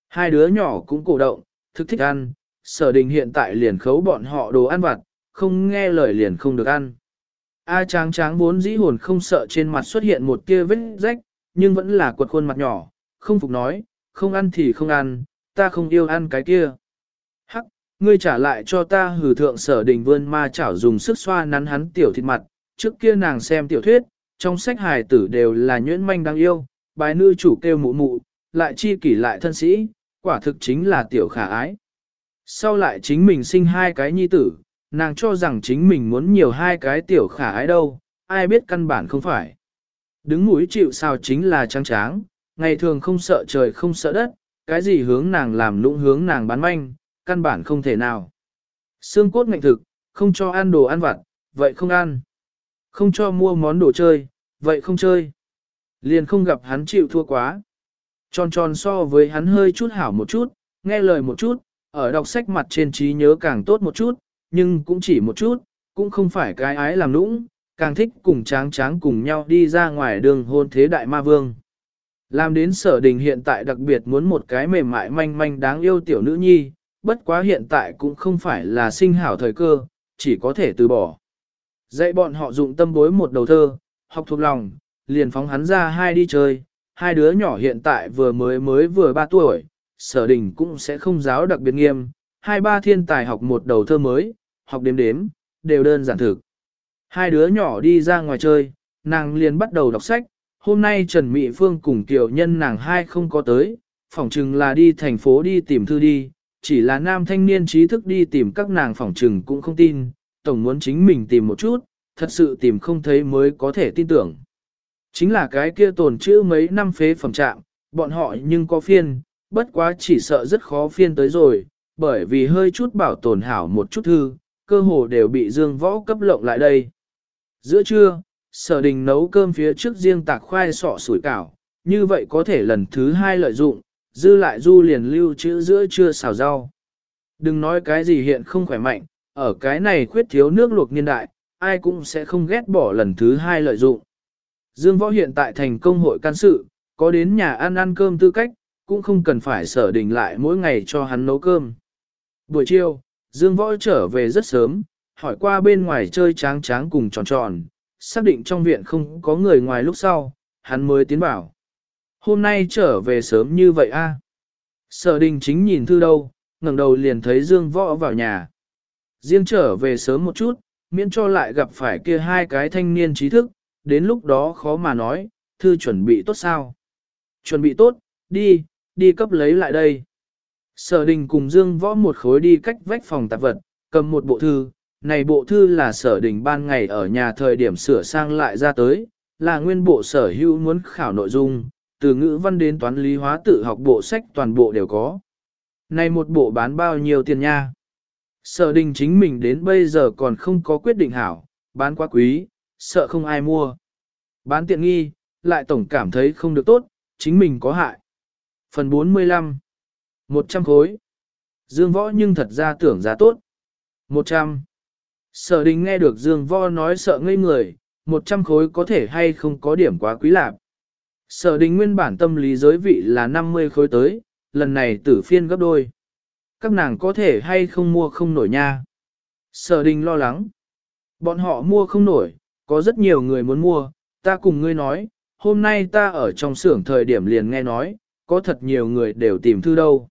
Hai đứa nhỏ cũng cổ động, thức thích ăn, sở đình hiện tại liền khấu bọn họ đồ ăn vặt, không nghe lời liền không được ăn. A tráng tráng vốn dĩ hồn không sợ trên mặt xuất hiện một tia vết rách, nhưng vẫn là quật khuôn mặt nhỏ, không phục nói, không ăn thì không ăn, ta không yêu ăn cái kia. Ngươi trả lại cho ta hử thượng sở đình vươn ma chảo dùng sức xoa nắn hắn tiểu thịt mặt, trước kia nàng xem tiểu thuyết, trong sách hài tử đều là nhuyễn manh đáng yêu, bài nữ chủ kêu mụ mụ, lại chi kỷ lại thân sĩ, quả thực chính là tiểu khả ái. Sau lại chính mình sinh hai cái nhi tử, nàng cho rằng chính mình muốn nhiều hai cái tiểu khả ái đâu, ai biết căn bản không phải. Đứng mũi chịu sao chính là trắng tráng, ngày thường không sợ trời không sợ đất, cái gì hướng nàng làm lũng hướng nàng bán manh, căn bản không thể nào. Xương cốt ngạnh thực, không cho ăn đồ ăn vặt, vậy không ăn. Không cho mua món đồ chơi, vậy không chơi. Liền không gặp hắn chịu thua quá. Tròn tròn so với hắn hơi chút hảo một chút, nghe lời một chút, ở đọc sách mặt trên trí nhớ càng tốt một chút, nhưng cũng chỉ một chút, cũng không phải cái ái làm nũng, càng thích cùng tráng tráng cùng nhau đi ra ngoài đường hôn thế đại ma vương. Làm đến sở đình hiện tại đặc biệt muốn một cái mềm mại manh manh đáng yêu tiểu nữ nhi, bất quá hiện tại cũng không phải là sinh hảo thời cơ, chỉ có thể từ bỏ. Dạy bọn họ dụng tâm bối một đầu thơ, học thuộc lòng, liền phóng hắn ra hai đi chơi, hai đứa nhỏ hiện tại vừa mới mới vừa ba tuổi, sở đình cũng sẽ không giáo đặc biệt nghiêm, hai ba thiên tài học một đầu thơ mới, học đếm đếm, đều đơn giản thực. Hai đứa nhỏ đi ra ngoài chơi, nàng liền bắt đầu đọc sách, hôm nay Trần Mị Phương cùng tiểu nhân nàng hai không có tới, phỏng chừng là đi thành phố đi tìm thư đi, chỉ là nam thanh niên trí thức đi tìm các nàng phỏng trừng cũng không tin, tổng muốn chính mình tìm một chút, thật sự tìm không thấy mới có thể tin tưởng. Chính là cái kia tồn chữ mấy năm phế phẩm trạm, bọn họ nhưng có phiên, bất quá chỉ sợ rất khó phiên tới rồi, bởi vì hơi chút bảo tồn hảo một chút thư, cơ hồ đều bị dương võ cấp lộng lại đây. Giữa trưa, sở đình nấu cơm phía trước riêng tạc khoai sọ sủi cảo, như vậy có thể lần thứ hai lợi dụng, dư lại du liền lưu trữ giữa trưa xào rau. Đừng nói cái gì hiện không khỏe mạnh, ở cái này khuyết thiếu nước luộc niên đại, ai cũng sẽ không ghét bỏ lần thứ hai lợi dụng. Dương Võ hiện tại thành công hội can sự, có đến nhà ăn ăn cơm tư cách, cũng không cần phải sở đình lại mỗi ngày cho hắn nấu cơm. Buổi chiều, Dương Võ trở về rất sớm, hỏi qua bên ngoài chơi tráng tráng cùng tròn tròn, xác định trong viện không có người ngoài lúc sau, hắn mới tiến vào. Hôm nay trở về sớm như vậy a? Sở đình chính nhìn thư đâu, ngẩng đầu liền thấy Dương Võ vào nhà. Riêng trở về sớm một chút, miễn cho lại gặp phải kia hai cái thanh niên trí thức, đến lúc đó khó mà nói, thư chuẩn bị tốt sao. Chuẩn bị tốt, đi, đi cấp lấy lại đây. Sở đình cùng Dương Võ một khối đi cách vách phòng tạp vật, cầm một bộ thư, này bộ thư là sở đình ban ngày ở nhà thời điểm sửa sang lại ra tới, là nguyên bộ sở hữu muốn khảo nội dung, từ ngữ văn đến toán lý hóa tự học bộ sách toàn bộ đều có. Này một bộ bán bao nhiêu tiền nha? Sở đình chính mình đến bây giờ còn không có quyết định hảo, bán quá quý, sợ không ai mua. Bán tiện nghi, lại tổng cảm thấy không được tốt, chính mình có hại. Phần 45 100 khối. Dương võ nhưng thật ra tưởng giá tốt. 100. Sở đình nghe được Dương võ nói sợ ngây người, 100 khối có thể hay không có điểm quá quý lạc. Sở đình nguyên bản tâm lý giới vị là 50 khối tới, lần này tử phiên gấp đôi. Các nàng có thể hay không mua không nổi nha. Sở đình lo lắng. Bọn họ mua không nổi, có rất nhiều người muốn mua, ta cùng ngươi nói, hôm nay ta ở trong xưởng thời điểm liền nghe nói, có thật nhiều người đều tìm thư đâu.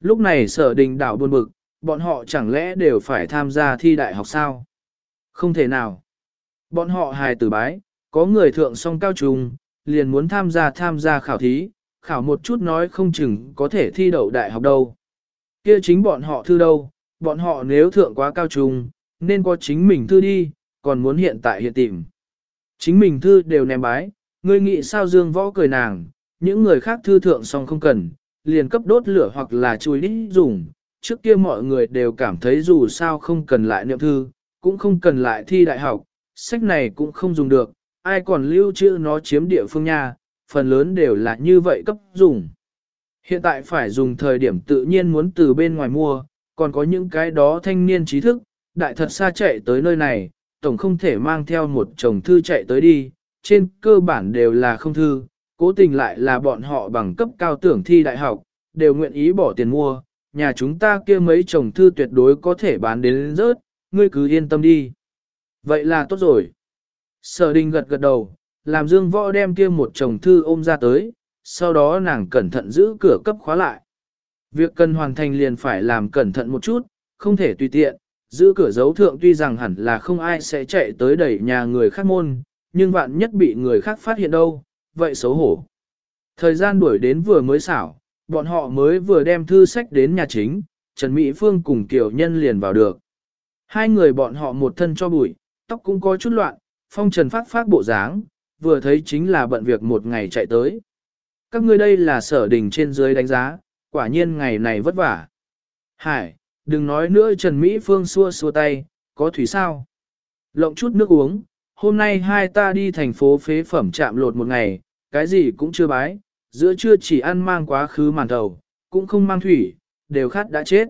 Lúc này sở đình đảo buồn bực, bọn họ chẳng lẽ đều phải tham gia thi đại học sao? Không thể nào. Bọn họ hài tử bái, có người thượng song cao trùng, liền muốn tham gia tham gia khảo thí, khảo một chút nói không chừng có thể thi đậu đại học đâu. kia chính bọn họ thư đâu, bọn họ nếu thượng quá cao trung, nên có chính mình thư đi, còn muốn hiện tại hiện tìm. Chính mình thư đều ném bái, ngươi nghĩ sao dương võ cười nàng, những người khác thư thượng xong không cần, liền cấp đốt lửa hoặc là chui đi dùng. Trước kia mọi người đều cảm thấy dù sao không cần lại niệm thư, cũng không cần lại thi đại học, sách này cũng không dùng được, ai còn lưu trữ nó chiếm địa phương nha, phần lớn đều là như vậy cấp dùng. Hiện tại phải dùng thời điểm tự nhiên muốn từ bên ngoài mua, còn có những cái đó thanh niên trí thức, đại thật xa chạy tới nơi này, tổng không thể mang theo một chồng thư chạy tới đi, trên cơ bản đều là không thư, cố tình lại là bọn họ bằng cấp cao tưởng thi đại học, đều nguyện ý bỏ tiền mua, nhà chúng ta kia mấy chồng thư tuyệt đối có thể bán đến rớt, ngươi cứ yên tâm đi. Vậy là tốt rồi. Sở đình gật gật đầu, làm dương võ đem kia một chồng thư ôm ra tới, sau đó nàng cẩn thận giữ cửa cấp khóa lại. Việc cần hoàn thành liền phải làm cẩn thận một chút, không thể tùy tiện, giữ cửa dấu thượng tuy rằng hẳn là không ai sẽ chạy tới đẩy nhà người khác môn, nhưng vạn nhất bị người khác phát hiện đâu, vậy xấu hổ. Thời gian đuổi đến vừa mới xảo, bọn họ mới vừa đem thư sách đến nhà chính, Trần Mỹ Phương cùng Kiều Nhân liền vào được. Hai người bọn họ một thân cho bụi, tóc cũng có chút loạn, phong trần phát phát bộ dáng, vừa thấy chính là bận việc một ngày chạy tới. Các ngươi đây là sở đình trên dưới đánh giá, quả nhiên ngày này vất vả. Hải, đừng nói nữa Trần Mỹ Phương xua xua tay, có thủy sao? Lộng chút nước uống, hôm nay hai ta đi thành phố phế phẩm chạm lột một ngày, cái gì cũng chưa bái, giữa trưa chỉ ăn mang quá khứ màn đầu, cũng không mang thủy, đều khát đã chết.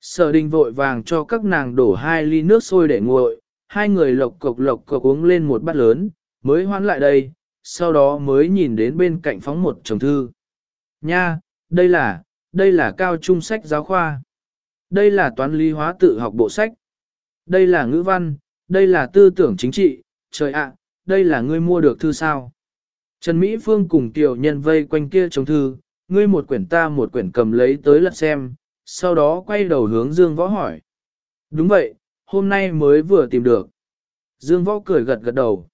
Sở đình vội vàng cho các nàng đổ hai ly nước sôi để nguội, hai người lộc cộc lộc cộc uống lên một bát lớn, mới hoán lại đây, sau đó mới nhìn đến bên cạnh phóng một chồng thư. Nha, đây là, đây là cao trung sách giáo khoa. Đây là toán lý hóa tự học bộ sách. Đây là ngữ văn, đây là tư tưởng chính trị, trời ạ, đây là ngươi mua được thư sao. Trần Mỹ Phương cùng tiểu nhân vây quanh kia chồng thư, ngươi một quyển ta một quyển cầm lấy tới lật xem, sau đó quay đầu hướng Dương Võ hỏi. Đúng vậy, hôm nay mới vừa tìm được. Dương Võ cười gật gật đầu.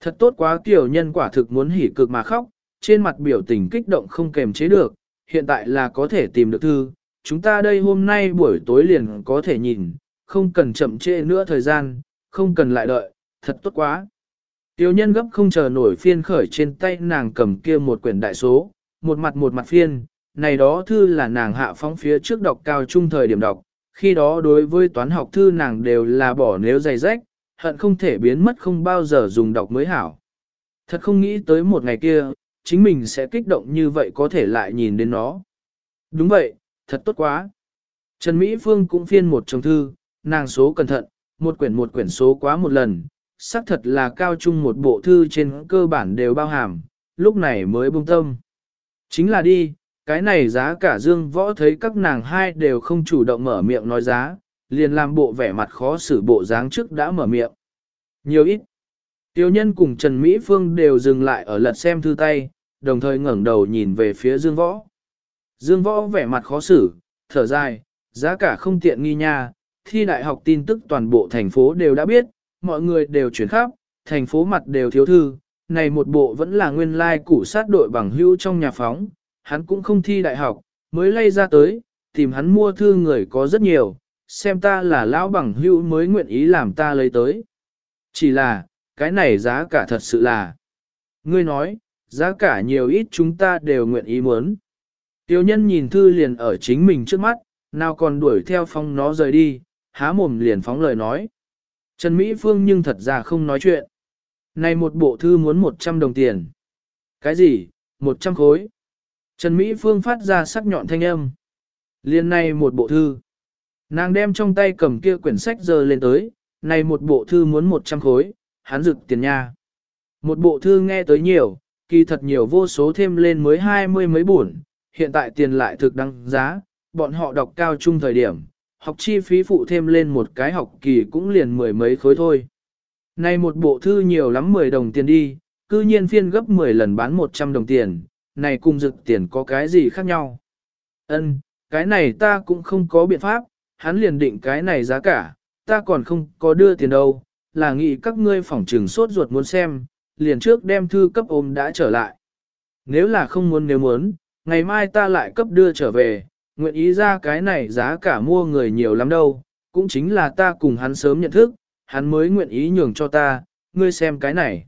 Thật tốt quá tiểu nhân quả thực muốn hỉ cực mà khóc, trên mặt biểu tình kích động không kềm chế được, hiện tại là có thể tìm được thư, chúng ta đây hôm nay buổi tối liền có thể nhìn, không cần chậm trễ nữa thời gian, không cần lại đợi, thật tốt quá. Tiểu nhân gấp không chờ nổi phiên khởi trên tay nàng cầm kia một quyển đại số, một mặt một mặt phiên, này đó thư là nàng hạ phóng phía trước đọc cao trung thời điểm đọc, khi đó đối với toán học thư nàng đều là bỏ nếu dày rách, hận không thể biến mất không bao giờ dùng đọc mới hảo. Thật không nghĩ tới một ngày kia, chính mình sẽ kích động như vậy có thể lại nhìn đến nó. Đúng vậy, thật tốt quá. Trần Mỹ Phương cũng phiên một chồng thư, nàng số cẩn thận, một quyển một quyển số quá một lần, xác thật là cao trung một bộ thư trên cơ bản đều bao hàm, lúc này mới buông tâm. Chính là đi, cái này giá cả dương võ thấy các nàng hai đều không chủ động mở miệng nói giá, liền làm bộ vẻ mặt khó xử bộ dáng trước đã mở miệng. Nhiều ít. Tiêu nhân cùng Trần Mỹ Phương đều dừng lại ở lật xem thư tay, đồng thời ngẩng đầu nhìn về phía Dương Võ. Dương Võ vẻ mặt khó xử, thở dài, giá cả không tiện nghi nha, thi đại học tin tức toàn bộ thành phố đều đã biết, mọi người đều chuyển khắp, thành phố mặt đều thiếu thư, này một bộ vẫn là nguyên lai like củ sát đội bằng hữu trong nhà phóng, hắn cũng không thi đại học, mới lay ra tới, tìm hắn mua thư người có rất nhiều, xem ta là lão bằng hữu mới nguyện ý làm ta lấy tới. Chỉ là, cái này giá cả thật sự là. Ngươi nói, giá cả nhiều ít chúng ta đều nguyện ý muốn. Tiêu nhân nhìn thư liền ở chính mình trước mắt, nào còn đuổi theo phong nó rời đi, há mồm liền phóng lời nói. Trần Mỹ Phương nhưng thật ra không nói chuyện. Này một bộ thư muốn 100 đồng tiền. Cái gì, 100 khối? Trần Mỹ Phương phát ra sắc nhọn thanh âm. Liên này một bộ thư. Nàng đem trong tay cầm kia quyển sách giờ lên tới, này một bộ thư muốn 100 khối, hắn rực tiền nha. Một bộ thư nghe tới nhiều, kỳ thật nhiều vô số thêm lên mới hai mươi mấy buồn, hiện tại tiền lại thực đăng giá, bọn họ đọc cao trung thời điểm, học chi phí phụ thêm lên một cái học kỳ cũng liền mười mấy khối thôi. Này một bộ thư nhiều lắm 10 đồng tiền đi, cư nhiên phiên gấp 10 lần bán 100 đồng tiền, này cùng dực tiền có cái gì khác nhau. Ân, cái này ta cũng không có biện pháp, hắn liền định cái này giá cả, ta còn không có đưa tiền đâu, là nghĩ các ngươi phỏng trừng sốt ruột muốn xem, liền trước đem thư cấp ôm đã trở lại. Nếu là không muốn nếu muốn, ngày mai ta lại cấp đưa trở về, nguyện ý ra cái này giá cả mua người nhiều lắm đâu, cũng chính là ta cùng hắn sớm nhận thức, hắn mới nguyện ý nhường cho ta, ngươi xem cái này.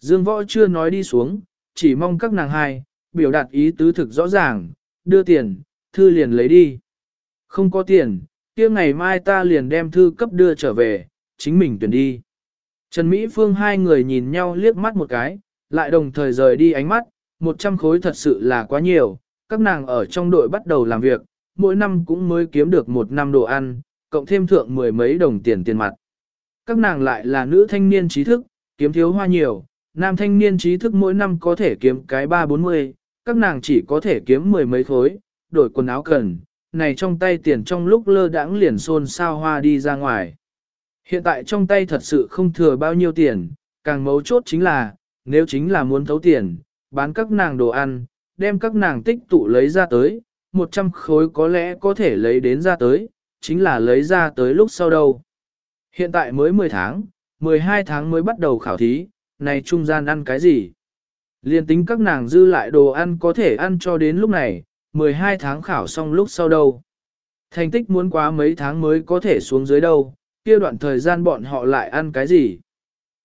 Dương võ chưa nói đi xuống, chỉ mong các nàng hai, biểu đạt ý tứ thực rõ ràng, đưa tiền, thư liền lấy đi. Không có tiền, kia ngày mai ta liền đem thư cấp đưa trở về, chính mình tuyển đi. Trần Mỹ Phương hai người nhìn nhau liếc mắt một cái, lại đồng thời rời đi ánh mắt, 100 khối thật sự là quá nhiều, các nàng ở trong đội bắt đầu làm việc, mỗi năm cũng mới kiếm được một năm đồ ăn, cộng thêm thượng mười mấy đồng tiền tiền mặt. Các nàng lại là nữ thanh niên trí thức, kiếm thiếu hoa nhiều, nam thanh niên trí thức mỗi năm có thể kiếm cái ba bốn mươi, các nàng chỉ có thể kiếm mười mấy khối, đổi quần áo cần, này trong tay tiền trong lúc lơ đãng liền xôn sao hoa đi ra ngoài. Hiện tại trong tay thật sự không thừa bao nhiêu tiền, càng mấu chốt chính là, nếu chính là muốn thấu tiền, bán các nàng đồ ăn, đem các nàng tích tụ lấy ra tới, 100 khối có lẽ có thể lấy đến ra tới, chính là lấy ra tới lúc sau đâu. Hiện tại mới 10 tháng, 12 tháng mới bắt đầu khảo thí, này trung gian ăn cái gì? Liên tính các nàng dư lại đồ ăn có thể ăn cho đến lúc này, 12 tháng khảo xong lúc sau đâu. Thành tích muốn quá mấy tháng mới có thể xuống dưới đâu, kia đoạn thời gian bọn họ lại ăn cái gì?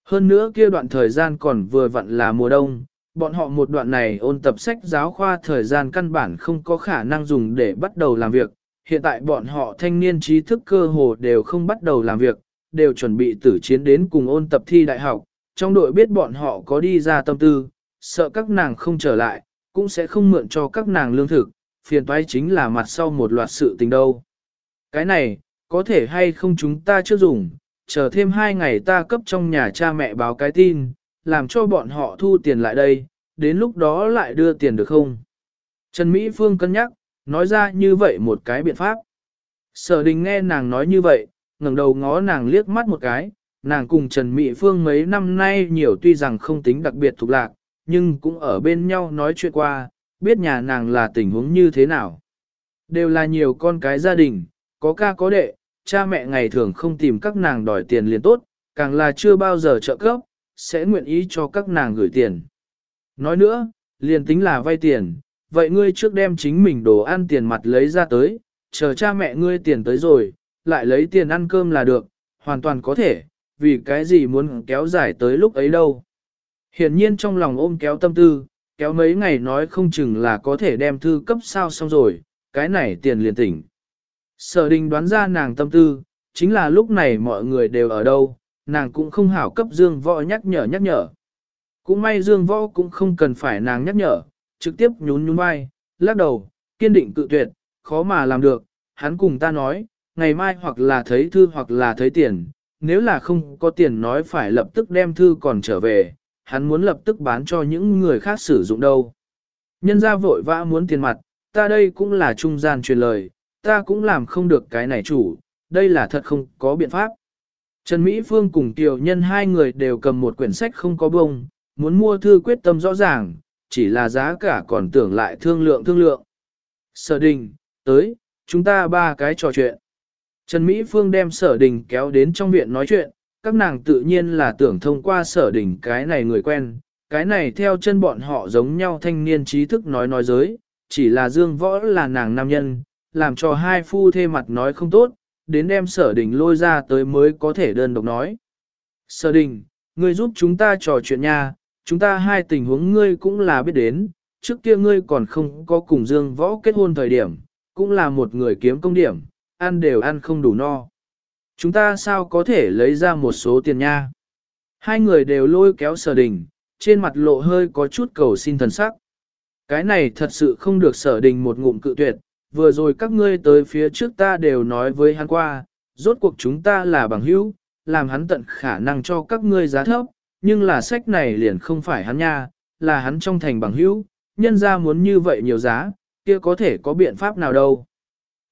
Hơn nữa kia đoạn thời gian còn vừa vặn là mùa đông, bọn họ một đoạn này ôn tập sách giáo khoa thời gian căn bản không có khả năng dùng để bắt đầu làm việc. Hiện tại bọn họ thanh niên trí thức cơ hồ đều không bắt đầu làm việc, đều chuẩn bị tử chiến đến cùng ôn tập thi đại học. Trong đội biết bọn họ có đi ra tâm tư, sợ các nàng không trở lại, cũng sẽ không mượn cho các nàng lương thực, phiền toái chính là mặt sau một loạt sự tình đâu. Cái này, có thể hay không chúng ta chưa dùng, chờ thêm hai ngày ta cấp trong nhà cha mẹ báo cái tin, làm cho bọn họ thu tiền lại đây, đến lúc đó lại đưa tiền được không? Trần Mỹ Phương cân nhắc, nói ra như vậy một cái biện pháp. Sở đình nghe nàng nói như vậy, ngẩng đầu ngó nàng liếc mắt một cái, nàng cùng Trần Mỹ Phương mấy năm nay nhiều tuy rằng không tính đặc biệt thuộc lạc, nhưng cũng ở bên nhau nói chuyện qua, biết nhà nàng là tình huống như thế nào. Đều là nhiều con cái gia đình, có ca có đệ, cha mẹ ngày thường không tìm các nàng đòi tiền liền tốt, càng là chưa bao giờ trợ cấp, sẽ nguyện ý cho các nàng gửi tiền. Nói nữa, liền tính là vay tiền, vậy ngươi trước đem chính mình đồ ăn tiền mặt lấy ra tới, chờ cha mẹ ngươi tiền tới rồi, lại lấy tiền ăn cơm là được, hoàn toàn có thể, vì cái gì muốn kéo dài tới lúc ấy đâu. Hiển nhiên trong lòng ôm kéo tâm tư, kéo mấy ngày nói không chừng là có thể đem thư cấp sao xong rồi, cái này tiền liền tỉnh. Sở đình đoán ra nàng tâm tư, chính là lúc này mọi người đều ở đâu, nàng cũng không hảo cấp Dương Võ nhắc nhở nhắc nhở. Cũng may Dương Võ cũng không cần phải nàng nhắc nhở, trực tiếp nhún nhún vai, lắc đầu, kiên định cự tuyệt, khó mà làm được, hắn cùng ta nói, ngày mai hoặc là thấy thư hoặc là thấy tiền, nếu là không có tiền nói phải lập tức đem thư còn trở về, hắn muốn lập tức bán cho những người khác sử dụng đâu. Nhân ra vội vã muốn tiền mặt, ta đây cũng là trung gian truyền lời, ta cũng làm không được cái này chủ, đây là thật không có biện pháp. Trần Mỹ Phương cùng Tiểu Nhân hai người đều cầm một quyển sách không có bông, muốn mua thư quyết tâm rõ ràng, chỉ là giá cả còn tưởng lại thương lượng thương lượng. Sở đình, tới, chúng ta ba cái trò chuyện. Trần Mỹ Phương đem sở đình kéo đến trong viện nói chuyện, các nàng tự nhiên là tưởng thông qua sở đình cái này người quen, cái này theo chân bọn họ giống nhau thanh niên trí thức nói nói giới, chỉ là dương võ là nàng nam nhân, làm cho hai phu thê mặt nói không tốt, đến đem sở đình lôi ra tới mới có thể đơn độc nói. Sở đình, ngươi giúp chúng ta trò chuyện nha, chúng ta hai tình huống ngươi cũng là biết đến, trước kia ngươi còn không có cùng dương võ kết hôn thời điểm, cũng là một người kiếm công điểm, ăn đều ăn không đủ no. Chúng ta sao có thể lấy ra một số tiền nha? Hai người đều lôi kéo sở đình, trên mặt lộ hơi có chút cầu xin thần sắc. Cái này thật sự không được sở đình một ngụm cự tuyệt, vừa rồi các ngươi tới phía trước ta đều nói với hắn qua, rốt cuộc chúng ta là bằng hữu, làm hắn tận khả năng cho các ngươi giá thấp, nhưng là sách này liền không phải hắn nha, là hắn trong thành bằng hữu, nhân ra muốn như vậy nhiều giá, kia có thể có biện pháp nào đâu.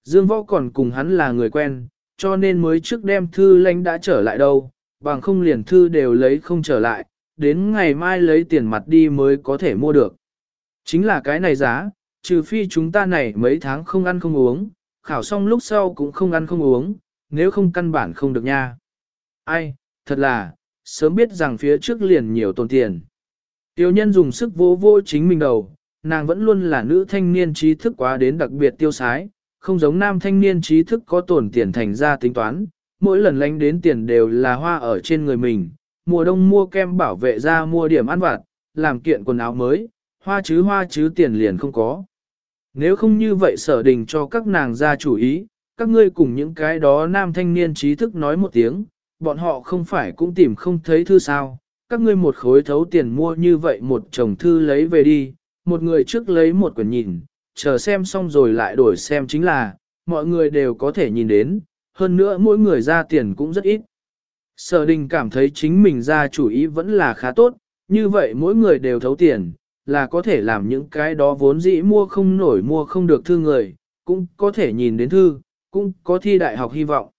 Dương Võ còn cùng hắn là người quen, cho nên mới trước đem thư lãnh đã trở lại đâu, bằng không liền thư đều lấy không trở lại, đến ngày mai lấy tiền mặt đi mới có thể mua được. Chính là cái này giá, trừ phi chúng ta này mấy tháng không ăn không uống, khảo xong lúc sau cũng không ăn không uống, nếu không căn bản không được nha. Ai, thật là, sớm biết rằng phía trước liền nhiều tồn tiền. Tiêu nhân dùng sức vô vô chính mình đầu, nàng vẫn luôn là nữ thanh niên trí thức quá đến đặc biệt tiêu sái, không giống nam thanh niên trí thức có tổn tiền thành ra tính toán, mỗi lần lánh đến tiền đều là hoa ở trên người mình, mùa đông mua kem bảo vệ da mua điểm ăn vặt, làm kiện quần áo mới, hoa chứ hoa chứ tiền liền không có. Nếu không như vậy sở đình cho các nàng ra chủ ý, các ngươi cùng những cái đó nam thanh niên trí thức nói một tiếng, bọn họ không phải cũng tìm không thấy thư sao, các ngươi một khối thấu tiền mua như vậy một chồng thư lấy về đi, một người trước lấy một quyển nhìn, chờ xem xong rồi lại đổi xem chính là, mọi người đều có thể nhìn đến, hơn nữa mỗi người ra tiền cũng rất ít. Sở đình cảm thấy chính mình ra chủ ý vẫn là khá tốt, như vậy mỗi người đều thấu tiền, là có thể làm những cái đó vốn dĩ mua không nổi mua không được thư người, cũng có thể nhìn đến thư, cũng có thi đại học hy vọng.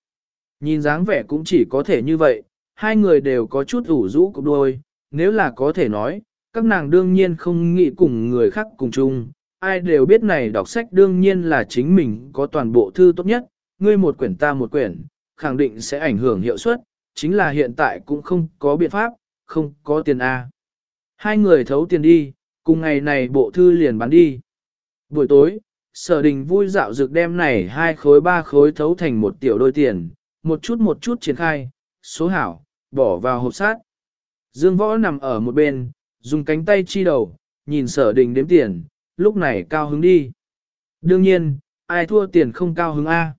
Nhìn dáng vẻ cũng chỉ có thể như vậy, hai người đều có chút ủ rũ cục đôi, nếu là có thể nói, các nàng đương nhiên không nghĩ cùng người khác cùng chung, ai đều biết này đọc sách đương nhiên là chính mình có toàn bộ thư tốt nhất, ngươi một quyển ta một quyển, khẳng định sẽ ảnh hưởng hiệu suất, chính là hiện tại cũng không có biện pháp, không có tiền A. Hai người thấu tiền đi, cùng ngày này bộ thư liền bán đi. Buổi tối, sở đình vui dạo dược đem này hai khối ba khối thấu thành một tiểu đôi tiền, một chút một chút triển khai, số hảo, bỏ vào hộp sát. Dương võ nằm ở một bên, dùng cánh tay chi đầu, nhìn sở đình đếm tiền, lúc này cao hứng đi. Đương nhiên, ai thua tiền không cao hứng A.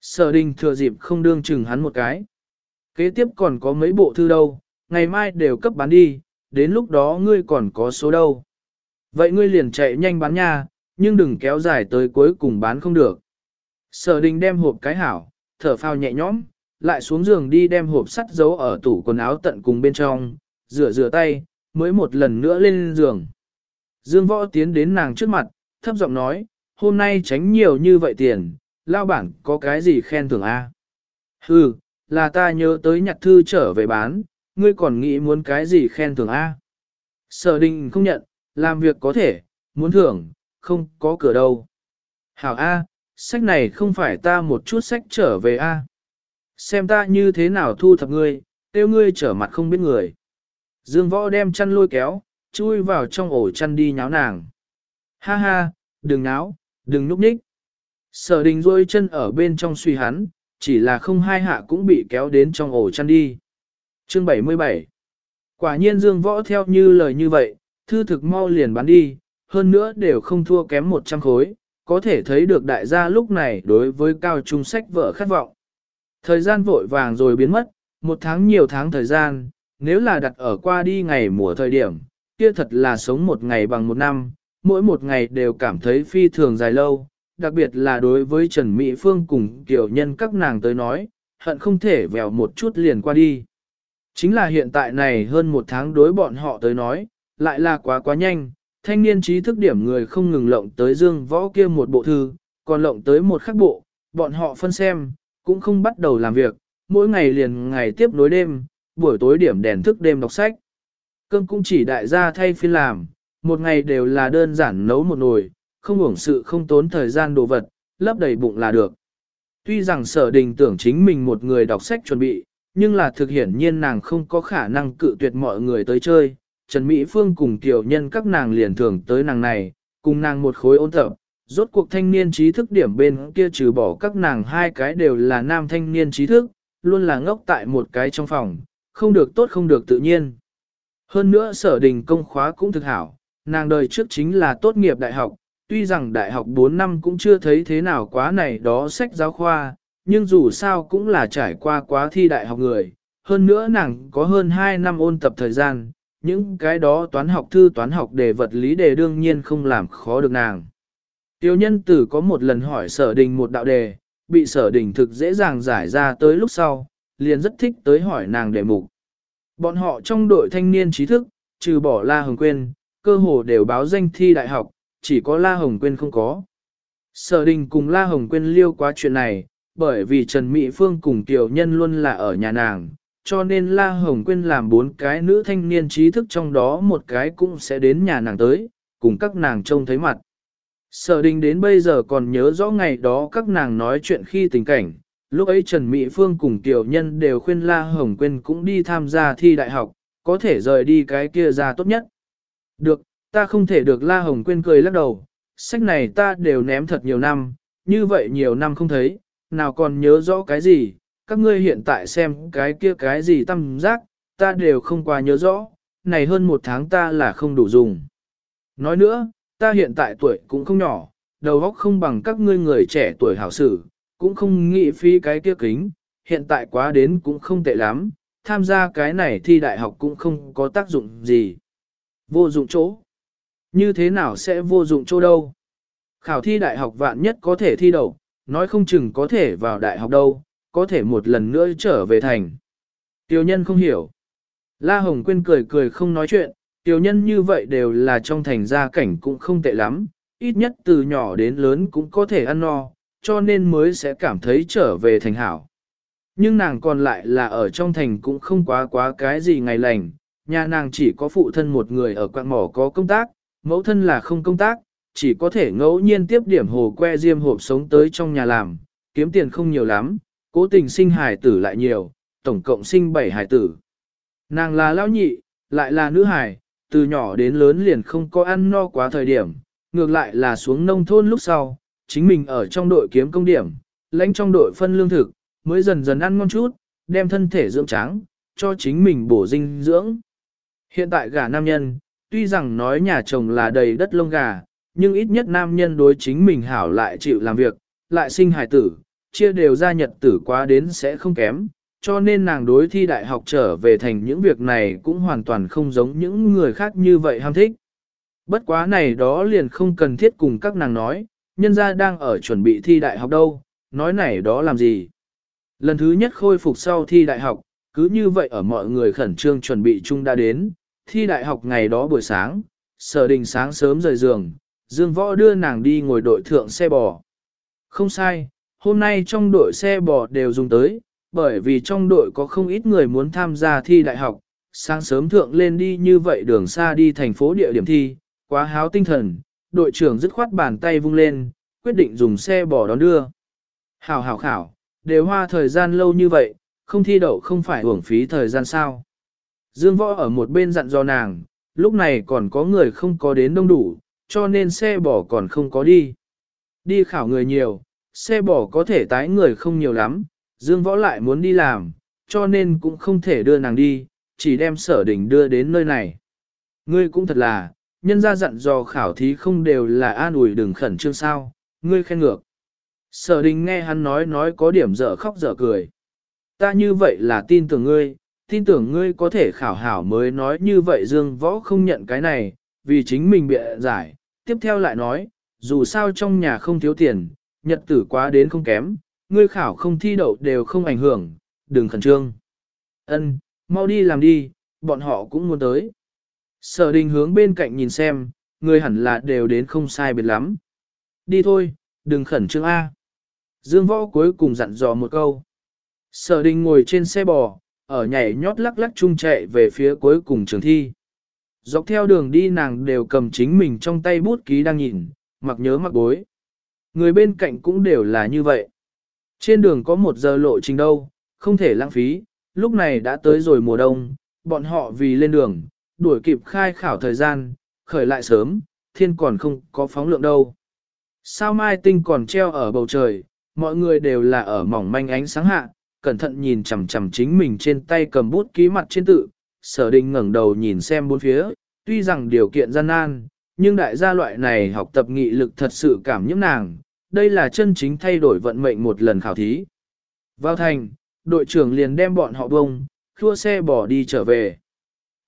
Sở đình thừa dịp không đương chừng hắn một cái. Kế tiếp còn có mấy bộ thư đâu, ngày mai đều cấp bán đi, đến lúc đó ngươi còn có số đâu. Vậy ngươi liền chạy nhanh bán nha, nhưng đừng kéo dài tới cuối cùng bán không được. Sở đình đem hộp cái hảo, thở phao nhẹ nhõm, lại xuống giường đi đem hộp sắt giấu ở tủ quần áo tận cùng bên trong, rửa rửa tay, mới một lần nữa lên giường. Dương võ tiến đến nàng trước mặt, thấp giọng nói, hôm nay tránh nhiều như vậy tiền, lao bản có cái gì khen thưởng a? À? Hừ, là ta nhớ tới nhặt thư trở về bán, ngươi còn nghĩ muốn cái gì khen thưởng a? Sở đình không nhận, làm việc có thể, muốn thưởng, không có cửa đâu. Hảo a, sách này không phải ta một chút sách trở về a. Xem ta như thế nào thu thập ngươi, tiêu ngươi trở mặt không biết người. Dương võ đem chăn lôi kéo, chui vào trong ổ chăn đi nháo nàng. Ha ha, đừng náo, đừng núp nhích. Sở đình rôi chân ở bên trong suy hắn, chỉ là không hai hạ cũng bị kéo đến trong ổ chăn đi. Chương 77 Quả nhiên Dương Võ theo như lời như vậy, thư thực mau liền bán đi, hơn nữa đều không thua kém 100 khối, có thể thấy được đại gia lúc này đối với cao trung sách vợ khát vọng. Thời gian vội vàng rồi biến mất, một tháng nhiều tháng thời gian, nếu là đặt ở qua đi ngày mùa thời điểm, kia thật là sống một ngày bằng một năm, mỗi một ngày đều cảm thấy phi thường dài lâu, đặc biệt là đối với Trần Mỹ Phương cùng tiểu nhân các nàng tới nói, hận không thể vèo một chút liền qua đi. Chính là hiện tại này hơn một tháng đối bọn họ tới nói, lại là quá quá nhanh, thanh niên trí thức điểm người không ngừng lộng tới dương võ kia một bộ thư, còn lộng tới một khắc bộ, bọn họ phân xem, cũng không bắt đầu làm việc, mỗi ngày liền ngày tiếp nối đêm, buổi tối điểm đèn thức đêm đọc sách. Cơm cũng chỉ đại gia thay phiên làm, một ngày đều là đơn giản nấu một nồi, không hưởng sự không tốn thời gian đồ vật, lấp đầy bụng là được. Tuy rằng sở đình tưởng chính mình một người đọc sách chuẩn bị, nhưng là thực hiển nhiên nàng không có khả năng cự tuyệt mọi người tới chơi. Trần Mỹ Phương cùng tiểu nhân các nàng liền thường tới nàng này, cùng nàng một khối ôn tập. Rốt cuộc thanh niên trí thức điểm bên kia trừ bỏ các nàng hai cái đều là nam thanh niên trí thức, luôn là ngốc tại một cái trong phòng, không được tốt không được tự nhiên. Hơn nữa sở đình công khóa cũng thực hảo, nàng đời trước chính là tốt nghiệp đại học, tuy rằng đại học 4 năm cũng chưa thấy thế nào quá này đó sách giáo khoa, nhưng dù sao cũng là trải qua quá thi đại học người. Hơn nữa nàng có hơn 2 năm ôn tập thời gian, những cái đó toán học thư toán học đề vật lý đề đương nhiên không làm khó được nàng. Tiêu nhân tử có một lần hỏi sở đình một đạo đề, bị sở đình thực dễ dàng giải ra tới lúc sau, liền rất thích tới hỏi nàng đề mục. Bọn họ trong đội thanh niên trí thức, trừ bỏ La Hồng Quyên, cơ hồ đều báo danh thi đại học, chỉ có La Hồng Quyên không có. Sở đình cùng La Hồng Quyên liêu qua chuyện này, bởi vì Trần Mỹ Phương cùng tiểu nhân luôn là ở nhà nàng, cho nên La Hồng Quyên làm bốn cái nữ thanh niên trí thức trong đó một cái cũng sẽ đến nhà nàng tới, cùng các nàng trông thấy mặt. Sở đình đến bây giờ còn nhớ rõ ngày đó các nàng nói chuyện khi tình cảnh, lúc ấy Trần Mỹ Phương cùng tiểu nhân đều khuyên La Hồng Quyên cũng đi tham gia thi đại học, có thể rời đi cái kia ra tốt nhất. Được, Ta không thể được La Hồng Quyên cười lắc đầu, sách này ta đều ném thật nhiều năm, như vậy nhiều năm không thấy, nào còn nhớ rõ cái gì, các ngươi hiện tại xem cái kia cái gì tâm giác, ta đều không qua nhớ rõ, này hơn một tháng ta là không đủ dùng. Nói nữa, ta hiện tại tuổi cũng không nhỏ, đầu óc không bằng các ngươi người trẻ tuổi hảo sử, cũng không nghĩ phí cái kia kính, hiện tại quá đến cũng không tệ lắm, tham gia cái này thi đại học cũng không có tác dụng gì. Vô dụng chỗ. Như thế nào sẽ vô dụng chỗ đâu? Khảo thi đại học vạn nhất có thể thi đậu, nói không chừng có thể vào đại học đâu, có thể một lần nữa trở về thành. Tiêu nhân không hiểu. La Hồng Quyên cười cười không nói chuyện, tiêu nhân như vậy đều là trong thành gia cảnh cũng không tệ lắm, ít nhất từ nhỏ đến lớn cũng có thể ăn no, cho nên mới sẽ cảm thấy trở về thành hảo. Nhưng nàng còn lại là ở trong thành cũng không quá quá cái gì ngày lành, nhà nàng chỉ có phụ thân một người ở quạng mỏ có công tác, mẫu thân là không công tác, chỉ có thể ngẫu nhiên tiếp điểm hồ que diêm hộp sống tới trong nhà làm, kiếm tiền không nhiều lắm, cố tình sinh hài tử lại nhiều, tổng cộng sinh 7 hài tử. Nàng là lão nhị, lại là nữ hài, từ nhỏ đến lớn liền không có ăn no quá thời điểm, ngược lại là xuống nông thôn lúc sau, chính mình ở trong đội kiếm công điểm, lãnh trong đội phân lương thực, mới dần dần ăn ngon chút, đem thân thể dưỡng trắng, cho chính mình bổ dinh dưỡng. Hiện tại gà nam nhân, tuy rằng nói nhà chồng là đầy đất lông gà, nhưng ít nhất nam nhân đối chính mình hảo lại chịu làm việc, lại sinh hài tử, chia đều ra nhật tử quá đến sẽ không kém, cho nên nàng đối thi đại học trở về thành những việc này cũng hoàn toàn không giống những người khác như vậy ham thích. Bất quá này đó liền không cần thiết cùng các nàng nói, nhân gia đang ở chuẩn bị thi đại học đâu, nói này đó làm gì. Lần thứ nhất khôi phục sau thi đại học, cứ như vậy ở mọi người khẩn trương chuẩn bị chung đã đến, thi đại học ngày đó buổi sáng, sở đình sáng sớm rời giường, Dương Võ đưa nàng đi ngồi đội thượng xe bò. Không sai, hôm nay trong đội xe bò đều dùng tới, bởi vì trong đội có không ít người muốn tham gia thi đại học, sáng sớm thượng lên đi như vậy đường xa đi thành phố địa điểm thi, quá háo tinh thần, đội trưởng dứt khoát bàn tay vung lên, quyết định dùng xe bò đón đưa. Hảo hảo khảo, đều hoa thời gian lâu như vậy, không thi đậu không phải hưởng phí thời gian sao. Dương võ ở một bên dặn dò nàng, lúc này còn có người không có đến đông đủ, cho nên xe bò còn không có đi. Đi khảo người nhiều, xe bò có thể tái người không nhiều lắm, Dương võ lại muốn đi làm, cho nên cũng không thể đưa nàng đi, chỉ đem sở đỉnh đưa đến nơi này. Ngươi cũng thật là, nhân ra dặn dò khảo thí không đều là an ủi đừng khẩn trương sao, ngươi khen ngược. Sở đình nghe hắn nói nói có điểm dở khóc dở cười. Ta như vậy là tin tưởng ngươi, tin tưởng ngươi có thể khảo hảo mới nói như vậy Dương Võ không nhận cái này, vì chính mình bịa giải. Tiếp theo lại nói, dù sao trong nhà không thiếu tiền, nhật tử quá đến không kém, ngươi khảo không thi đậu đều không ảnh hưởng, đừng khẩn trương. Ân, mau đi làm đi, bọn họ cũng muốn tới. Sở đình hướng bên cạnh nhìn xem, người hẳn là đều đến không sai biệt lắm. Đi thôi, đừng khẩn trương A. Dương võ cuối cùng dặn dò một câu. Sở đình ngồi trên xe bò, ở nhảy nhót lắc lắc chung chạy về phía cuối cùng trường thi. Dọc theo đường đi nàng đều cầm chính mình trong tay bút ký đang nhìn, mặc nhớ mặc bối. Người bên cạnh cũng đều là như vậy. Trên đường có một giờ lộ trình đâu, không thể lãng phí, lúc này đã tới rồi mùa đông, bọn họ vì lên đường, đuổi kịp khai khảo thời gian, khởi lại sớm, thiên còn không có phóng lượng đâu. Sao mai tinh còn treo ở bầu trời, mọi người đều là ở mỏng manh ánh sáng hạ, cẩn thận nhìn chằm chằm chính mình trên tay cầm bút ký mặt trên tự, sở đình ngẩng đầu nhìn xem bốn phía, tuy rằng điều kiện gian nan, nhưng đại gia loại này học tập nghị lực thật sự cảm nhiễm nàng, đây là chân chính thay đổi vận mệnh một lần khảo thí. Vào thành, đội trưởng liền đem bọn họ bông, khua xe bỏ đi trở về.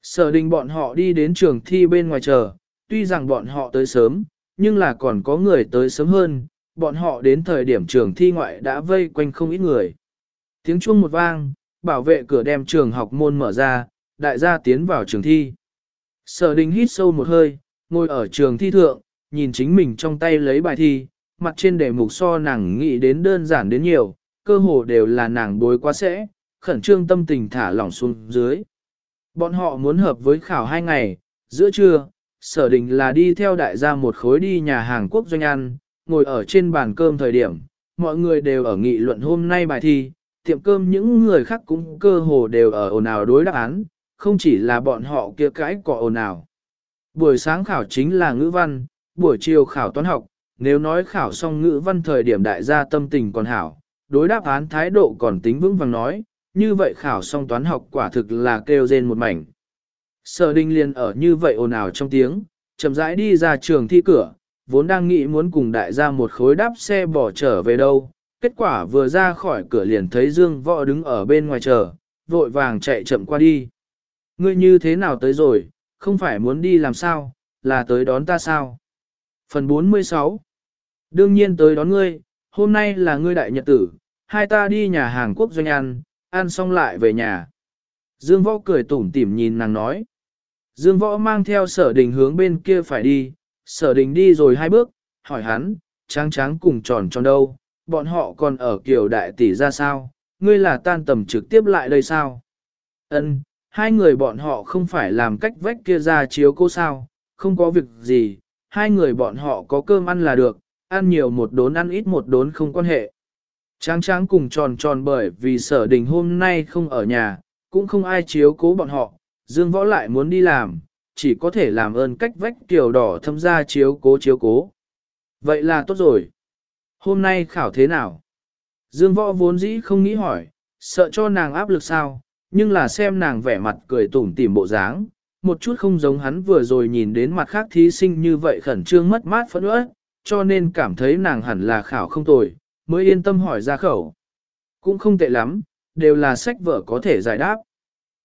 Sở đình bọn họ đi đến trường thi bên ngoài chờ, tuy rằng bọn họ tới sớm, nhưng là còn có người tới sớm hơn, bọn họ đến thời điểm trường thi ngoại đã vây quanh không ít người. Tiếng chuông một vang, bảo vệ cửa đem trường học môn mở ra, đại gia tiến vào trường thi. Sở đình hít sâu một hơi, ngồi ở trường thi thượng, nhìn chính mình trong tay lấy bài thi, mặt trên đề mục so nàng nghĩ đến đơn giản đến nhiều, cơ hồ đều là nàng bối quá sẽ, khẩn trương tâm tình thả lỏng xuống dưới. Bọn họ muốn hợp với khảo hai ngày, giữa trưa, sở đình là đi theo đại gia một khối đi nhà hàng quốc doanh ăn, ngồi ở trên bàn cơm thời điểm, mọi người đều ở nghị luận hôm nay bài thi, tiệm cơm những người khác cũng cơ hồ đều ở ồn ào đối đáp án, không chỉ là bọn họ kia cãi cọ ồn ào. Buổi sáng khảo chính là ngữ văn, buổi chiều khảo toán học, nếu nói khảo xong ngữ văn thời điểm đại gia tâm tình còn hảo, đối đáp án thái độ còn tính vững vàng nói, như vậy khảo xong toán học quả thực là kêu rên một mảnh. Sở đinh liền ở như vậy ồn ào trong tiếng, chậm rãi đi ra trường thi cửa, vốn đang nghĩ muốn cùng đại gia một khối đáp xe bỏ trở về đâu, kết quả vừa ra khỏi cửa liền thấy Dương Võ đứng ở bên ngoài chờ, vội vàng chạy chậm qua đi. Ngươi như thế nào tới rồi, không phải muốn đi làm sao, là tới đón ta sao? Phần 46 Đương nhiên tới đón ngươi, hôm nay là ngươi đại nhật tử, hai ta đi nhà hàng quốc doanh ăn, ăn xong lại về nhà. Dương Võ cười tủm tỉm nhìn nàng nói. Dương Võ mang theo sở đình hướng bên kia phải đi, sở đình đi rồi hai bước, hỏi hắn, tráng tráng cùng tròn tròn đâu, bọn họ còn ở kiểu đại tỷ ra sao, ngươi là tan tầm trực tiếp lại đây sao? Ân, hai người bọn họ không phải làm cách vách kia ra chiếu cô sao, không có việc gì, hai người bọn họ có cơm ăn là được, ăn nhiều một đốn ăn ít một đốn không quan hệ. Tráng tráng cùng tròn tròn bởi vì sở đình hôm nay không ở nhà, cũng không ai chiếu cố bọn họ, Dương Võ lại muốn đi làm, chỉ có thể làm ơn cách vách tiểu đỏ thâm ra chiếu cố chiếu cố. Vậy là tốt rồi. Hôm nay khảo thế nào? Dương Võ vốn dĩ không nghĩ hỏi, sợ cho nàng áp lực sao, nhưng là xem nàng vẻ mặt cười tủm tỉm bộ dáng, một chút không giống hắn vừa rồi nhìn đến mặt khác thí sinh như vậy khẩn trương mất mát phẫn uất, cho nên cảm thấy nàng hẳn là khảo không tồi, mới yên tâm hỏi ra khẩu. Cũng không tệ lắm, đều là sách vở có thể giải đáp.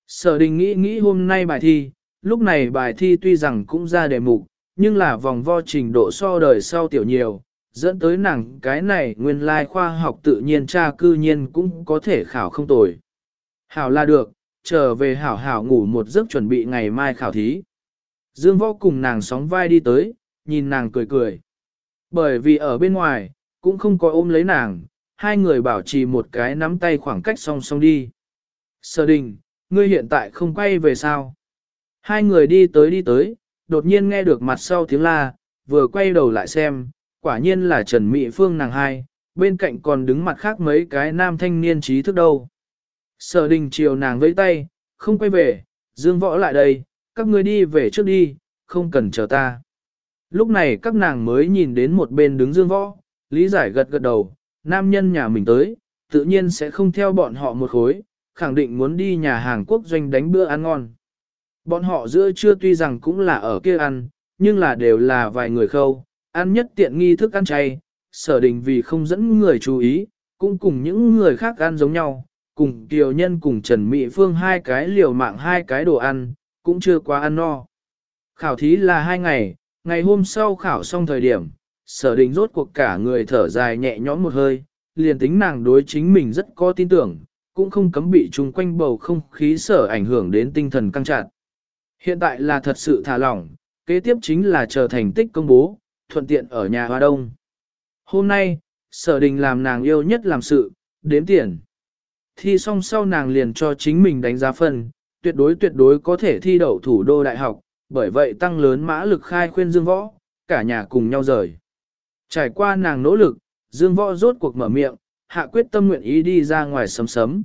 Sở đình nghĩ nghĩ hôm nay bài thi, lúc này bài thi tuy rằng cũng ra đề mục, nhưng là vòng vo trình độ so đời sau tiểu nhiều, dẫn tới nàng cái này nguyên lai khoa học tự nhiên tra cư nhiên cũng có thể khảo không tồi. Hảo là được, trở về hảo hảo ngủ một giấc chuẩn bị ngày mai khảo thí. Dương võ cùng nàng sóng vai đi tới, nhìn nàng cười cười. Bởi vì ở bên ngoài, cũng không có ôm lấy nàng, hai người bảo trì một cái nắm tay khoảng cách song song đi. Sở đình, ngươi hiện tại không quay về sao? Hai người đi tới đi tới, đột nhiên nghe được mặt sau tiếng la, vừa quay đầu lại xem, quả nhiên là Trần Mỹ Phương nàng hai, bên cạnh còn đứng mặt khác mấy cái nam thanh niên trí thức đâu. Sở đình chiều nàng vẫy tay, không quay về, dương võ lại đây, các ngươi đi về trước đi, không cần chờ ta. Lúc này các nàng mới nhìn đến một bên đứng dương võ, lý giải gật gật đầu, nam nhân nhà mình tới, tự nhiên sẽ không theo bọn họ một khối, khẳng định muốn đi nhà hàng quốc doanh đánh bữa ăn ngon. Bọn họ giữa trưa tuy rằng cũng là ở kia ăn, nhưng là đều là vài người khâu, ăn nhất tiện nghi thức ăn chay, sở đình vì không dẫn người chú ý, cũng cùng những người khác ăn giống nhau, cùng Kiều Nhân cùng Trần Mỹ Phương hai cái liều mạng hai cái đồ ăn, cũng chưa quá ăn no. Khảo thí là hai ngày, ngày hôm sau khảo xong thời điểm, sở đình rốt cuộc cả người thở dài nhẹ nhõm một hơi, liền tính nàng đối chính mình rất có tin tưởng, cũng không cấm bị chung quanh bầu không khí sở ảnh hưởng đến tinh thần căng chặt. Hiện tại là thật sự thả lỏng, kế tiếp chính là chờ thành tích công bố, thuận tiện ở nhà Hoa Đông. Hôm nay, sở đình làm nàng yêu nhất làm sự, đếm tiền. Thi xong sau nàng liền cho chính mình đánh giá phân, tuyệt đối tuyệt đối có thể thi đậu thủ đô đại học, bởi vậy tăng lớn mã lực khai khuyên Dương Võ, cả nhà cùng nhau rời. Trải qua nàng nỗ lực, Dương Võ rốt cuộc mở miệng, hạ quyết tâm nguyện ý đi ra ngoài sấm sấm.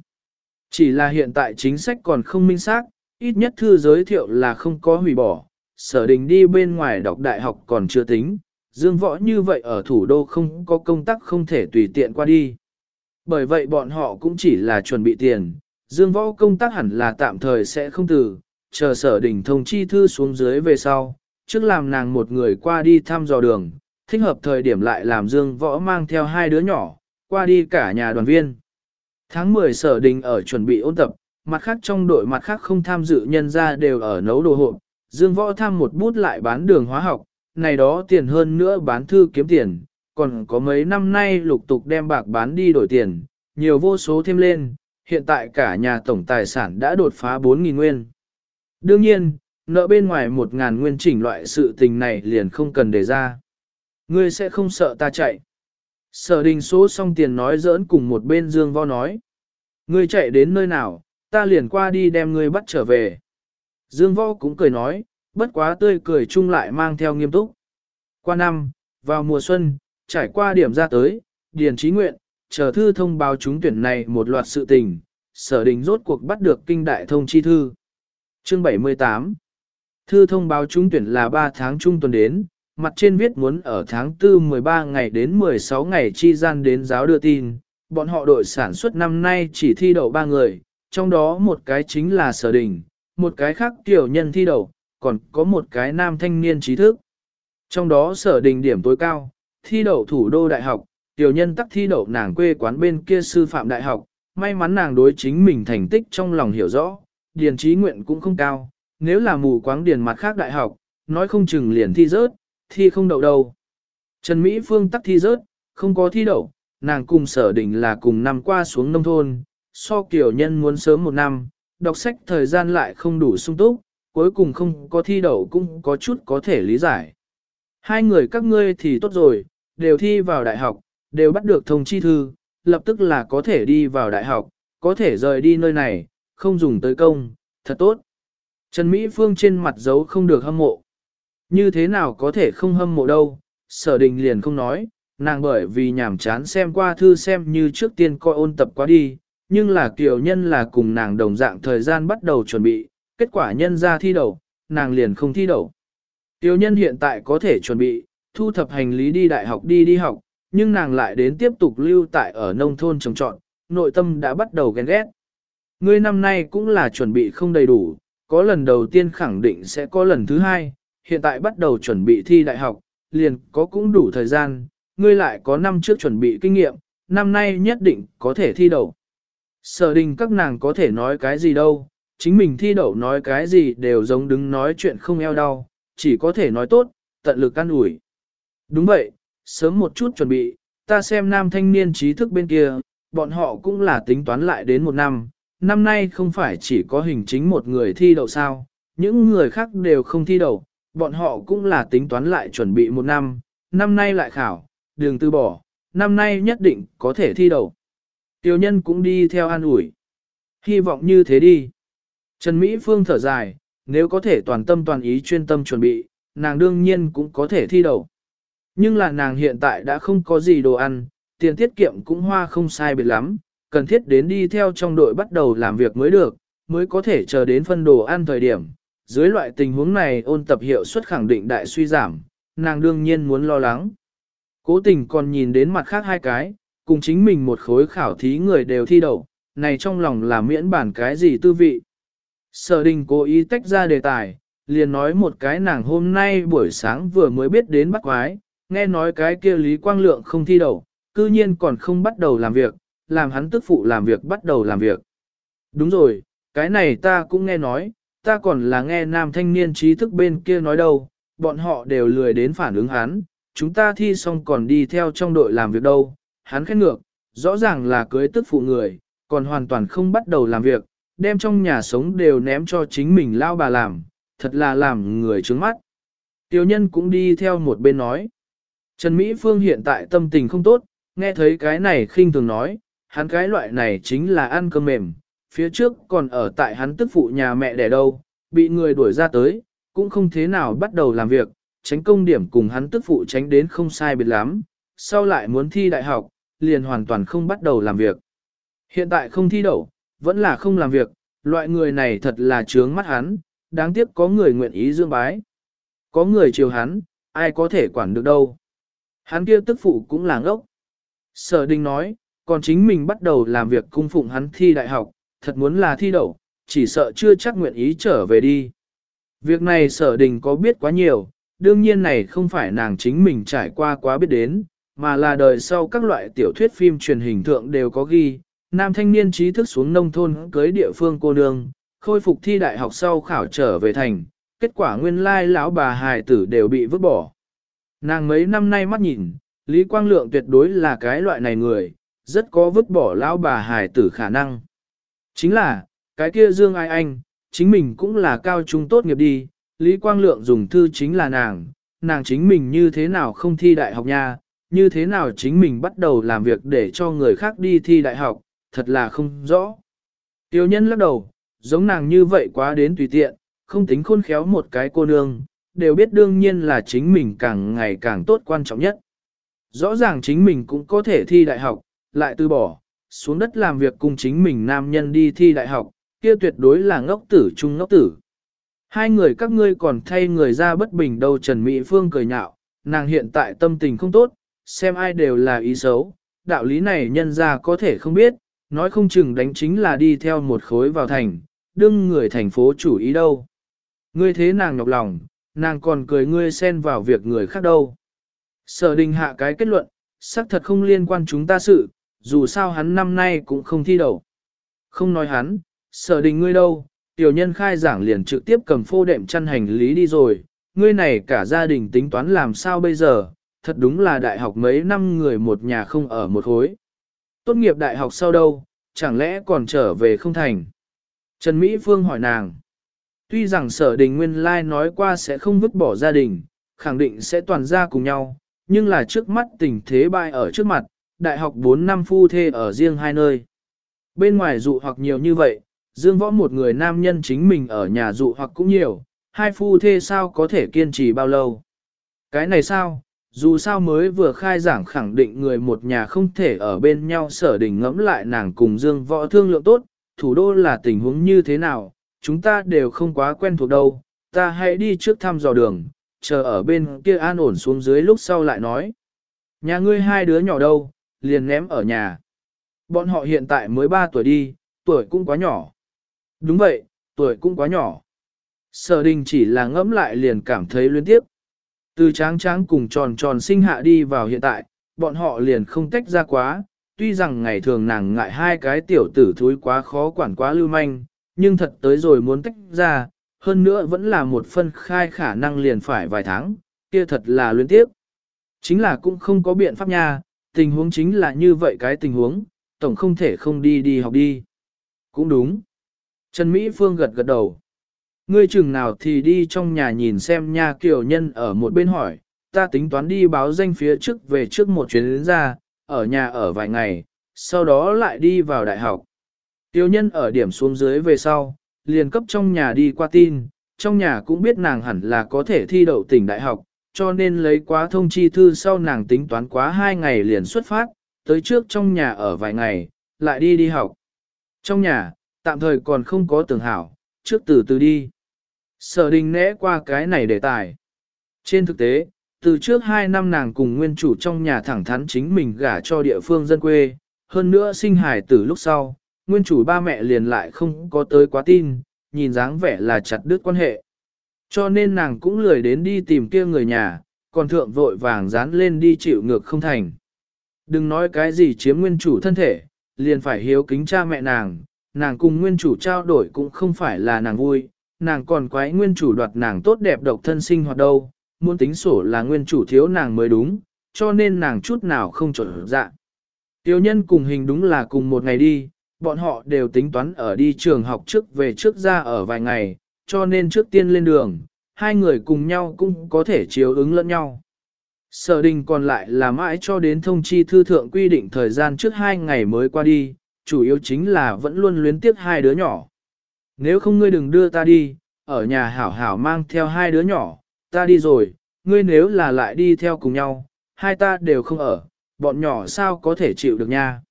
Chỉ là hiện tại chính sách còn không minh xác, ít nhất thư giới thiệu là không có hủy bỏ, sở đình đi bên ngoài đọc đại học còn chưa tính, dương võ như vậy ở thủ đô không có công tác không thể tùy tiện qua đi. Bởi vậy bọn họ cũng chỉ là chuẩn bị tiền, dương võ công tác hẳn là tạm thời sẽ không từ, chờ sở đình thông chi thư xuống dưới về sau, trước làm nàng một người qua đi thăm dò đường, thích hợp thời điểm lại làm dương võ mang theo hai đứa nhỏ, qua đi cả nhà đoàn viên. Tháng 10 sở đình ở chuẩn bị ôn tập, mặt khác trong đội mặt khác không tham dự nhân ra đều ở nấu đồ hộp, dương võ tham một bút lại bán đường hóa học, này đó tiền hơn nữa bán thư kiếm tiền, còn có mấy năm nay lục tục đem bạc bán đi đổi tiền, nhiều vô số thêm lên, hiện tại cả nhà tổng tài sản đã đột phá 4.000 nguyên. Đương nhiên, nợ bên ngoài 1.000 nguyên chỉnh loại sự tình này liền không cần đề ra. Ngươi sẽ không sợ ta chạy. Sở đình số xong tiền nói giỡn cùng một bên Dương vo nói. Ngươi chạy đến nơi nào, ta liền qua đi đem ngươi bắt trở về. Dương vo cũng cười nói, bất quá tươi cười chung lại mang theo nghiêm túc. Qua năm, vào mùa xuân, trải qua điểm ra tới, điền trí nguyện, chờ thư thông báo chúng tuyển này một loạt sự tình, sở đình rốt cuộc bắt được kinh đại thông chi thư. Chương 78 Thư thông báo trúng tuyển là 3 tháng trung tuần đến, mặt trên viết muốn ở tháng 4 13 ngày đến 16 ngày chi gian đến giáo đưa tin. Bọn họ đội sản xuất năm nay chỉ thi đậu 3 người, trong đó một cái chính là sở đình, một cái khác tiểu nhân thi đậu, còn có một cái nam thanh niên trí thức. Trong đó sở đình điểm tối cao, thi đậu thủ đô đại học, tiểu nhân tắc thi đậu nàng quê quán bên kia sư phạm đại học, may mắn nàng đối chính mình thành tích trong lòng hiểu rõ, điền trí nguyện cũng không cao, nếu là mù quáng điền mặt khác đại học, nói không chừng liền thi rớt, thi không đậu đâu. Trần Mỹ Phương tắc thi rớt, không có thi đậu, nàng cùng sở đình là cùng năm qua xuống nông thôn, so kiểu nhân muốn sớm một năm, đọc sách thời gian lại không đủ sung túc, cuối cùng không có thi đậu cũng có chút có thể lý giải. Hai người các ngươi thì tốt rồi, đều thi vào đại học, đều bắt được thông chi thư, lập tức là có thể đi vào đại học, có thể rời đi nơi này, không dùng tới công, thật tốt. Trần Mỹ Phương trên mặt giấu không được hâm mộ. Như thế nào có thể không hâm mộ đâu, sở đình liền không nói, nàng bởi vì nhàm chán xem qua thư xem như trước tiên coi ôn tập quá đi, nhưng là kiểu nhân là cùng nàng đồng dạng thời gian bắt đầu chuẩn bị, kết quả nhân ra thi đầu, nàng liền không thi đầu. Tiểu nhân hiện tại có thể chuẩn bị, thu thập hành lý đi đại học đi đi học, nhưng nàng lại đến tiếp tục lưu tại ở nông thôn trồng trọn, nội tâm đã bắt đầu ghen ghét. Ngươi năm nay cũng là chuẩn bị không đầy đủ, có lần đầu tiên khẳng định sẽ có lần thứ hai, hiện tại bắt đầu chuẩn bị thi đại học, liền có cũng đủ thời gian, ngươi lại có năm trước chuẩn bị kinh nghiệm, năm nay nhất định có thể thi đậu. Sở đình các nàng có thể nói cái gì đâu, chính mình thi đậu nói cái gì đều giống đứng nói chuyện không eo đau, chỉ có thể nói tốt, tận lực can ủi. Đúng vậy, sớm một chút chuẩn bị, ta xem nam thanh niên trí thức bên kia, bọn họ cũng là tính toán lại đến một năm, năm nay không phải chỉ có hình chính một người thi đậu sao, những người khác đều không thi đậu, bọn họ cũng là tính toán lại chuẩn bị một năm, năm nay lại khảo, đường từ bỏ, năm nay nhất định có thể thi đậu. Tiểu nhân cũng đi theo an ủi. Hy vọng như thế đi. Trần Mỹ Phương thở dài, nếu có thể toàn tâm toàn ý chuyên tâm chuẩn bị, nàng đương nhiên cũng có thể thi đậu. Nhưng là nàng hiện tại đã không có gì đồ ăn, tiền tiết kiệm cũng hoa không sai biệt lắm, cần thiết đến đi theo trong đội bắt đầu làm việc mới được, mới có thể chờ đến phân đồ ăn thời điểm. Dưới loại tình huống này ôn tập hiệu suất khẳng định đại suy giảm, nàng đương nhiên muốn lo lắng. Cố tình còn nhìn đến mặt khác hai cái, cùng chính mình một khối khảo thí người đều thi đậu, này trong lòng là miễn bản cái gì tư vị. Sở đình cố ý tách ra đề tài, liền nói một cái nàng hôm nay buổi sáng vừa mới biết đến bắt quái, nghe nói cái kia Lý Quang Lượng không thi đậu, cư nhiên còn không bắt đầu làm việc, làm hắn tức phụ làm việc bắt đầu làm việc. Đúng rồi, cái này ta cũng nghe nói, ta còn là nghe nam thanh niên trí thức bên kia nói đâu, bọn họ đều lười đến phản ứng hắn, chúng ta thi xong còn đi theo trong đội làm việc đâu, hắn khét ngược, rõ ràng là cưới tức phụ người, còn hoàn toàn không bắt đầu làm việc, đem trong nhà sống đều ném cho chính mình lao bà làm, thật là làm người trướng mắt. Tiểu nhân cũng đi theo một bên nói. Trần Mỹ Phương hiện tại tâm tình không tốt, nghe thấy cái này khinh thường nói, hắn cái loại này chính là ăn cơm mềm, phía trước còn ở tại hắn tức phụ nhà mẹ đẻ đâu, bị người đuổi ra tới, cũng không thế nào bắt đầu làm việc, tránh công điểm cùng hắn tức phụ tránh đến không sai biệt lắm, sau lại muốn thi đại học, liền hoàn toàn không bắt đầu làm việc. Hiện tại không thi đậu, vẫn là không làm việc, loại người này thật là trướng mắt hắn, đáng tiếc có người nguyện ý dương bái. Có người chiều hắn, ai có thể quản được đâu. Hắn kia tức phụ cũng là ngốc. Sở đình nói, còn chính mình bắt đầu làm việc cung phụng hắn thi đại học, thật muốn là thi đậu, chỉ sợ chưa chắc nguyện ý trở về đi. Việc này sở đình có biết quá nhiều, đương nhiên này không phải nàng chính mình trải qua quá biết đến, mà là đời sau các loại tiểu thuyết phim truyền hình thượng đều có ghi, nam thanh niên trí thức xuống nông thôn cưới địa phương cô nương, khôi phục thi đại học sau khảo trở về thành, kết quả nguyên lai lão bà hài tử đều bị vứt bỏ. Nàng mấy năm nay mắt nhìn, Lý Quang Lượng tuyệt đối là cái loại này người, rất có vứt bỏ lão bà hài tử khả năng. Chính là, cái kia Dương Ai Anh, chính mình cũng là cao trung tốt nghiệp đi, Lý Quang Lượng dùng thư chính là nàng, nàng chính mình như thế nào không thi đại học nha, như thế nào chính mình bắt đầu làm việc để cho người khác đi thi đại học, thật là không rõ. Tiêu nhân lắc đầu, giống nàng như vậy quá đến tùy tiện, không tính khôn khéo một cái cô nương, đều biết đương nhiên là chính mình càng ngày càng tốt quan trọng nhất. Rõ ràng chính mình cũng có thể thi đại học, lại từ bỏ, xuống đất làm việc cùng chính mình nam nhân đi thi đại học, kia tuyệt đối là ngốc tử trung ngốc tử. Hai người các ngươi còn thay người ra bất bình đâu Trần Mỹ Phương cười nhạo, nàng hiện tại tâm tình không tốt, xem ai đều là ý xấu, đạo lý này nhân ra có thể không biết, nói không chừng đánh chính là đi theo một khối vào thành, đương người thành phố chủ ý đâu. Ngươi thế nàng nhọc lòng, nàng còn cười ngươi xen vào việc người khác đâu. Sở đình hạ cái kết luận, xác thật không liên quan chúng ta sự, dù sao hắn năm nay cũng không thi đậu. Không nói hắn, sở đình ngươi đâu, tiểu nhân khai giảng liền trực tiếp cầm phô đệm chăn hành lý đi rồi, ngươi này cả gia đình tính toán làm sao bây giờ, thật đúng là đại học mấy năm người một nhà không ở một hối. Tốt nghiệp đại học sau đâu, chẳng lẽ còn trở về không thành? Trần Mỹ Phương hỏi nàng. Tuy rằng sở đình nguyên lai nói qua sẽ không vứt bỏ gia đình, khẳng định sẽ toàn ra cùng nhau, nhưng là trước mắt tình thế bại ở trước mặt, đại học 4 năm phu thê ở riêng hai nơi. Bên ngoài dụ hoặc nhiều như vậy, dương võ một người nam nhân chính mình ở nhà dụ hoặc cũng nhiều, hai phu thê sao có thể kiên trì bao lâu. Cái này sao, dù sao mới vừa khai giảng khẳng định người một nhà không thể ở bên nhau sở đình ngẫm lại nàng cùng dương võ thương lượng tốt, thủ đô là tình huống như thế nào, chúng ta đều không quá quen thuộc đâu, ta hãy đi trước thăm dò đường, chờ ở bên kia an ổn xuống dưới lúc sau lại nói. Nhà ngươi hai đứa nhỏ đâu, liền ném ở nhà. Bọn họ hiện tại mới 3 tuổi đi, tuổi cũng quá nhỏ. Đúng vậy, tuổi cũng quá nhỏ. Sở đình chỉ là ngẫm lại liền cảm thấy luyến tiếp. Từ tráng tráng cùng tròn tròn sinh hạ đi vào hiện tại, bọn họ liền không tách ra quá, tuy rằng ngày thường nàng ngại hai cái tiểu tử thúi quá khó quản quá lưu manh, nhưng thật tới rồi muốn tách ra, hơn nữa vẫn là một phân khai khả năng liền phải vài tháng, kia thật là luyến tiếp. Chính là cũng không có biện pháp nha, tình huống chính là như vậy cái tình huống, tổng không thể không đi đi học đi. Cũng đúng. Trần Mỹ Phương gật gật đầu. Ngươi chừng nào thì đi trong nhà nhìn xem nha kiểu nhân ở một bên hỏi, ta tính toán đi báo danh phía trước về trước một chuyến đến ra, ở nhà ở vài ngày, sau đó lại đi vào đại học. Tiêu nhân ở điểm xuống dưới về sau, liền cấp trong nhà đi qua tin, trong nhà cũng biết nàng hẳn là có thể thi đậu tỉnh đại học, cho nên lấy quá thông chi thư sau nàng tính toán quá hai ngày liền xuất phát, tới trước trong nhà ở vài ngày, lại đi đi học. Trong nhà, tạm thời còn không có tường hảo, trước từ từ đi. Sở đình nẽ qua cái này đề tài. Trên thực tế, từ trước hai năm nàng cùng nguyên chủ trong nhà thẳng thắn chính mình gả cho địa phương dân quê, hơn nữa sinh hài từ lúc sau, nguyên chủ ba mẹ liền lại không có tới quá tin, nhìn dáng vẻ là chặt đứt quan hệ. Cho nên nàng cũng lười đến đi tìm kia người nhà, còn thượng vội vàng dán lên đi chịu ngược không thành. Đừng nói cái gì chiếm nguyên chủ thân thể, liền phải hiếu kính cha mẹ nàng, nàng cùng nguyên chủ trao đổi cũng không phải là nàng vui, nàng còn quái nguyên chủ đoạt nàng tốt đẹp độc thân sinh hoạt đâu, muốn tính sổ là nguyên chủ thiếu nàng mới đúng, cho nên nàng chút nào không trở dạ. Tiêu nhân cùng hình đúng là cùng một ngày đi, bọn họ đều tính toán ở đi trường học trước về trước ra ở vài ngày, cho nên trước tiên lên đường, hai người cùng nhau cũng có thể chiếu ứng lẫn nhau. Sở đình còn lại là mãi cho đến thông chi thư thượng quy định thời gian trước hai ngày mới qua đi, chủ yếu chính là vẫn luôn luyến tiếc hai đứa nhỏ. Nếu không ngươi đừng đưa ta đi, ở nhà hảo hảo mang theo hai đứa nhỏ, ta đi rồi, ngươi nếu là lại đi theo cùng nhau, hai ta đều không ở, bọn nhỏ sao có thể chịu được nha.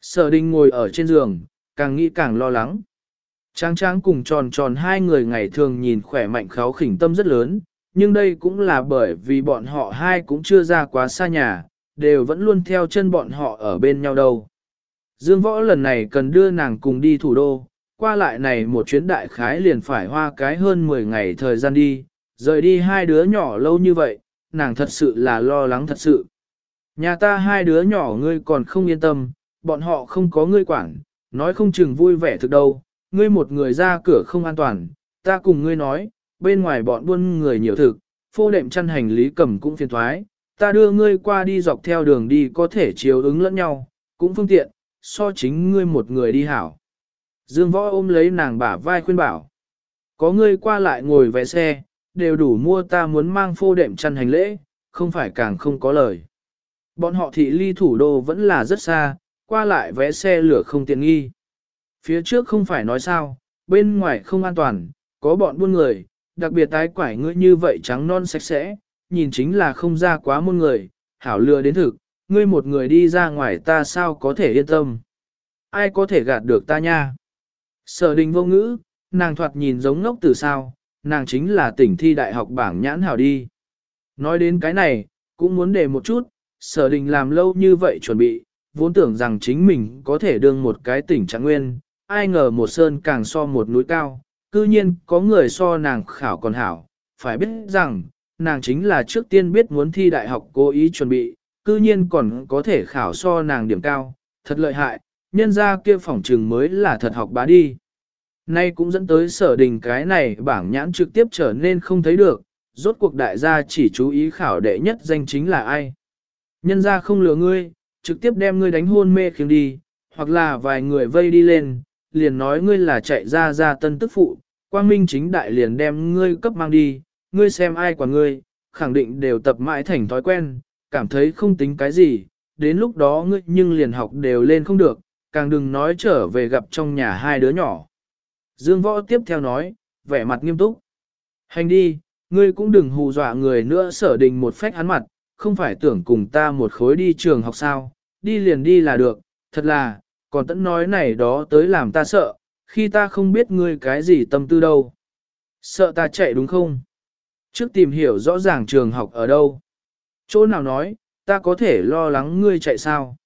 Sở đình ngồi ở trên giường, càng nghĩ càng lo lắng. Tráng tráng cùng tròn tròn hai người ngày thường nhìn khỏe mạnh kháo khỉnh tâm rất lớn, nhưng đây cũng là bởi vì bọn họ hai cũng chưa ra quá xa nhà, đều vẫn luôn theo chân bọn họ ở bên nhau đâu. Dương võ lần này cần đưa nàng cùng đi thủ đô, qua lại này một chuyến đại khái liền phải hoa cái hơn 10 ngày thời gian đi, rời đi hai đứa nhỏ lâu như vậy, nàng thật sự là lo lắng thật sự. Nhà ta hai đứa nhỏ ngươi còn không yên tâm, bọn họ không có ngươi quản, nói không chừng vui vẻ thực đâu, ngươi một người ra cửa không an toàn, ta cùng ngươi nói, bên ngoài bọn buôn người nhiều thực, phô đệm chăn hành lý cầm cũng phiền thoái, ta đưa ngươi qua đi dọc theo đường đi có thể chiếu ứng lẫn nhau, cũng phương tiện, so chính ngươi một người đi hảo. Dương võ ôm lấy nàng bả vai khuyên bảo, có ngươi qua lại ngồi vẽ xe, đều đủ mua ta muốn mang phô đệm chăn hành lễ, không phải càng không có lời. Bọn họ thị ly thủ đô vẫn là rất xa, qua lại vé xe lửa không tiện nghi. Phía trước không phải nói sao, bên ngoài không an toàn, có bọn buôn người, đặc biệt tái quải ngươi như vậy trắng non sạch sẽ, nhìn chính là không ra quá muôn người, hảo lừa đến thực, ngươi một người đi ra ngoài ta sao có thể yên tâm. Ai có thể gạt được ta nha? Sở đình vô ngữ, nàng thoạt nhìn giống ngốc từ sao, nàng chính là tỉnh thi đại học bảng nhãn hảo đi. Nói đến cái này, cũng muốn để một chút, sở đình làm lâu như vậy chuẩn bị, vốn tưởng rằng chính mình có thể đương một cái tỉnh trạng nguyên, ai ngờ một sơn càng so một núi cao, cư nhiên có người so nàng khảo còn hảo, phải biết rằng, nàng chính là trước tiên biết muốn thi đại học cố ý chuẩn bị, cư nhiên còn có thể khảo so nàng điểm cao, thật lợi hại, nhân ra kia phỏng trường mới là thật học bá đi. Nay cũng dẫn tới sở đình cái này bảng nhãn trực tiếp trở nên không thấy được, rốt cuộc đại gia chỉ chú ý khảo đệ nhất danh chính là ai. Nhân ra không lừa ngươi, trực tiếp đem ngươi đánh hôn mê khiến đi, hoặc là vài người vây đi lên, liền nói ngươi là chạy ra ra tân tức phụ, quang minh chính đại liền đem ngươi cấp mang đi, ngươi xem ai quản ngươi, khẳng định đều tập mãi thành thói quen, cảm thấy không tính cái gì, đến lúc đó ngươi nhưng liền học đều lên không được, càng đừng nói trở về gặp trong nhà hai đứa nhỏ. Dương Võ tiếp theo nói, vẻ mặt nghiêm túc. Hành đi, ngươi cũng đừng hù dọa người nữa sở đình một phách hắn mặt, không phải tưởng cùng ta một khối đi trường học sao, đi liền đi là được, thật là, còn tẫn nói này đó tới làm ta sợ, khi ta không biết ngươi cái gì tâm tư đâu. Sợ ta chạy đúng không? Trước tìm hiểu rõ ràng trường học ở đâu. Chỗ nào nói, ta có thể lo lắng ngươi chạy sao?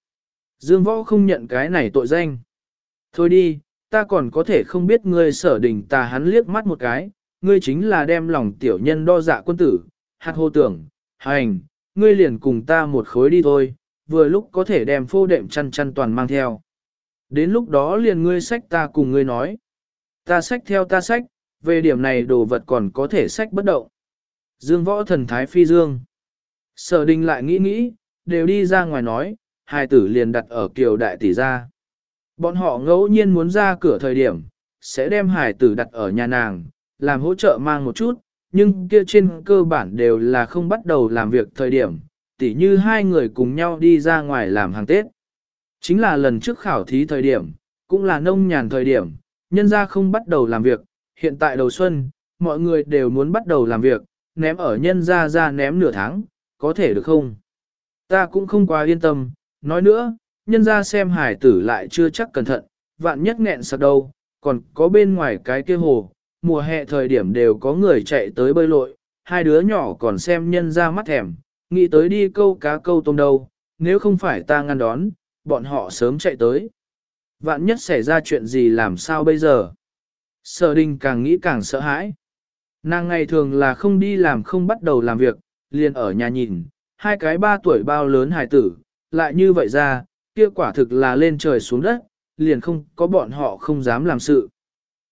Dương võ không nhận cái này tội danh. Thôi đi, ta còn có thể không biết ngươi sở đình ta hắn liếc mắt một cái, ngươi chính là đem lòng tiểu nhân đo dạ quân tử, hạt hô tưởng, hành, ngươi liền cùng ta một khối đi thôi, vừa lúc có thể đem phô đệm chăn chăn toàn mang theo. Đến lúc đó liền ngươi sách ta cùng ngươi nói. Ta sách theo ta sách, về điểm này đồ vật còn có thể sách bất động. Dương võ thần thái phi dương. Sở đình lại nghĩ nghĩ, đều đi ra ngoài nói, hai tử liền đặt ở kiều đại tỷ ra. Bọn họ ngẫu nhiên muốn ra cửa thời điểm, sẽ đem hải tử đặt ở nhà nàng, làm hỗ trợ mang một chút, nhưng kia trên cơ bản đều là không bắt đầu làm việc thời điểm, tỉ như hai người cùng nhau đi ra ngoài làm hàng Tết. Chính là lần trước khảo thí thời điểm, cũng là nông nhàn thời điểm, nhân ra không bắt đầu làm việc, hiện tại đầu xuân, mọi người đều muốn bắt đầu làm việc, ném ở nhân ra ra ném nửa tháng, có thể được không? Ta cũng không quá yên tâm, nói nữa, nhân ra xem hải tử lại chưa chắc cẩn thận, vạn nhất nghẹn sạc đâu, còn có bên ngoài cái kia hồ, mùa hè thời điểm đều có người chạy tới bơi lội, hai đứa nhỏ còn xem nhân ra mắt thèm, nghĩ tới đi câu cá câu tôm đâu, nếu không phải ta ngăn đón, bọn họ sớm chạy tới. Vạn nhất xảy ra chuyện gì làm sao bây giờ? Sở đình càng nghĩ càng sợ hãi. Nàng ngày thường là không đi làm không bắt đầu làm việc, liền ở nhà nhìn, hai cái ba tuổi bao lớn hài tử, lại như vậy ra, kia quả thực là lên trời xuống đất, liền không có bọn họ không dám làm sự.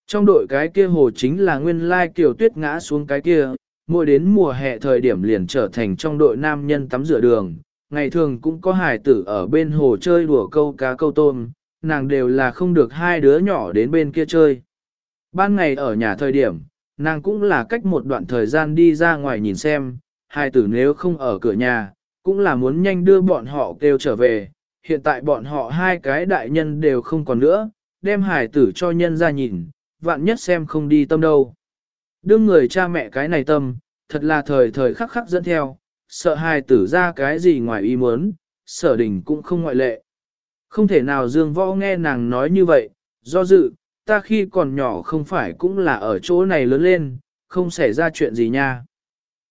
Trong đội cái kia hồ chính là nguyên lai kiều tuyết ngã xuống cái kia, mỗi đến mùa hè thời điểm liền trở thành trong đội nam nhân tắm rửa đường, ngày thường cũng có hài tử ở bên hồ chơi đùa câu cá câu tôm, nàng đều là không được hai đứa nhỏ đến bên kia chơi. Ban ngày ở nhà thời điểm, nàng cũng là cách một đoạn thời gian đi ra ngoài nhìn xem, hai tử nếu không ở cửa nhà, cũng là muốn nhanh đưa bọn họ kêu trở về. Hiện tại bọn họ hai cái đại nhân đều không còn nữa, đem hài tử cho nhân ra nhìn, vạn nhất xem không đi tâm đâu. Đương người cha mẹ cái này tâm, thật là thời thời khắc khắc dẫn theo, sợ hài tử ra cái gì ngoài ý muốn, sở đình cũng không ngoại lệ. Không thể nào dương võ nghe nàng nói như vậy, do dự, ta khi còn nhỏ không phải cũng là ở chỗ này lớn lên, không xảy ra chuyện gì nha.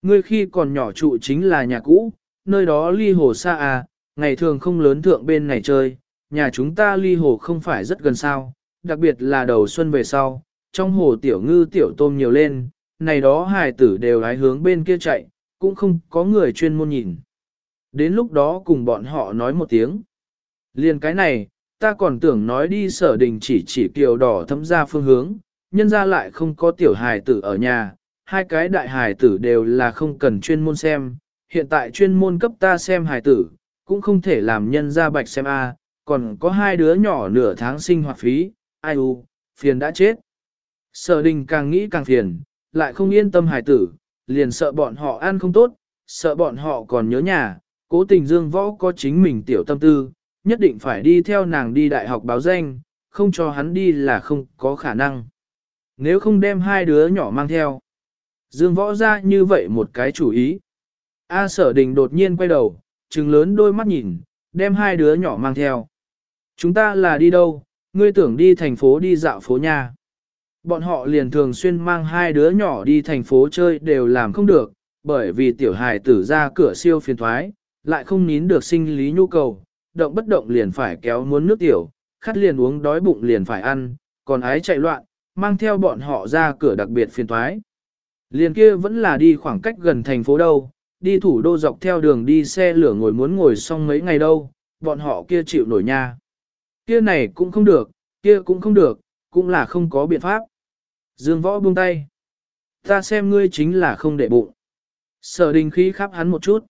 Ngươi khi còn nhỏ trụ chính là nhà cũ, nơi đó ly hồ xa à, ngày thường không lớn thượng bên này chơi, nhà chúng ta ly hồ không phải rất gần sao, đặc biệt là đầu xuân về sau, trong hồ tiểu ngư tiểu tôm nhiều lên, này đó hài tử đều hái hướng bên kia chạy, cũng không có người chuyên môn nhìn. Đến lúc đó cùng bọn họ nói một tiếng. Liên cái này, ta còn tưởng nói đi sở đình chỉ chỉ kiều đỏ thấm ra phương hướng, nhân ra lại không có tiểu hài tử ở nhà, hai cái đại hài tử đều là không cần chuyên môn xem, hiện tại chuyên môn cấp ta xem hài tử, cũng không thể làm nhân ra bạch xem a, còn có hai đứa nhỏ nửa tháng sinh hoạt phí, ai u, phiền đã chết. Sở đình càng nghĩ càng phiền, lại không yên tâm hài tử, liền sợ bọn họ ăn không tốt, sợ bọn họ còn nhớ nhà, cố tình dương võ có chính mình tiểu tâm tư, nhất định phải đi theo nàng đi đại học báo danh, không cho hắn đi là không có khả năng. Nếu không đem hai đứa nhỏ mang theo, dương võ ra như vậy một cái chủ ý. A sở đình đột nhiên quay đầu, trừng lớn đôi mắt nhìn, đem hai đứa nhỏ mang theo. Chúng ta là đi đâu, ngươi tưởng đi thành phố đi dạo phố nhà? Bọn họ liền thường xuyên mang hai đứa nhỏ đi thành phố chơi đều làm không được, bởi vì tiểu hài tử ra cửa siêu phiền thoái, lại không nín được sinh lý nhu cầu, động bất động liền phải kéo muốn nước tiểu, khát liền uống đói bụng liền phải ăn, còn ái chạy loạn, mang theo bọn họ ra cửa đặc biệt phiền thoái. Liền kia vẫn là đi khoảng cách gần thành phố đâu, đi thủ đô dọc theo đường đi xe lửa ngồi muốn ngồi xong mấy ngày đâu, bọn họ kia chịu nổi nha. Kia này cũng không được, kia cũng không được, cũng là không có biện pháp. Dương võ buông tay. Ta xem ngươi chính là không để bụng. Sở đình khí khắp hắn một chút.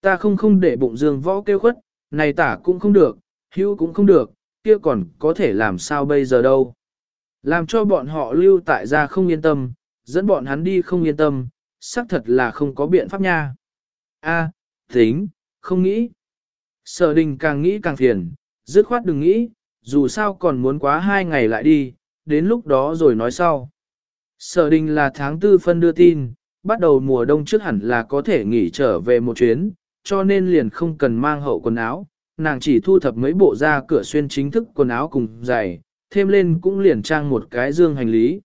Ta không không để bụng dương võ kêu khuất, này tả cũng không được, hữu cũng không được, kia còn có thể làm sao bây giờ đâu. Làm cho bọn họ lưu tại gia không yên tâm, dẫn bọn hắn đi không yên tâm, xác thật là không có biện pháp nha. A, tính, không nghĩ. Sở đình càng nghĩ càng phiền, dứt khoát đừng nghĩ, dù sao còn muốn quá hai ngày lại đi, đến lúc đó rồi nói sau. Sở đình là tháng tư phân đưa tin, bắt đầu mùa đông trước hẳn là có thể nghỉ trở về một chuyến, cho nên liền không cần mang hậu quần áo, nàng chỉ thu thập mấy bộ ra cửa xuyên chính thức quần áo cùng giày, thêm lên cũng liền trang một cái dương hành lý.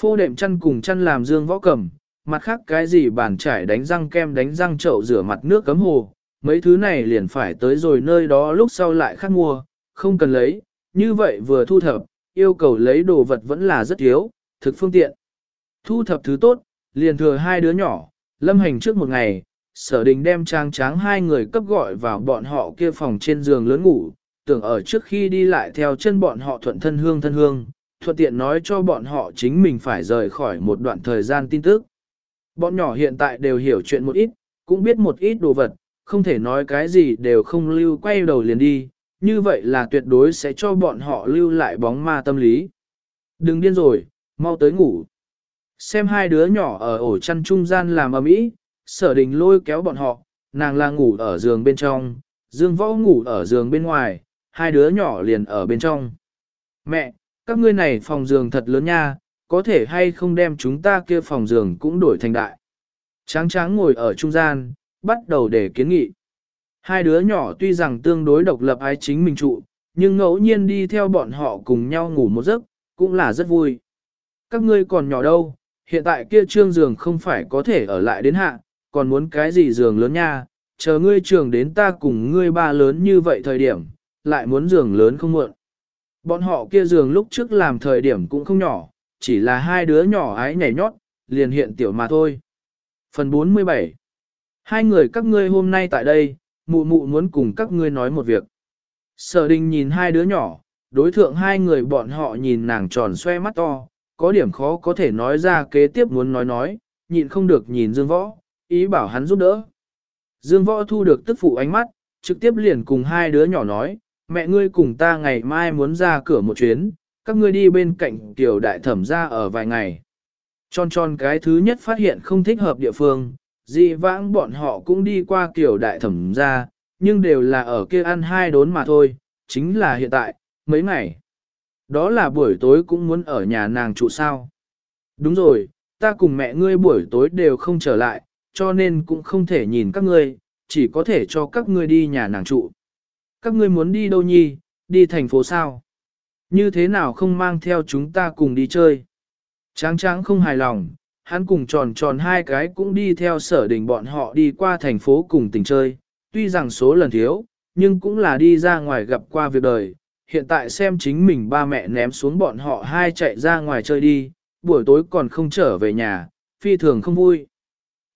Phô đệm chăn cùng chăn làm dương võ cầm, mặt khác cái gì bàn trải đánh răng kem đánh răng chậu rửa mặt nước cấm hồ, mấy thứ này liền phải tới rồi nơi đó lúc sau lại khác mua, không cần lấy, như vậy vừa thu thập, yêu cầu lấy đồ vật vẫn là rất thiếu, thực phương tiện. Thu thập thứ tốt, liền thừa hai đứa nhỏ, lâm hành trước một ngày, sở đình đem trang tráng hai người cấp gọi vào bọn họ kia phòng trên giường lớn ngủ, tưởng ở trước khi đi lại theo chân bọn họ thuận thân hương thân hương, thuận tiện nói cho bọn họ chính mình phải rời khỏi một đoạn thời gian tin tức. Bọn nhỏ hiện tại đều hiểu chuyện một ít, cũng biết một ít đồ vật, không thể nói cái gì đều không lưu quay đầu liền đi, như vậy là tuyệt đối sẽ cho bọn họ lưu lại bóng ma tâm lý. Đừng điên rồi, mau tới ngủ. Xem hai đứa nhỏ ở ổ chăn trung gian làm ầm ĩ, sở đình lôi kéo bọn họ, nàng là ngủ ở giường bên trong, dương võ ngủ ở giường bên ngoài, hai đứa nhỏ liền ở bên trong. Mẹ, các ngươi này phòng giường thật lớn nha, có thể hay không đem chúng ta kia phòng giường cũng đổi thành đại. Tráng tráng ngồi ở trung gian, bắt đầu để kiến nghị. Hai đứa nhỏ tuy rằng tương đối độc lập ái chính mình trụ, nhưng ngẫu nhiên đi theo bọn họ cùng nhau ngủ một giấc, cũng là rất vui. Các ngươi còn nhỏ đâu, hiện tại kia trương giường không phải có thể ở lại đến hạ, còn muốn cái gì giường lớn nha, chờ ngươi trường đến ta cùng ngươi ba lớn như vậy thời điểm, lại muốn giường lớn không mượn. Bọn họ kia giường lúc trước làm thời điểm cũng không nhỏ, chỉ là hai đứa nhỏ ái nhảy nhót, liền hiện tiểu mà thôi. Phần 47 Hai người các ngươi hôm nay tại đây, mụ mụ muốn cùng các ngươi nói một việc. Sở đình nhìn hai đứa nhỏ, đối thượng hai người bọn họ nhìn nàng tròn xoe mắt to, có điểm khó có thể nói ra kế tiếp muốn nói nói, nhịn không được nhìn Dương Võ, ý bảo hắn giúp đỡ. Dương Võ thu được tức phụ ánh mắt, trực tiếp liền cùng hai đứa nhỏ nói, mẹ ngươi cùng ta ngày mai muốn ra cửa một chuyến, các ngươi đi bên cạnh tiểu đại thẩm ra ở vài ngày. Tròn tròn cái thứ nhất phát hiện không thích hợp địa phương, dị vãng bọn họ cũng đi qua kiểu đại thẩm ra, nhưng đều là ở kia ăn hai đốn mà thôi, chính là hiện tại, mấy ngày. Đó là buổi tối cũng muốn ở nhà nàng trụ sao. Đúng rồi, ta cùng mẹ ngươi buổi tối đều không trở lại, cho nên cũng không thể nhìn các ngươi, chỉ có thể cho các ngươi đi nhà nàng trụ. Các ngươi muốn đi đâu nhi, đi thành phố sao? Như thế nào không mang theo chúng ta cùng đi chơi? Tráng tráng không hài lòng, hắn cùng tròn tròn hai cái cũng đi theo sở đình bọn họ đi qua thành phố cùng tình chơi, tuy rằng số lần thiếu, nhưng cũng là đi ra ngoài gặp qua việc đời. Hiện tại xem chính mình ba mẹ ném xuống bọn họ hai chạy ra ngoài chơi đi, buổi tối còn không trở về nhà, phi thường không vui.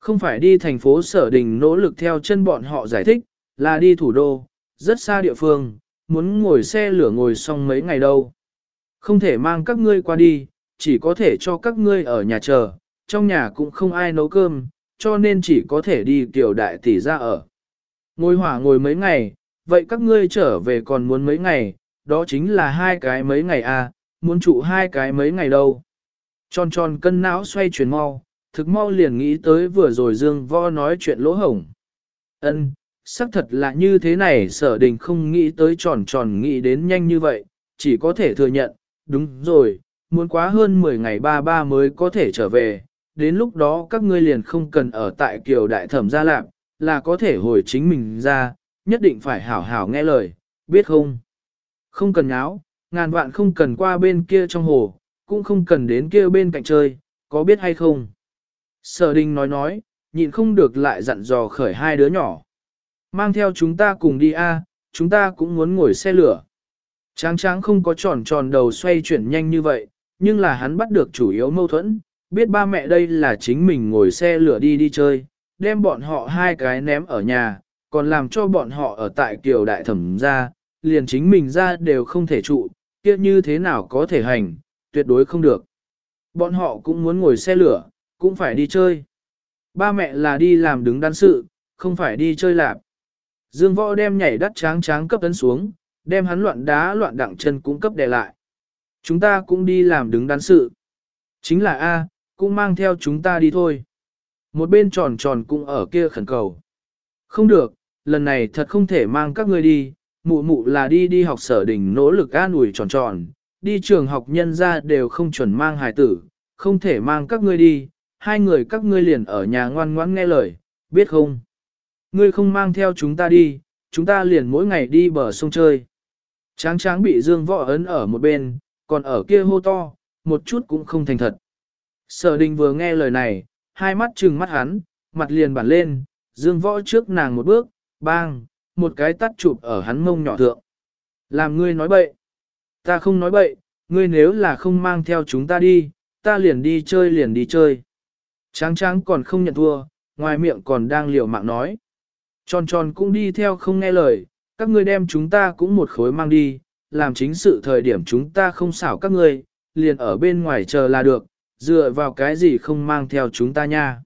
Không phải đi thành phố sở đình nỗ lực theo chân bọn họ giải thích, là đi thủ đô, rất xa địa phương, muốn ngồi xe lửa ngồi xong mấy ngày đâu. Không thể mang các ngươi qua đi, chỉ có thể cho các ngươi ở nhà chờ, trong nhà cũng không ai nấu cơm, cho nên chỉ có thể đi tiểu đại tỷ ra ở. Ngồi hỏa ngồi mấy ngày, vậy các ngươi trở về còn muốn mấy ngày, đó chính là hai cái mấy ngày à, muốn trụ hai cái mấy ngày đâu. Tròn tròn cân não xoay chuyển mau, thực mau liền nghĩ tới vừa rồi Dương Vo nói chuyện lỗ hổng. Ân, xác thật là như thế này sở đình không nghĩ tới tròn tròn nghĩ đến nhanh như vậy, chỉ có thể thừa nhận, đúng rồi, muốn quá hơn 10 ngày ba ba mới có thể trở về, đến lúc đó các ngươi liền không cần ở tại kiều đại thẩm gia lạc, là có thể hồi chính mình ra, nhất định phải hảo hảo nghe lời, biết không? Không cần nháo, ngàn vạn không cần qua bên kia trong hồ, cũng không cần đến kia bên cạnh chơi, có biết hay không? Sở đình nói nói, nhịn không được lại dặn dò khởi hai đứa nhỏ. Mang theo chúng ta cùng đi a, chúng ta cũng muốn ngồi xe lửa. Tráng tráng không có tròn tròn đầu xoay chuyển nhanh như vậy, nhưng là hắn bắt được chủ yếu mâu thuẫn, biết ba mẹ đây là chính mình ngồi xe lửa đi đi chơi, đem bọn họ hai cái ném ở nhà, còn làm cho bọn họ ở tại kiều đại thẩm ra, liền chính mình ra đều không thể trụ, kia như thế nào có thể hành, tuyệt đối không được. Bọn họ cũng muốn ngồi xe lửa, cũng phải đi chơi. Ba mẹ là đi làm đứng đắn sự, không phải đi chơi lạp. Dương võ đem nhảy đắt tráng tráng cấp tấn xuống, đem hắn loạn đá loạn đặng chân cũng cấp đè lại. Chúng ta cũng đi làm đứng đắn sự. Chính là A, cũng mang theo chúng ta đi thôi. Một bên tròn tròn cũng ở kia khẩn cầu. Không được, lần này thật không thể mang các ngươi đi, mụ mụ là đi đi học sở đình nỗ lực an ủi tròn tròn, đi trường học nhân ra đều không chuẩn mang hài tử, không thể mang các ngươi đi, hai người các ngươi liền ở nhà ngoan ngoãn nghe lời, biết không? Ngươi không mang theo chúng ta đi, chúng ta liền mỗi ngày đi bờ sông chơi. Tráng tráng bị dương võ ấn ở một bên, còn ở kia hô to, một chút cũng không thành thật. Sở đình vừa nghe lời này, hai mắt trừng mắt hắn, mặt liền bản lên, dương võ trước nàng một bước, bang, một cái tắt chụp ở hắn mông nhỏ thượng. Làm ngươi nói bậy. Ta không nói bậy, ngươi nếu là không mang theo chúng ta đi, ta liền đi chơi liền đi chơi. Tráng tráng còn không nhận thua, ngoài miệng còn đang liều mạng nói. Tròn tròn cũng đi theo không nghe lời, các ngươi đem chúng ta cũng một khối mang đi, làm chính sự thời điểm chúng ta không xảo các ngươi, liền ở bên ngoài chờ là được, dựa vào cái gì không mang theo chúng ta nha.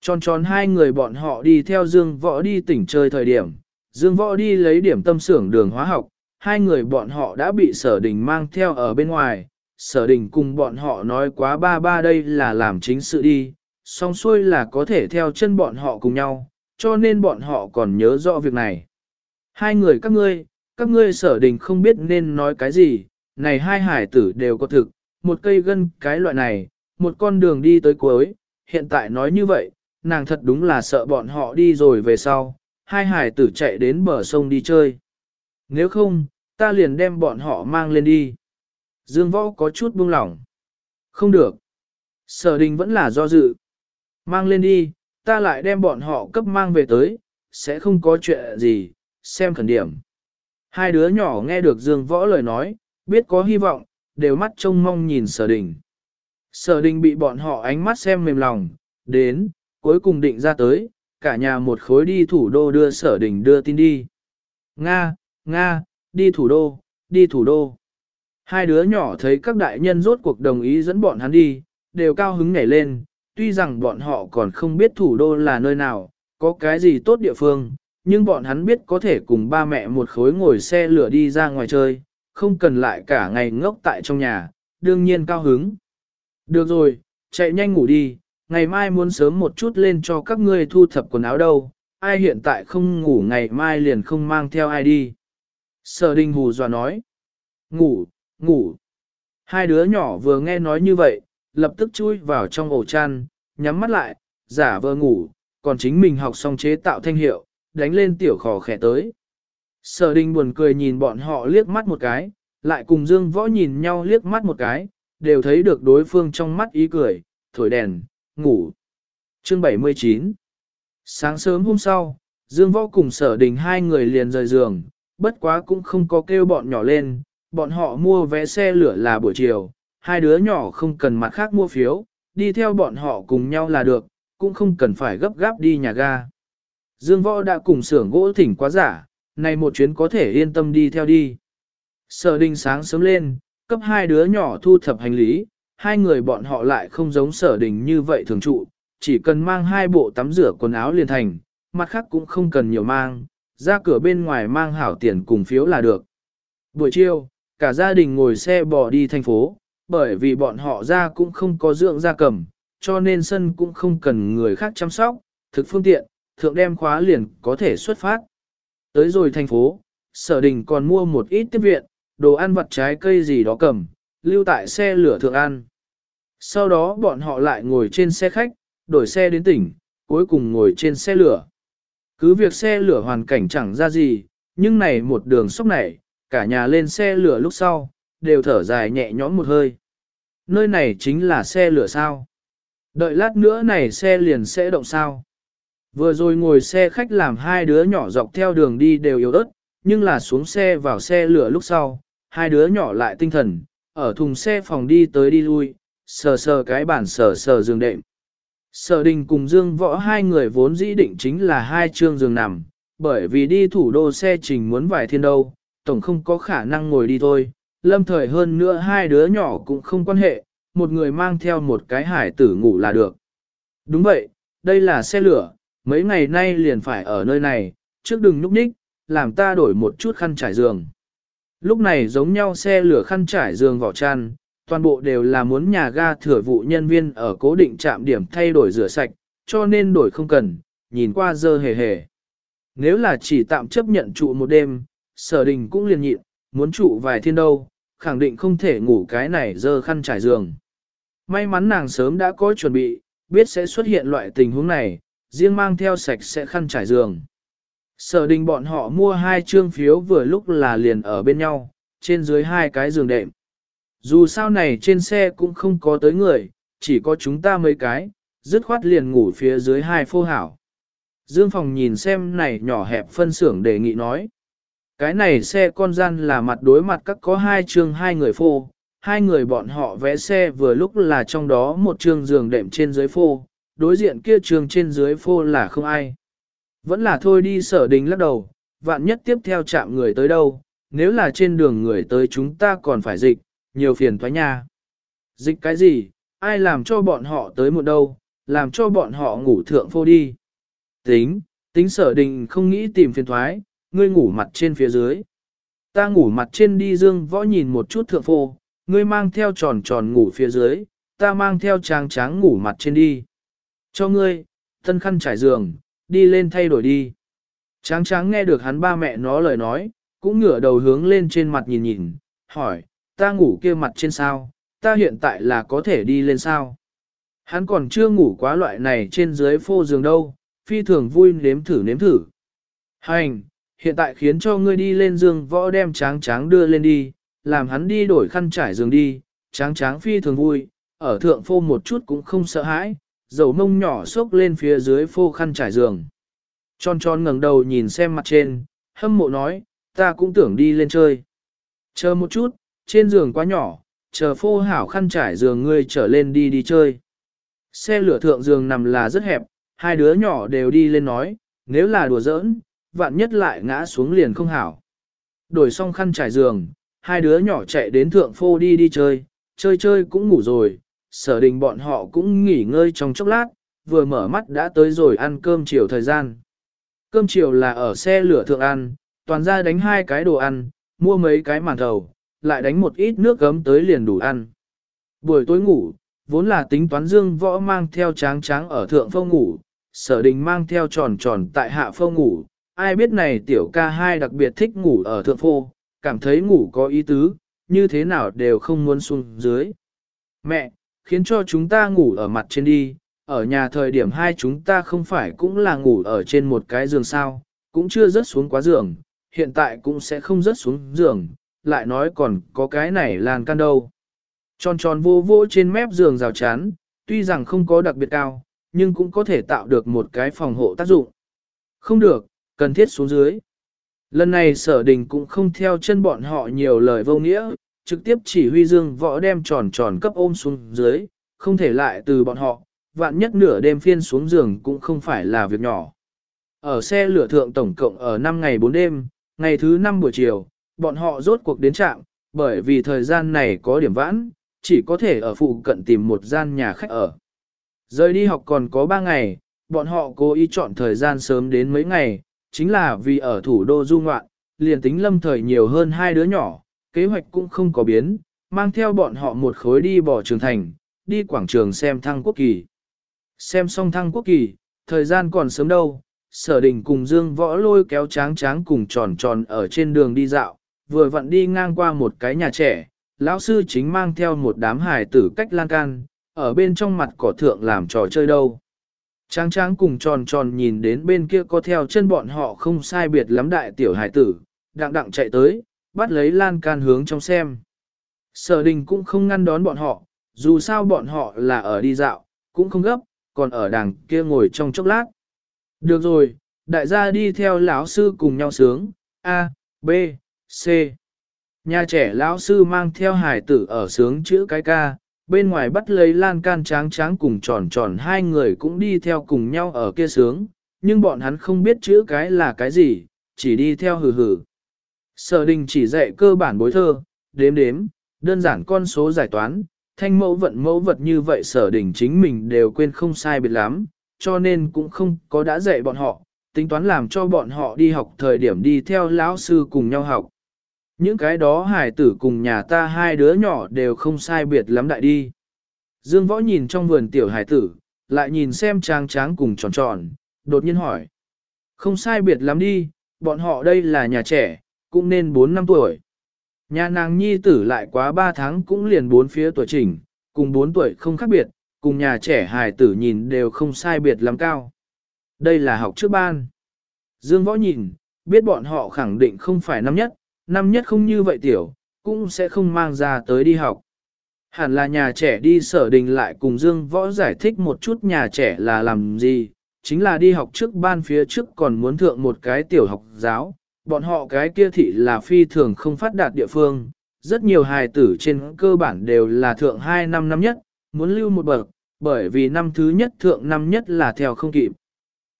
Tròn tròn hai người bọn họ đi theo Dương Võ đi tỉnh chơi thời điểm, Dương Võ đi lấy điểm tâm xưởng đường hóa học, hai người bọn họ đã bị sở đình mang theo ở bên ngoài, sở đình cùng bọn họ nói quá ba ba đây là làm chính sự đi, song xuôi là có thể theo chân bọn họ cùng nhau, cho nên bọn họ còn nhớ rõ việc này. Hai người các ngươi, các ngươi sở đình không biết nên nói cái gì, này hai hải tử đều có thực, một cây gân cái loại này, một con đường đi tới cuối, hiện tại nói như vậy, nàng thật đúng là sợ bọn họ đi rồi về sau, hai hải tử chạy đến bờ sông đi chơi. Nếu không, ta liền đem bọn họ mang lên đi. Dương võ có chút buông lỏng. Không được. Sở đình vẫn là do dự. Mang lên đi, ta lại đem bọn họ cấp mang về tới, sẽ không có chuyện gì, xem khẩn điểm. Hai đứa nhỏ nghe được Dương Võ lời nói, biết có hy vọng, đều mắt trông mong nhìn sở đình. Sở đình bị bọn họ ánh mắt xem mềm lòng, đến, cuối cùng định ra tới, cả nhà một khối đi thủ đô đưa sở đình đưa tin đi. Nga, Nga, đi thủ đô, đi thủ đô. Hai đứa nhỏ thấy các đại nhân rốt cuộc đồng ý dẫn bọn hắn đi, đều cao hứng nhảy lên, tuy rằng bọn họ còn không biết thủ đô là nơi nào, có cái gì tốt địa phương, nhưng bọn hắn biết có thể cùng ba mẹ một khối ngồi xe lửa đi ra ngoài chơi, không cần lại cả ngày ngốc tại trong nhà, đương nhiên cao hứng. Được rồi, chạy nhanh ngủ đi, ngày mai muốn sớm một chút lên cho các ngươi thu thập quần áo đâu, ai hiện tại không ngủ ngày mai liền không mang theo ai đi. Sở đình hù dọa nói, ngủ, ngủ. Hai đứa nhỏ vừa nghe nói như vậy, lập tức chui vào trong ổ chăn, nhắm mắt lại, giả vờ ngủ, còn chính mình học xong chế tạo thanh hiệu, đánh lên tiểu khò khẽ tới. Sở đình buồn cười nhìn bọn họ liếc mắt một cái, lại cùng Dương Võ nhìn nhau liếc mắt một cái, đều thấy được đối phương trong mắt ý cười, thổi đèn, ngủ. Chương 79 Sáng sớm hôm sau, Dương Võ cùng sở đình hai người liền rời giường, bất quá cũng không có kêu bọn nhỏ lên, bọn họ mua vé xe lửa là buổi chiều, hai đứa nhỏ không cần mặt khác mua phiếu, đi theo bọn họ cùng nhau là được, cũng không cần phải gấp gáp đi nhà ga. Dương Võ đã cùng xưởng gỗ thỉnh quá giả, này một chuyến có thể yên tâm đi theo đi. Sở đình sáng sớm lên, cấp hai đứa nhỏ thu thập hành lý, hai người bọn họ lại không giống sở đình như vậy thường trụ, chỉ cần mang hai bộ tắm rửa quần áo liền thành, mặt khác cũng không cần nhiều mang, ra cửa bên ngoài mang hảo tiền cùng phiếu là được. Buổi chiều, cả gia đình ngồi xe bò đi thành phố, bởi vì bọn họ ra cũng không có dưỡng gia cầm, cho nên sân cũng không cần người khác chăm sóc, thực phương tiện, thượng đem khóa liền có thể xuất phát. Tới rồi thành phố, sở đình còn mua một ít tiếp viện, đồ ăn vặt trái cây gì đó cầm, lưu tại xe lửa thượng ăn. Sau đó bọn họ lại ngồi trên xe khách, đổi xe đến tỉnh, cuối cùng ngồi trên xe lửa. Cứ việc xe lửa hoàn cảnh chẳng ra gì, nhưng này một đường sốc này, cả nhà lên xe lửa lúc sau, đều thở dài nhẹ nhõm một hơi. Nơi này chính là xe lửa sao. Đợi lát nữa này xe liền sẽ động sao. Vừa rồi ngồi xe khách làm hai đứa nhỏ dọc theo đường đi đều yếu ớt, nhưng là xuống xe vào xe lửa lúc sau, hai đứa nhỏ lại tinh thần, ở thùng xe phòng đi tới đi lui, sờ sờ cái bản sờ sờ giường đệm. Sở đình cùng Dương Võ hai người vốn dĩ định chính là hai chương giường nằm, bởi vì đi thủ đô xe trình muốn vài thiên đâu, tổng không có khả năng ngồi đi thôi. Lâm thời hơn nữa hai đứa nhỏ cũng không quan hệ, một người mang theo một cái hải tử ngủ là được. Đúng vậy, đây là xe lửa, mấy ngày nay liền phải ở nơi này, trước đừng núp ních, làm ta đổi một chút khăn trải giường. Lúc này giống nhau xe lửa khăn trải giường vỏ chăn, toàn bộ đều là muốn nhà ga thừa vụ nhân viên ở cố định trạm điểm thay đổi rửa sạch, cho nên đổi không cần, nhìn qua dơ hề hề. Nếu là chỉ tạm chấp nhận trụ một đêm, sở đình cũng liền nhịn, muốn trụ vài thiên đâu, khẳng định không thể ngủ cái này dơ khăn trải giường. May mắn nàng sớm đã có chuẩn bị, biết sẽ xuất hiện loại tình huống này, riêng mang theo sạch sẽ khăn trải giường. Sở đình bọn họ mua hai trương phiếu vừa lúc là liền ở bên nhau, trên dưới hai cái giường đệm. Dù sao này trên xe cũng không có tới người, chỉ có chúng ta mấy cái, dứt khoát liền ngủ phía dưới hai phô hảo. Dương Phòng nhìn xem này nhỏ hẹp phân xưởng đề nghị nói. Cái này xe con gian là mặt đối mặt các có hai chương hai người phô, hai người bọn họ vẽ xe vừa lúc là trong đó một chương giường đệm trên dưới phô, đối diện kia trường trên dưới phô là không ai. Vẫn là thôi đi sở đình lắc đầu, vạn nhất tiếp theo chạm người tới đâu, nếu là trên đường người tới chúng ta còn phải dịch, nhiều phiền thoái nha. Dịch cái gì, ai làm cho bọn họ tới một đâu, làm cho bọn họ ngủ thượng phô đi. Tính, tính sở đình không nghĩ tìm phiền thoái, ngươi ngủ mặt trên phía dưới. Ta ngủ mặt trên đi dương võ nhìn một chút thượng phô, ngươi mang theo tròn tròn ngủ phía dưới, ta mang theo tráng tráng ngủ mặt trên đi. Cho ngươi, thân khăn trải giường, đi lên thay đổi đi. Tráng tráng nghe được hắn ba mẹ nó lời nói, cũng ngửa đầu hướng lên trên mặt nhìn nhìn, hỏi, ta ngủ kia mặt trên sao, ta hiện tại là có thể đi lên sao. Hắn còn chưa ngủ quá loại này trên dưới phô giường đâu, phi thường vui nếm thử nếm thử. Hành, hiện tại khiến cho ngươi đi lên giường võ đem tráng tráng đưa lên đi, làm hắn đi đổi khăn trải giường đi, tráng tráng phi thường vui, ở thượng phô một chút cũng không sợ hãi, dầu mông nhỏ xốc lên phía dưới phô khăn trải giường. Tròn tròn ngẩng đầu nhìn xem mặt trên, hâm mộ nói, ta cũng tưởng đi lên chơi. Chờ một chút, trên giường quá nhỏ, chờ phô hảo khăn trải giường ngươi trở lên đi đi chơi. Xe lửa thượng giường nằm là rất hẹp, hai đứa nhỏ đều đi lên nói, nếu là đùa giỡn, vạn nhất lại ngã xuống liền không hảo. Đổi xong khăn trải giường, hai đứa nhỏ chạy đến thượng phô đi đi chơi, chơi chơi cũng ngủ rồi, sở đình bọn họ cũng nghỉ ngơi trong chốc lát, vừa mở mắt đã tới rồi ăn cơm chiều thời gian. Cơm chiều là ở xe lửa thượng ăn, toàn ra đánh hai cái đồ ăn, mua mấy cái màn thầu, lại đánh một ít nước gấm tới liền đủ ăn. Buổi tối ngủ, vốn là tính toán dương võ mang theo tráng tráng ở thượng phâu ngủ, sở đình mang theo tròn tròn tại hạ phâu ngủ, ai biết này tiểu ca hai đặc biệt thích ngủ ở thượng phô, cảm thấy ngủ có ý tứ, như thế nào đều không muốn xuống dưới. Mẹ, khiến cho chúng ta ngủ ở mặt trên đi, ở nhà thời điểm hai chúng ta không phải cũng là ngủ ở trên một cái giường sao, cũng chưa rớt xuống quá giường, hiện tại cũng sẽ không rớt xuống giường, lại nói còn có cái này làn can đâu. Tròn tròn vô vô trên mép giường rào chắn, tuy rằng không có đặc biệt cao, nhưng cũng có thể tạo được một cái phòng hộ tác dụng. Không được, cần thiết xuống dưới. Lần này sở đình cũng không theo chân bọn họ nhiều lời vô nghĩa, trực tiếp chỉ huy dương võ đem tròn tròn cấp ôm xuống dưới, không thể lại từ bọn họ, vạn nhất nửa đêm phiên xuống giường cũng không phải là việc nhỏ. Ở xe lửa thượng tổng cộng ở 5 ngày 4 đêm, ngày thứ 5 buổi chiều, bọn họ rốt cuộc đến trạm, bởi vì thời gian này có điểm vãn, chỉ có thể ở phụ cận tìm một gian nhà khách ở. Rời đi học còn có 3 ngày, bọn họ cố ý chọn thời gian sớm đến mấy ngày, chính là vì ở thủ đô du ngoạn, liền tính lâm thời nhiều hơn hai đứa nhỏ, kế hoạch cũng không có biến, mang theo bọn họ một khối đi bỏ trường thành, đi quảng trường xem thăng quốc kỳ. Xem xong thăng quốc kỳ, thời gian còn sớm đâu, sở đình cùng dương võ lôi kéo tráng tráng cùng tròn tròn ở trên đường đi dạo, vừa vặn đi ngang qua một cái nhà trẻ, lão sư chính mang theo một đám hài tử cách lan can, ở bên trong mặt cỏ thượng làm trò chơi đâu. Tráng tráng cùng tròn tròn nhìn đến bên kia có theo chân bọn họ không sai biệt lắm đại tiểu hải tử, đặng đặng chạy tới, bắt lấy lan can hướng trong xem. Sở đình cũng không ngăn đón bọn họ, dù sao bọn họ là ở đi dạo, cũng không gấp, còn ở đằng kia ngồi trong chốc lát. Được rồi, đại gia đi theo lão sư cùng nhau sướng, A, B, C. Nhà trẻ lão sư mang theo hải tử ở sướng chữ cái ca, bên ngoài bắt lấy lan can tráng tráng cùng tròn tròn hai người cũng đi theo cùng nhau ở kia sướng, nhưng bọn hắn không biết chữ cái là cái gì, chỉ đi theo hừ hừ. Sở đình chỉ dạy cơ bản bối thơ, đếm đếm, đơn giản con số giải toán, thanh mẫu vận mẫu vật như vậy sở đình chính mình đều quên không sai biệt lắm, cho nên cũng không có đã dạy bọn họ, tính toán làm cho bọn họ đi học thời điểm đi theo lão sư cùng nhau học. Những cái đó hải tử cùng nhà ta hai đứa nhỏ đều không sai biệt lắm đại đi. Dương võ nhìn trong vườn tiểu hải tử, lại nhìn xem trang tráng cùng tròn tròn, đột nhiên hỏi. Không sai biệt lắm đi, bọn họ đây là nhà trẻ, cũng nên 4 năm tuổi. Nhà nàng nhi tử lại quá 3 tháng cũng liền bốn phía tuổi chỉnh, cùng 4 tuổi không khác biệt, cùng nhà trẻ hài tử nhìn đều không sai biệt lắm cao. Đây là học trước ban. Dương Võ nhìn, biết bọn họ khẳng định không phải năm nhất, năm nhất không như vậy tiểu, cũng sẽ không mang ra tới đi học. Hẳn là nhà trẻ đi sở đình lại cùng Dương Võ giải thích một chút nhà trẻ là làm gì, chính là đi học trước ban phía trước còn muốn thượng một cái tiểu học giáo, bọn họ cái kia thị là phi thường không phát đạt địa phương, rất nhiều hài tử trên cơ bản đều là thượng 2 năm năm nhất, muốn lưu một bậc, bởi vì năm thứ nhất thượng năm nhất là theo không kịp.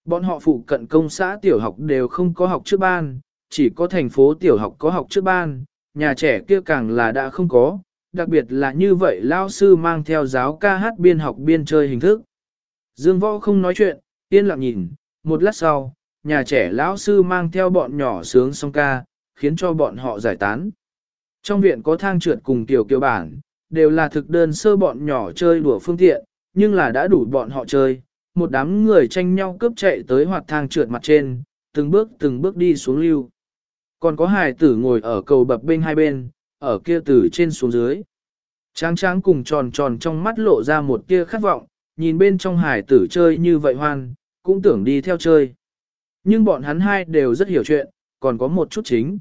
Bọn họ phụ cận công xã tiểu học đều không có học trước ban, chỉ có thành phố tiểu học có học trước ban, nhà trẻ kia càng là đã không có, đặc biệt là như vậy lao sư mang theo giáo ca hát biên học biên chơi hình thức. Dương võ không nói chuyện, yên lặng nhìn, một lát sau, nhà trẻ lão sư mang theo bọn nhỏ sướng song ca, khiến cho bọn họ giải tán. Trong viện có thang trượt cùng tiểu kiều bản, đều là thực đơn sơ bọn nhỏ chơi đùa phương tiện, nhưng là đã đủ bọn họ chơi. Một đám người tranh nhau cướp chạy tới hoạt thang trượt mặt trên, từng bước từng bước đi xuống lưu. Còn có hài tử ngồi ở cầu bập bên hai bên, ở kia từ trên xuống dưới. Tráng tráng cùng tròn tròn trong mắt lộ ra một tia khát vọng, nhìn bên trong hải tử chơi như vậy hoan, cũng tưởng đi theo chơi. Nhưng bọn hắn hai đều rất hiểu chuyện, còn có một chút chính.